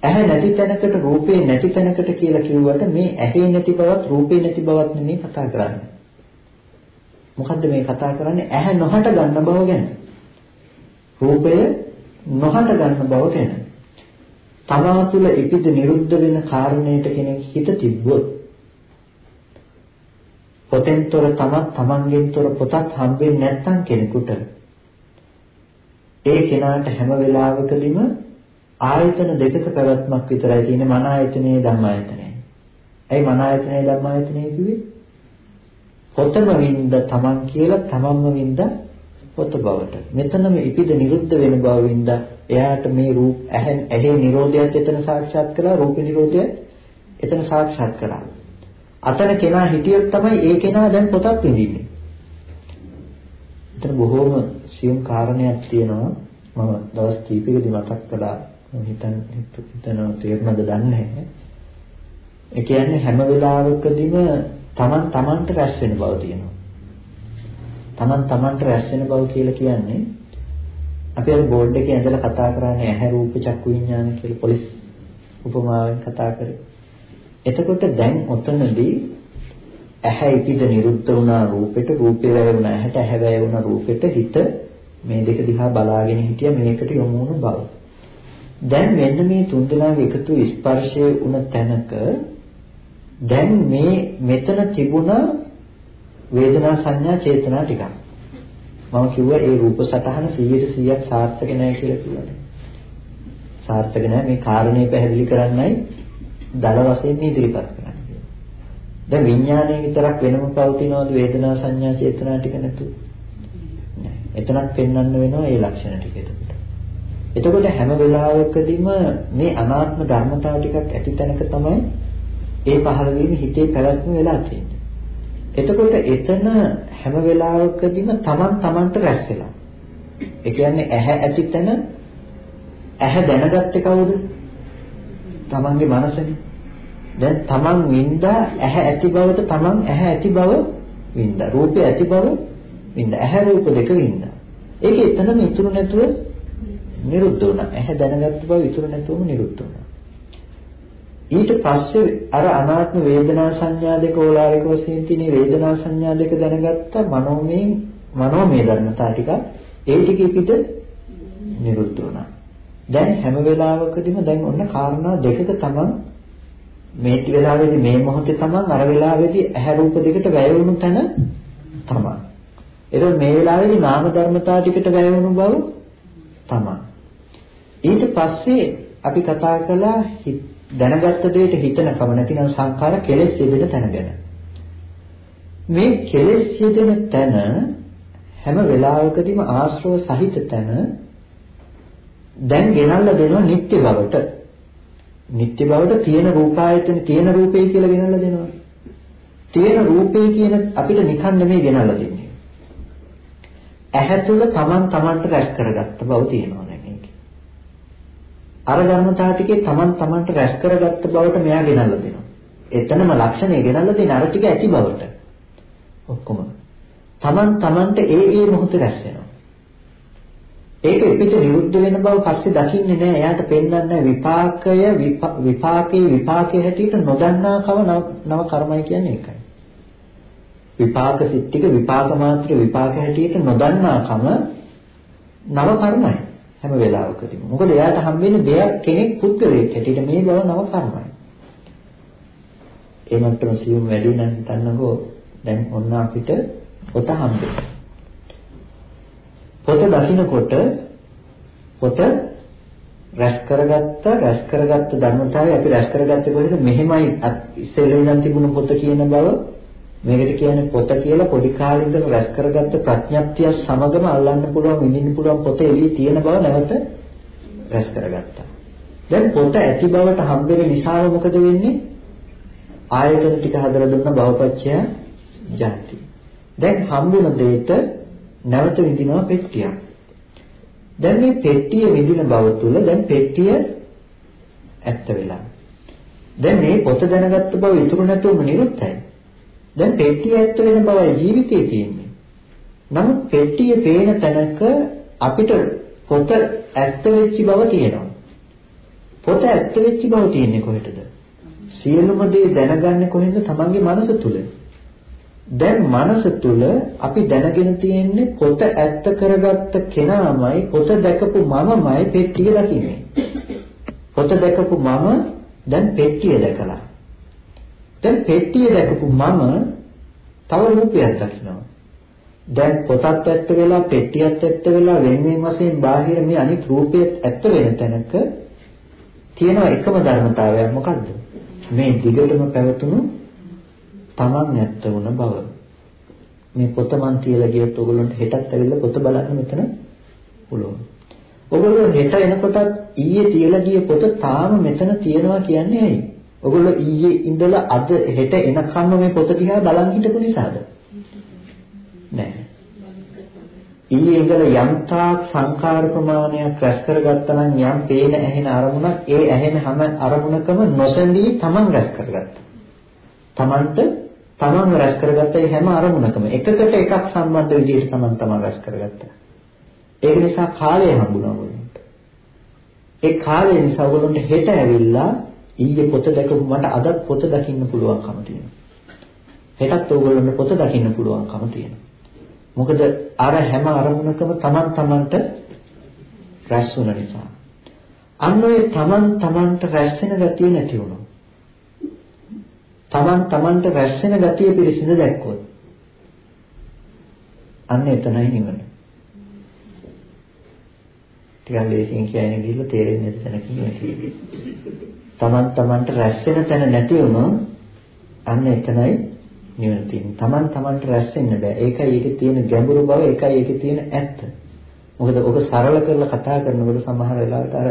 ඇහැ නැති තැනකට රූපේ නැති තැනකට කියලා කිව්වට මේ ඇහි නැති බවත් රූපේ නැති බවත් නෙමෙයි කතා කරන්නේ. මොකද්ද මේ කතා කරන්නේ? ඇහැ නොහට ගන්න බව ගැන. රූපය නොහට ගන්න බව ගැන. තමා තුළ ඉපිද නිරුද්ධ වෙන කාරණයට කෙනෙක් හිත තිබ්බොත් පොතෙන්තර තමත් තමන්ගෙන්තර පොතක් හම්බෙන්නේ නැත්නම් කෙනෙකුට ඒ කෙනාට හැම වෙලාවකදීම ආයතන දෙකක පැවැත්මක් විතරයි තියෙන්නේ මන ආයතනයේ ධම්ම ආයතනයේ. ඇයි මන ආයතනයේ ධම්ම ආයතනයේ කිව්වේ? පොතම වින්ද තමන් කියලා තමන්ම වින්ද පොත බවට. මෙතනම ඉපිද නිරුද්ධ වෙන බව වින්ද එයාට මේ රූප ඇහෙන් ඇහි නිරෝධයත් එතන සාක්ෂාත් කළා රූප නිරෝධයත් එතන සාක්ෂාත් කළා. අතන කෙනා හිටියොත් තමයි ඒ කෙනා දැන් පොතක් විඳින්නේ. එතන බොහෝම සියුම් කාරණයක් තියෙනවා. මම දවස් කීපයකදී මතක් කළා. හිතන් හිතන තේරුණාද දන්නේ නැහැ. ඒ කියන්නේ හැම වෙලාවකදීම Taman Tamanට රැස් වෙන බව තියෙනවා. Taman Tamanට රැස් වෙන බව කියලා කියන්නේ අපි අර බෝඩ් එකේ ඇඳලා කතා කරන්නේ ඇහැ රූප චක්කු විඥාන කියලා පොලිස් උපමාවෙන් කතා කරේ. එතකොට දැන් ඔතනදී ඇහැ ඉපිද නිරුද්ධ වුණා රූපෙට රූපේ වැය වුණා ඇහැට ඇහැ වැය වුණා රූපෙට හිත මේ දෙක දිහා බලාගෙන හිටිය මේකට යොමු වුණු බව. දැන් මෙන්න මේ තුන්දෙනාගේ එකතු ස්පර්ශය වුණ තැනක දැන් මේ මෙතන තිබුණ වේදනා සංඥා චේතනා ටිකක්. මම කිව්වා ඒ රූප සටහන 100%ක් සාර්ථක නැහැ කියලා කිව්වනේ. සාර්ථක නැහැ මේ කාරණේ පැහැදිලි කරන්නයි දල වශයෙන් ඉදිරිපත් කරන්නේ. දැන් විඥානයේ විතරක් වෙනම පවතිනවද වේදනා සංඥා චේතනා ටික නැතුව? නෑ. එතනක් පෙන්වන්න වෙනවා ඒ ලක්ෂණ ටික එතකොට. එතකොට හැම වෙලාවකදීම මේ අනාත්ම ධර්මතාව ටිකක් ඇති තැනක තමයි ඒ පහළ වීම හිතේ පැවැත්ම වෙලා තියෙන්නේ. එතකොට එතන හැම වෙලාවකදීම Taman Tamanට රැස් වෙලා. ඒ කියන්නේ ඇහැ ඇති තැන ඇහැ දැනගත්තේ කවුද? Tamanගේ මනසනේ. දැන් Taman වින්දා ඇහැ ඇති බවට Taman ඇහැ ඇති බව වින්දා. රූපය ඇති බව වින්දා. ඇහැ රූප දෙක වින්දා. ඒක එතනම ඉතුරු නැතුව නිරුද්ධ වුණා. ඇහැ දැනගත්ත බව ඉතුරු නැතුවම නිරුද්ධ වුණා. ඊට පස්සේ අර අනාත්ම වේදනා සංඥා දෙක ඕලාරික වශයෙන් තියෙන වේදනා සංඥා දෙක දැනගත්ත මනෝමය මනෝමය ධර්මතා ටික ඒ ටිකේ පිට නිරුද්ධ වුණා. දැන් හැම වෙලාවකදීම දැන් ඔන්න කාරණා දෙකක තමන් මේ වෙලාවේදී මේ මොහොතේ තමන් අර වෙලාවේදී ඇහැ රූප දෙකට වැය වුණු තැන තමන්. ඒතකොට මේ වෙලාවේදී නාම ධර්මතා ටිකට වැය වුණු බව තමන්. ඊට පස්සේ අපි කතා කළා දැනගත්ත දෙයට හිතනකම නැතිනම් සංඛාර කෙලෙස් යෙදෙන තැන ගැන. මේ කෙලෙස් යෙදෙන තැන හැම වෙලාවකදීම ආශ්‍රව සහිත තැන දැන් ගෙනල්ලා දෙනවා නිත්‍ය බවට. නිත්‍ය බවට තියෙන රූපායතන තියෙන රූපේ කියලා ගෙනල්ලා දෙනවා. තියෙන රූපේ කියන අපිට නිකන් නෙමෙයි ගෙනල්ලා දෙන්නේ. ඇහැ තුල Taman Tamanට රැස් කරගත්ත බව තියෙනවා නේ මේක. අර ධර්මතාව ටිකේ Taman Tamanට රැස් කරගත්ත බවට මෙයා ගෙනල්ලා දෙනවා. එතනම ලක්ෂණය ගෙනල්ලා දෙන අර ටික ඇති බවට. ඔක්කොම. Taman Tamanට ඒ ඒ මොහොතේ රැස් වෙනවා. ඒක පිට විරුද්ධ වෙන බව පස්සේ දකින්නේ නැහැ. එයාට පෙන්වන්නේ විපාකය විපාකේ විපාකයේ හැටියට නොදන්නාකම නව කර්මයි කියන්නේ ඒකයි. විපාක සිත්තික විපාක මාත්‍ර විපාක හැටියට නොදන්නාකම නව කර්මයි හැම වෙලාවකදීම. මොකද එයාට හම්බෙන්නේ දෙයක් කෙනෙක් පුද්ගලයෙක් හැටියට මේ බව නව කර්මයි. ඒ මට්ටම සියුම් වැඩි නම් හිතන්නකෝ දැන් ඔන්න අපිට පොත හම්බෙන්නේ. පොත දකින්නකොට පොත රැස් කරගත්ත රැස් කරගත්ත ධර්මතාවය අපි රැස් කරගත්තේ කොහෙද මෙහෙමයි ඉස්සෙල්ලා ඉඳන් තිබුණු පොත කියන බව මේකට කියන්නේ පොත කියලා පොඩි කාලේ ඉඳන් රැස් කරගත්ත ප්‍රඥප්තිය සමගම අල්ලන්න පුළුවන් විඳින්න පුළුවන් පොත එළියේ තියෙන බව නැවත රැස් කරගත්තා. දැන් පොත ඇති බවට හම්බෙන නිසාම මොකද වෙන්නේ? ආයතන ටික හදලා දුන්න භවපච්චය ජාති. දැන් හම්බුන දෙයට නැවත විඳිනවා පෙට්ටියක්. දැන් මේ පෙට්ටිය විඳින බව තුල දැන් පෙට්ටිය ඇත්ත වෙලා. දැන් මේ පොත දැනගත්ත බව ඉතුරු නැතුවම නිරුත්තයි. දැන් පෙට්ටිය ඇත්ත වෙන බවයි ජීවිතේ තියෙන්නේ. නමුත් පෙට්ටිය පේන තැනක අපිට පොත ඇත්ත වෙච්ච බව තියෙනවා. පොත ඇත්ත වෙච්ච බව තියෙන්නේ කොහෙටද? සියලුම දේ දැනගන්නේ කොහෙන්ද? තමන්ගේ මනස තුල. දැන් මනස තුල අපි දැනගෙන තියෙන්නේ පොත ඇත්ත කරගත්ත කෙනාමයි පොත දැකපු මමමයි පෙට්ටිය දකින්නේ. පොත දැකපු මම දැන් පෙට්ටිය දැකලා. දැන් පෙට්ටිය දැකපු මම තව රූපයක් දකිනවා. දැන් පොතත් ඇත්ත වෙලා පෙට්ටියත් ඇත්ත වෙලා වෙන වෙන වශයෙන් බාහිර මේ අනිත් රූපයත් ඇත්ත වෙන තැනක තියෙන එකම ධර්මතාවයක් මොකද්ද? මේ දිගටම පැවතුණු Taman ඇත්ත වුණ බව. මේ පොත මන් තියලා ගියොත් ඔයගොල්ලන්ට හෙටත් ඇවිල්ලා පොත බලන්න මෙතන පුළුවන්. ඔයගොල්ලෝ හෙට එනකොටත් ඊයේ තියලා ගිය පොත තාම මෙතන තියෙනවා කියන්නේ ඇයි? ඔයගොල්ලෝ ඊයේ ඉඳලා අද හෙට එනකම්ම මේ පොත දිහා බලන් හිටපු නිසාද? නෑ. ඊයේ ඉඳලා යම් තාක් සංකාර ප්‍රමාණයක් රැස් කරගත්තා නම් යම් පේන ඇහෙන අරමුණක් ඒ ඇහෙන හැම අරමුණකම නොසැලී Taman රැස් කරගත්තා. Tamanට තමන්ව රැස් කරගත්ත ඒ හැම අරමුණකම එකකට එකක් සම්බන්ධ විදිහට තමන් තමන් රැස් කරගත්තා. ඒක නිසා කාලය හම්බුණා ඔයගොල්ලන්ට. ඒ කාලය නිසා ඔයගොල්ලන්ට හෙට ඇවිල්ලා ඊයේ පොත දැකපු මට අදත් පොත දකින්න පුළුවන්කම තියෙනවා. හෙටත් ඕගොල්ලන්ට පොත දකින්න පුළුවන්කම තියෙනවා. මොකද අර හැම අරමුණකම Taman Tamanට රැස් වුණ නිසා. අන්න ඔය Taman Tamanට රැස් වෙන ගතිය නැති වුණා. Taman Tamanට රැස් වෙන ගතිය පිළිසිඳ දැක්කොත් අන්න එතනයි නිවන. ටිකක් ලේසියෙන් කියන්නේ ගිහිල්ලා තේරෙන්නේ නැති තැනකින් නෙවෙයි. Taman Tamanට රැස් වෙන තැන නැති වුණොත් අන්න එතනයි නිවන තියෙන්නේ. Taman Tamanට රැස් වෙන්න බෑ. ඒකයි ඒකේ තියෙන ගැඹුරු බව, ඒකයි ඒකේ තියෙන ඇත්ත. මොකද ඔක සරල කරලා කතා කරනකොට සමහර වෙලාවට අර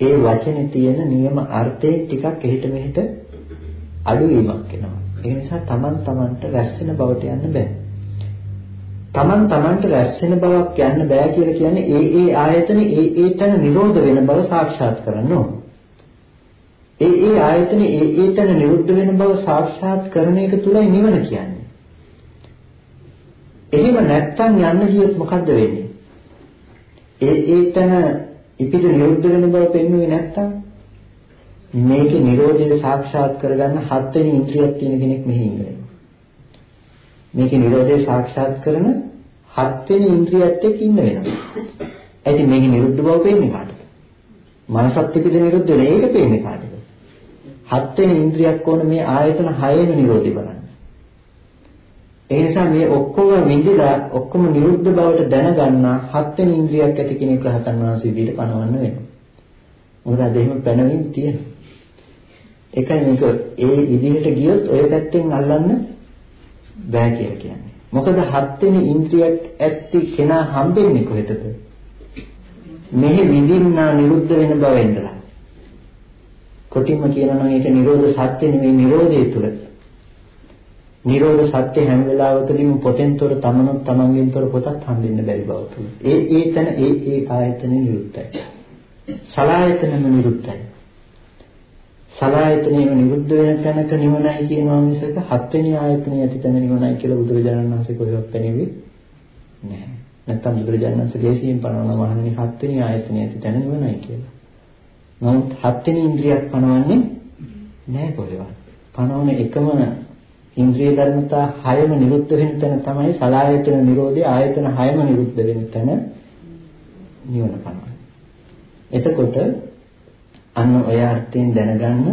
ඒ වචනේ තියෙන නියම අර්ථයේ ටිකක් එහෙට මෙහෙට අඩුවීමක් එනවා. ඒ නිසා Taman Tamanට රැස් වෙන බවට යන්න බෑ. Taman Tamanට රැස් වෙන බවක් යන්න බෑ කියලා කියන්නේ ඒ ඒ ආයතන ඒ ඒ තැන නිරෝධ වෙන බව සාක්ෂාත් කරන්න ඕන. ඒ ඒ ආයතන ඒ ඒ තැන නිරුද්ධ වෙන බව සාක්ෂාත් කරන එක තුලයි නිවන කියන්නේ. එහෙම නැත්තම් යන්න ගියොත් මොකද්ද වෙන්නේ? ඒ ඒ තැන ඉපිට නිරුද්ධ වෙන බව පෙන්වුවේ නැත්තම් මේකේ Nirodha සාක්ෂාත් කරගන්න හත්වෙනි ඉන්ද්‍රියක් තියෙන කෙනෙක් මෙහි ඉන්නවා. මේකේ Nirodha සාක්ෂාත් කරන හත්වෙනි ඉන්ද්‍රියත් එක්ක ඉන්න වෙනවා. ඇයි මේකේ නිරුද්ධ බව පේන්නේ කාටද? මනසත් පිට නිරුද්ධ වෙන ඒක පේන්නේ කාටද? හත්වෙනි ඉන්ද්‍රියක් ඕන මේ ආයතන හයෙම නිරෝධي බලන්න. ඒ නිසා මේ ඔක්කොම විඳිලා ඔක්කොම නිරුද්ධ බවට දැනගන්න හත්වෙනි ඉන්ද්‍රියක් ඇති කෙනෙක් රහතන් වහන්සේ විදිහට පණවන්න වෙනවා. මොකද අද එහෙම පැනවීම තියෙනවා. ඒකයි මේක ඒ විදිහට ගියොත් ඔය පැත්තෙන් අල්ලන්න බෑ කියලා කියන්නේ. මොකද හත්වෙනි ඉන්ද්‍රියක් ඇත්ති කෙනා හම්බෙන්නේ කොහෙටද? මෙහි විඳින්නා නිරුද්ධ වෙන බව ඉඳලා. කොටින්ම කියනවා නම් ඒක නිරෝධ සත්‍ය නෙමෙයි නිරෝධය තුල. නිරෝධ සත්‍ය හැම වෙලාවකදීම පොතෙන්තොර තමනුත් තමන්ගෙන්තොර පොතක් හම්බෙන්න බැරි බව තුල. ඒ ඒ තන ඒ ඒ ආයතන නිරුද්ධයි. සලායතනම නිරුද්ධයි. සලායතනෙම නිරුද්ධ වෙන තැනක නිවනයි කියනවා මිසක හත්වෙනි ආයතනය ඇති තැන නිවනයි කියලා බුදුරජාණන් වහන්සේ කොහෙවත් පෙනෙන්නේ නැහැ. නැත්තම් බුදුරජාණන් වහන්සේ දේශයෙන් පනවන මහණෙනි හත්වෙනි ආයතනය ඇති තැන නිවනයි කියලා. නමුත් හත්වෙනි ඉන්ද්‍රියක් පනවන්නේ නැහැ කොහෙවත්. පනවන එකම ඉන්ද්‍රිය ධර්මතා හයම නිරුද්ධ වෙන තැන තමයි සලායතන නිරෝධය ආයතන හයම නිරුද්ධ වෙන තැන නිවන පනවන්නේ. එතකොට අන්න ඔය අර්ථයෙන් දැනගන්න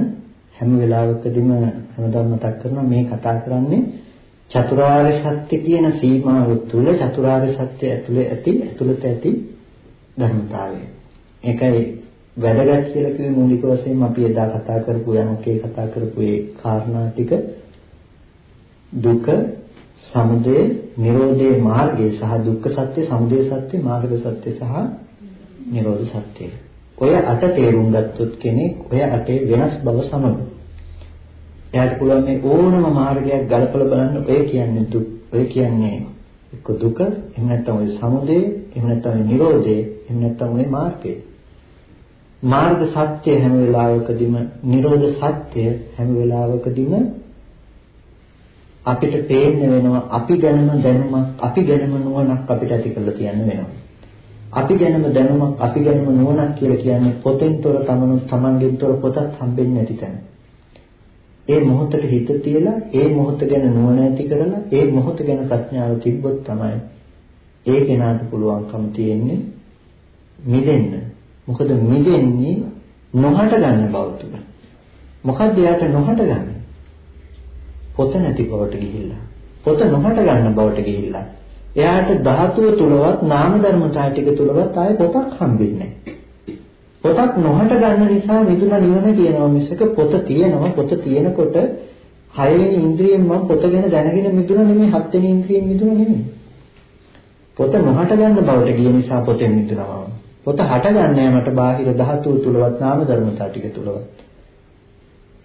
හැම වෙලාවකදීම හැමදාම මතක් කරනවා මේ කතා කරන්නේ චතුරාර්ය සත්‍ය කියන සීමාව තුළ චතුරාර්ය සත්‍ය ඇතුළේ ඇති ඇතුළත ඇති ධර්මතාවය. ඒකයි වැදගත් කියලා කිව්වේ මූලික වශයෙන් අපි එදා කතා කරපු යමකේ කතා කරපු ඒ කාරණා ටික දුක, සමුදය, නිරෝධයේ මාර්ගය සහ දුක්ඛ සත්‍ය, සමුදය සත්‍ය, මාර්ග සත්‍ය සහ නිරෝධ සත්‍යය. ඔය අට තේරුම් ගත්තොත් කෙනෙක් ඔය අටේ වෙනස් බව සමග එයාට පුළුවන් මේ ඕනම මාර්ගයක් ගලපලා බලන්න ඔය කියන්නේ දුක් ඔය කියන්නේ එක්ක දුක එහෙම නැත්නම් ඔය සමුදය එහෙම නැත්නම් ඔය නිරෝධය එහෙම නැත්නම් ඔය මාර්ගය මාර්ග සත්‍ය හැම වෙලාවකදීම නිරෝධ සත්‍ය හැම වෙලාවකදීම අපිට පේන්න වෙනවා අපි ගැනම දැනුමක් අපි ගැනම නුවණක් අපිට ඇති කරලා තියන්න වෙනවා අපි ගැනම දැනුමක් අපි ගැනම නුවණක් කියලා කියන්නේ පොතෙන්තොර තමනුත් තමන්ගෙන්තොර පොතක් හම්බෙන්නේ නැති තැන. ඒ මොහොතට හිත තියලා ඒ මොහොත ගැන නුවණ ඇති කරලා ඒ මොහොත ගැන ප්‍රඥාව තිබ්බොත් තමයි ඒ කෙනාට පුළුවන්කම තියෙන්නේ මිදෙන්න. මොකද මිදෙන්නේ නොහට ගන්න බව තුල. මොකද්ද යාට නොහට ගන්න? පොත නැති බවට ගිහිල්ලා. පොත නොහට ගන්න බවට ගිහිල්ලා. එයාට ධාතුව තුලවත් නාම ධර්මතා ටික තුලවත් ආයේ පොතක් හම්බෙන්නේ පොතක් නොහට ගන්න නිසා මිදුණ නිවන කියනවා මිසක පොත තියෙනවා පොත තියෙනකොට හයවෙනි ඉන්ද්‍රියෙන් මම පොත ගැන දැනගෙන මිදුණ නෙමෙයි හත්වෙනි ඉන්ද්‍රියෙන් මිදුණ නෙමෙයි පොත නොහට ගන්න බවට ගිය නිසා පොතෙන් මිදුණා පොත හට ගන්නෑ මට බාහිර ධාතුව තුලවත් නාම ධර්මතා ටික තුලවත්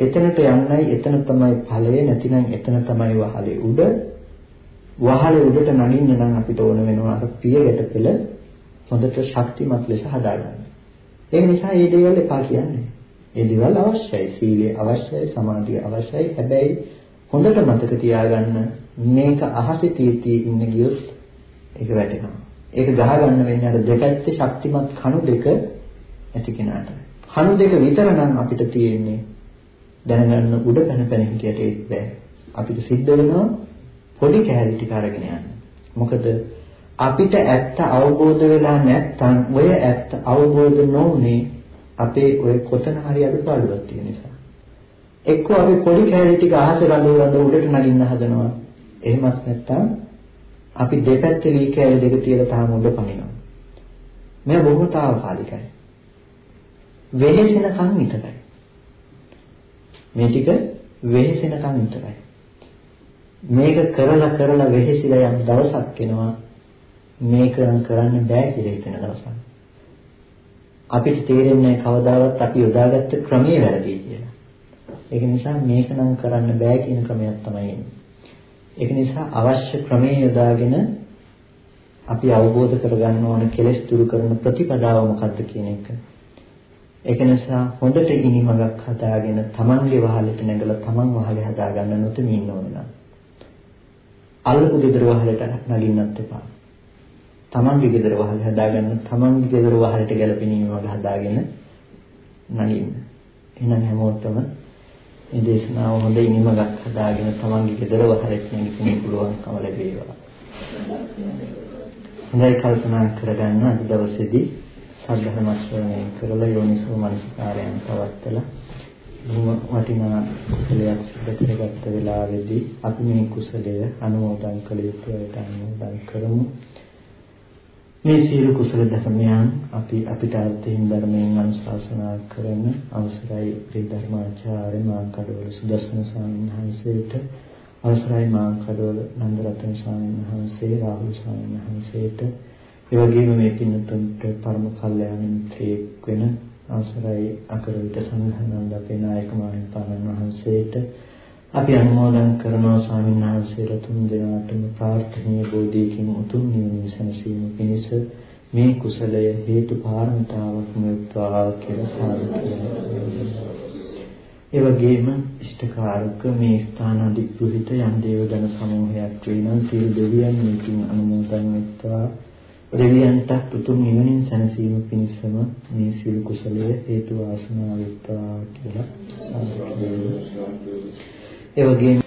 එතනට යන්නයි එතන තමයි ඵලය නැතිනම් එතන තමයි වහලේ උඩ වහලේ උඩට නගින්න නම් අපිට ඕන වෙනවා අර පියගැට පෙළ හොඳට ශක්තිමත් ලෙස හදාගන්න. ඒ නිසා මේ දේවල් එපා කියන්නේ. මේ දේවල් අවශ්‍යයි. සීලය අවශ්‍යයි, සමාධිය අවශ්‍යයි. හැබැයි හොඳට මතක තියාගන්න මේක අහසේ තීතී ඉන්න ගියොත් ඒක වැටෙනවා. ඒක ගහ ගන්න වෙන්නේ අර දෙපැත්තේ ශක්තිමත් කණු දෙක ඇති කෙනාට. කණු දෙක විතර නම් අපිට තියෙන්නේ දැනගන්න උඩ පැන පැන හිටියට ඒක බෑ. අපිට සිද්ධ වෙනවා පොඩි කැලරි ටික අරගෙන යන්න. මොකද අපිට ඇත්ත අවබෝධ වෙලා නැත්නම් ඔය ඇත්ත අවබෝධ නොවුනේ අපේ ඔය කොතන හරි අඩුපාඩුවක් තියෙන නිසා. එක්කෝ අපි පොඩි කැලරි ටික අහසේ රඳව රඳව උඩට නගින්න හදනවා. එහෙමත් නැත්නම් අපි දෙපැත්තේ ලී කැලරි දෙක තියලා තාම උඩ පනිනවා. මේ බොහෝ తాවකාලිකයි. වෙහෙසෙනකන් විතරයි. මේ ටික වෙහෙසෙනකන් විතරයි. මේක කරලා කරලා වෙහෙසිලා යන දවසක් එනවා මේක කරන්න බෑ කියලා හිතන දවසක්. අපිට තේරෙන්නේ කවදාවත් අපි යොදාගත්ත ක්‍රමයේ වැරදි කියලා. ඒක නිසා මේක නම් කරන්න බෑ කියන ක්‍රමයක් තමයි එන්නේ. ඒක නිසා අවශ්‍ය ක්‍රමයේ යොදාගෙන අපි අවබෝධ කරගන්න ඕන කෙලෙස් දුරු කරන ප්‍රතිපදාව මොකක්ද කියන එක. ඒක නිසා හොඳට ඉනිමගක් හදාගෙන තමන්ගේ වහලට නැගලා තමන් වහලේ හදාගන්න නොතෙම ඉන්න ඕන නම්. අල්ලපු ගෙදර වහලට නගින්නත් එපා. තමන්ගේ ගෙදර වහලේ හදාගන්න තමන්ගේ ගෙදර වහලට ගැලපෙනීම වල හදාගෙන නගින්න. එහෙනම් හැමෝටම මේ දේශනාව හොඳ ඉනිමගක් හදාගෙන තමන්ගේ ගෙදර වහලට නැගිටින්න පුළුවන්කම ලැබේවා. හොඳයි කල්පනා කරගන්න අද දවසේදී සද්ධර්ම ශ්‍රවණය කරලා යෝනිසෝ මනසිකාරයන් පවත්තලා බොහොම වටිනා කුසලයක් සිදු කරගත්ත වෙලාවේදී අපි මේ කුසලය අනුමෝදන් කළ යුතුයට අනුමෝදන් කරමු. මේ සීල කුසල ධර්මයන් අපි අපිට අර්ථයෙන් ධර්මයෙන් අනුශාසනා කරන අවසරයි ප්‍රේ ධර්මාචාර්ය මාංකඩවල සුදස්සන ස්වාමීන් වහන්සේට. අවසරයි මාංකඩවල නන්දරත්න ස්වාමීන් වහන්සේ රාහුල ස්වාමීන් වහන්සේට. ඒ වගේම මේ පින්නතුන්ට පරම කල්යාණ මිත්‍රයෙක් වෙන අවසරයි අකරවිට සංඝනන්ද අපේ නායක මාහිමිපාණන් වහන්සේට. අපි අනුමෝදන් කරනවා ස්වාමීන් වහන්සේලා තුන් දෙනාටම ප්‍රාර්ථනීය බෝධියකින් උතුම් නිවන සැනසීම පිණිස මේ කුසලය හේතු පාරමිතාවක් මෙත්වා කියලා සාදුකියනවා. ඒ වගේම ඉෂ්ඨකාරක මේ ස්ථාන අධිග්‍රහිත යම් දේවදන සමූහයක් වෙනන් සීල් දෙවියන් මේකින් අනුමෝදන් වෙත්වා දෙවියන්ට උතුම් නිවනින් සැනසීම පිණිසම මේ සියලු කුසලය හේතු වාසනා වෙත්වා කියලා සාදුකියනවා. ඒ වගේම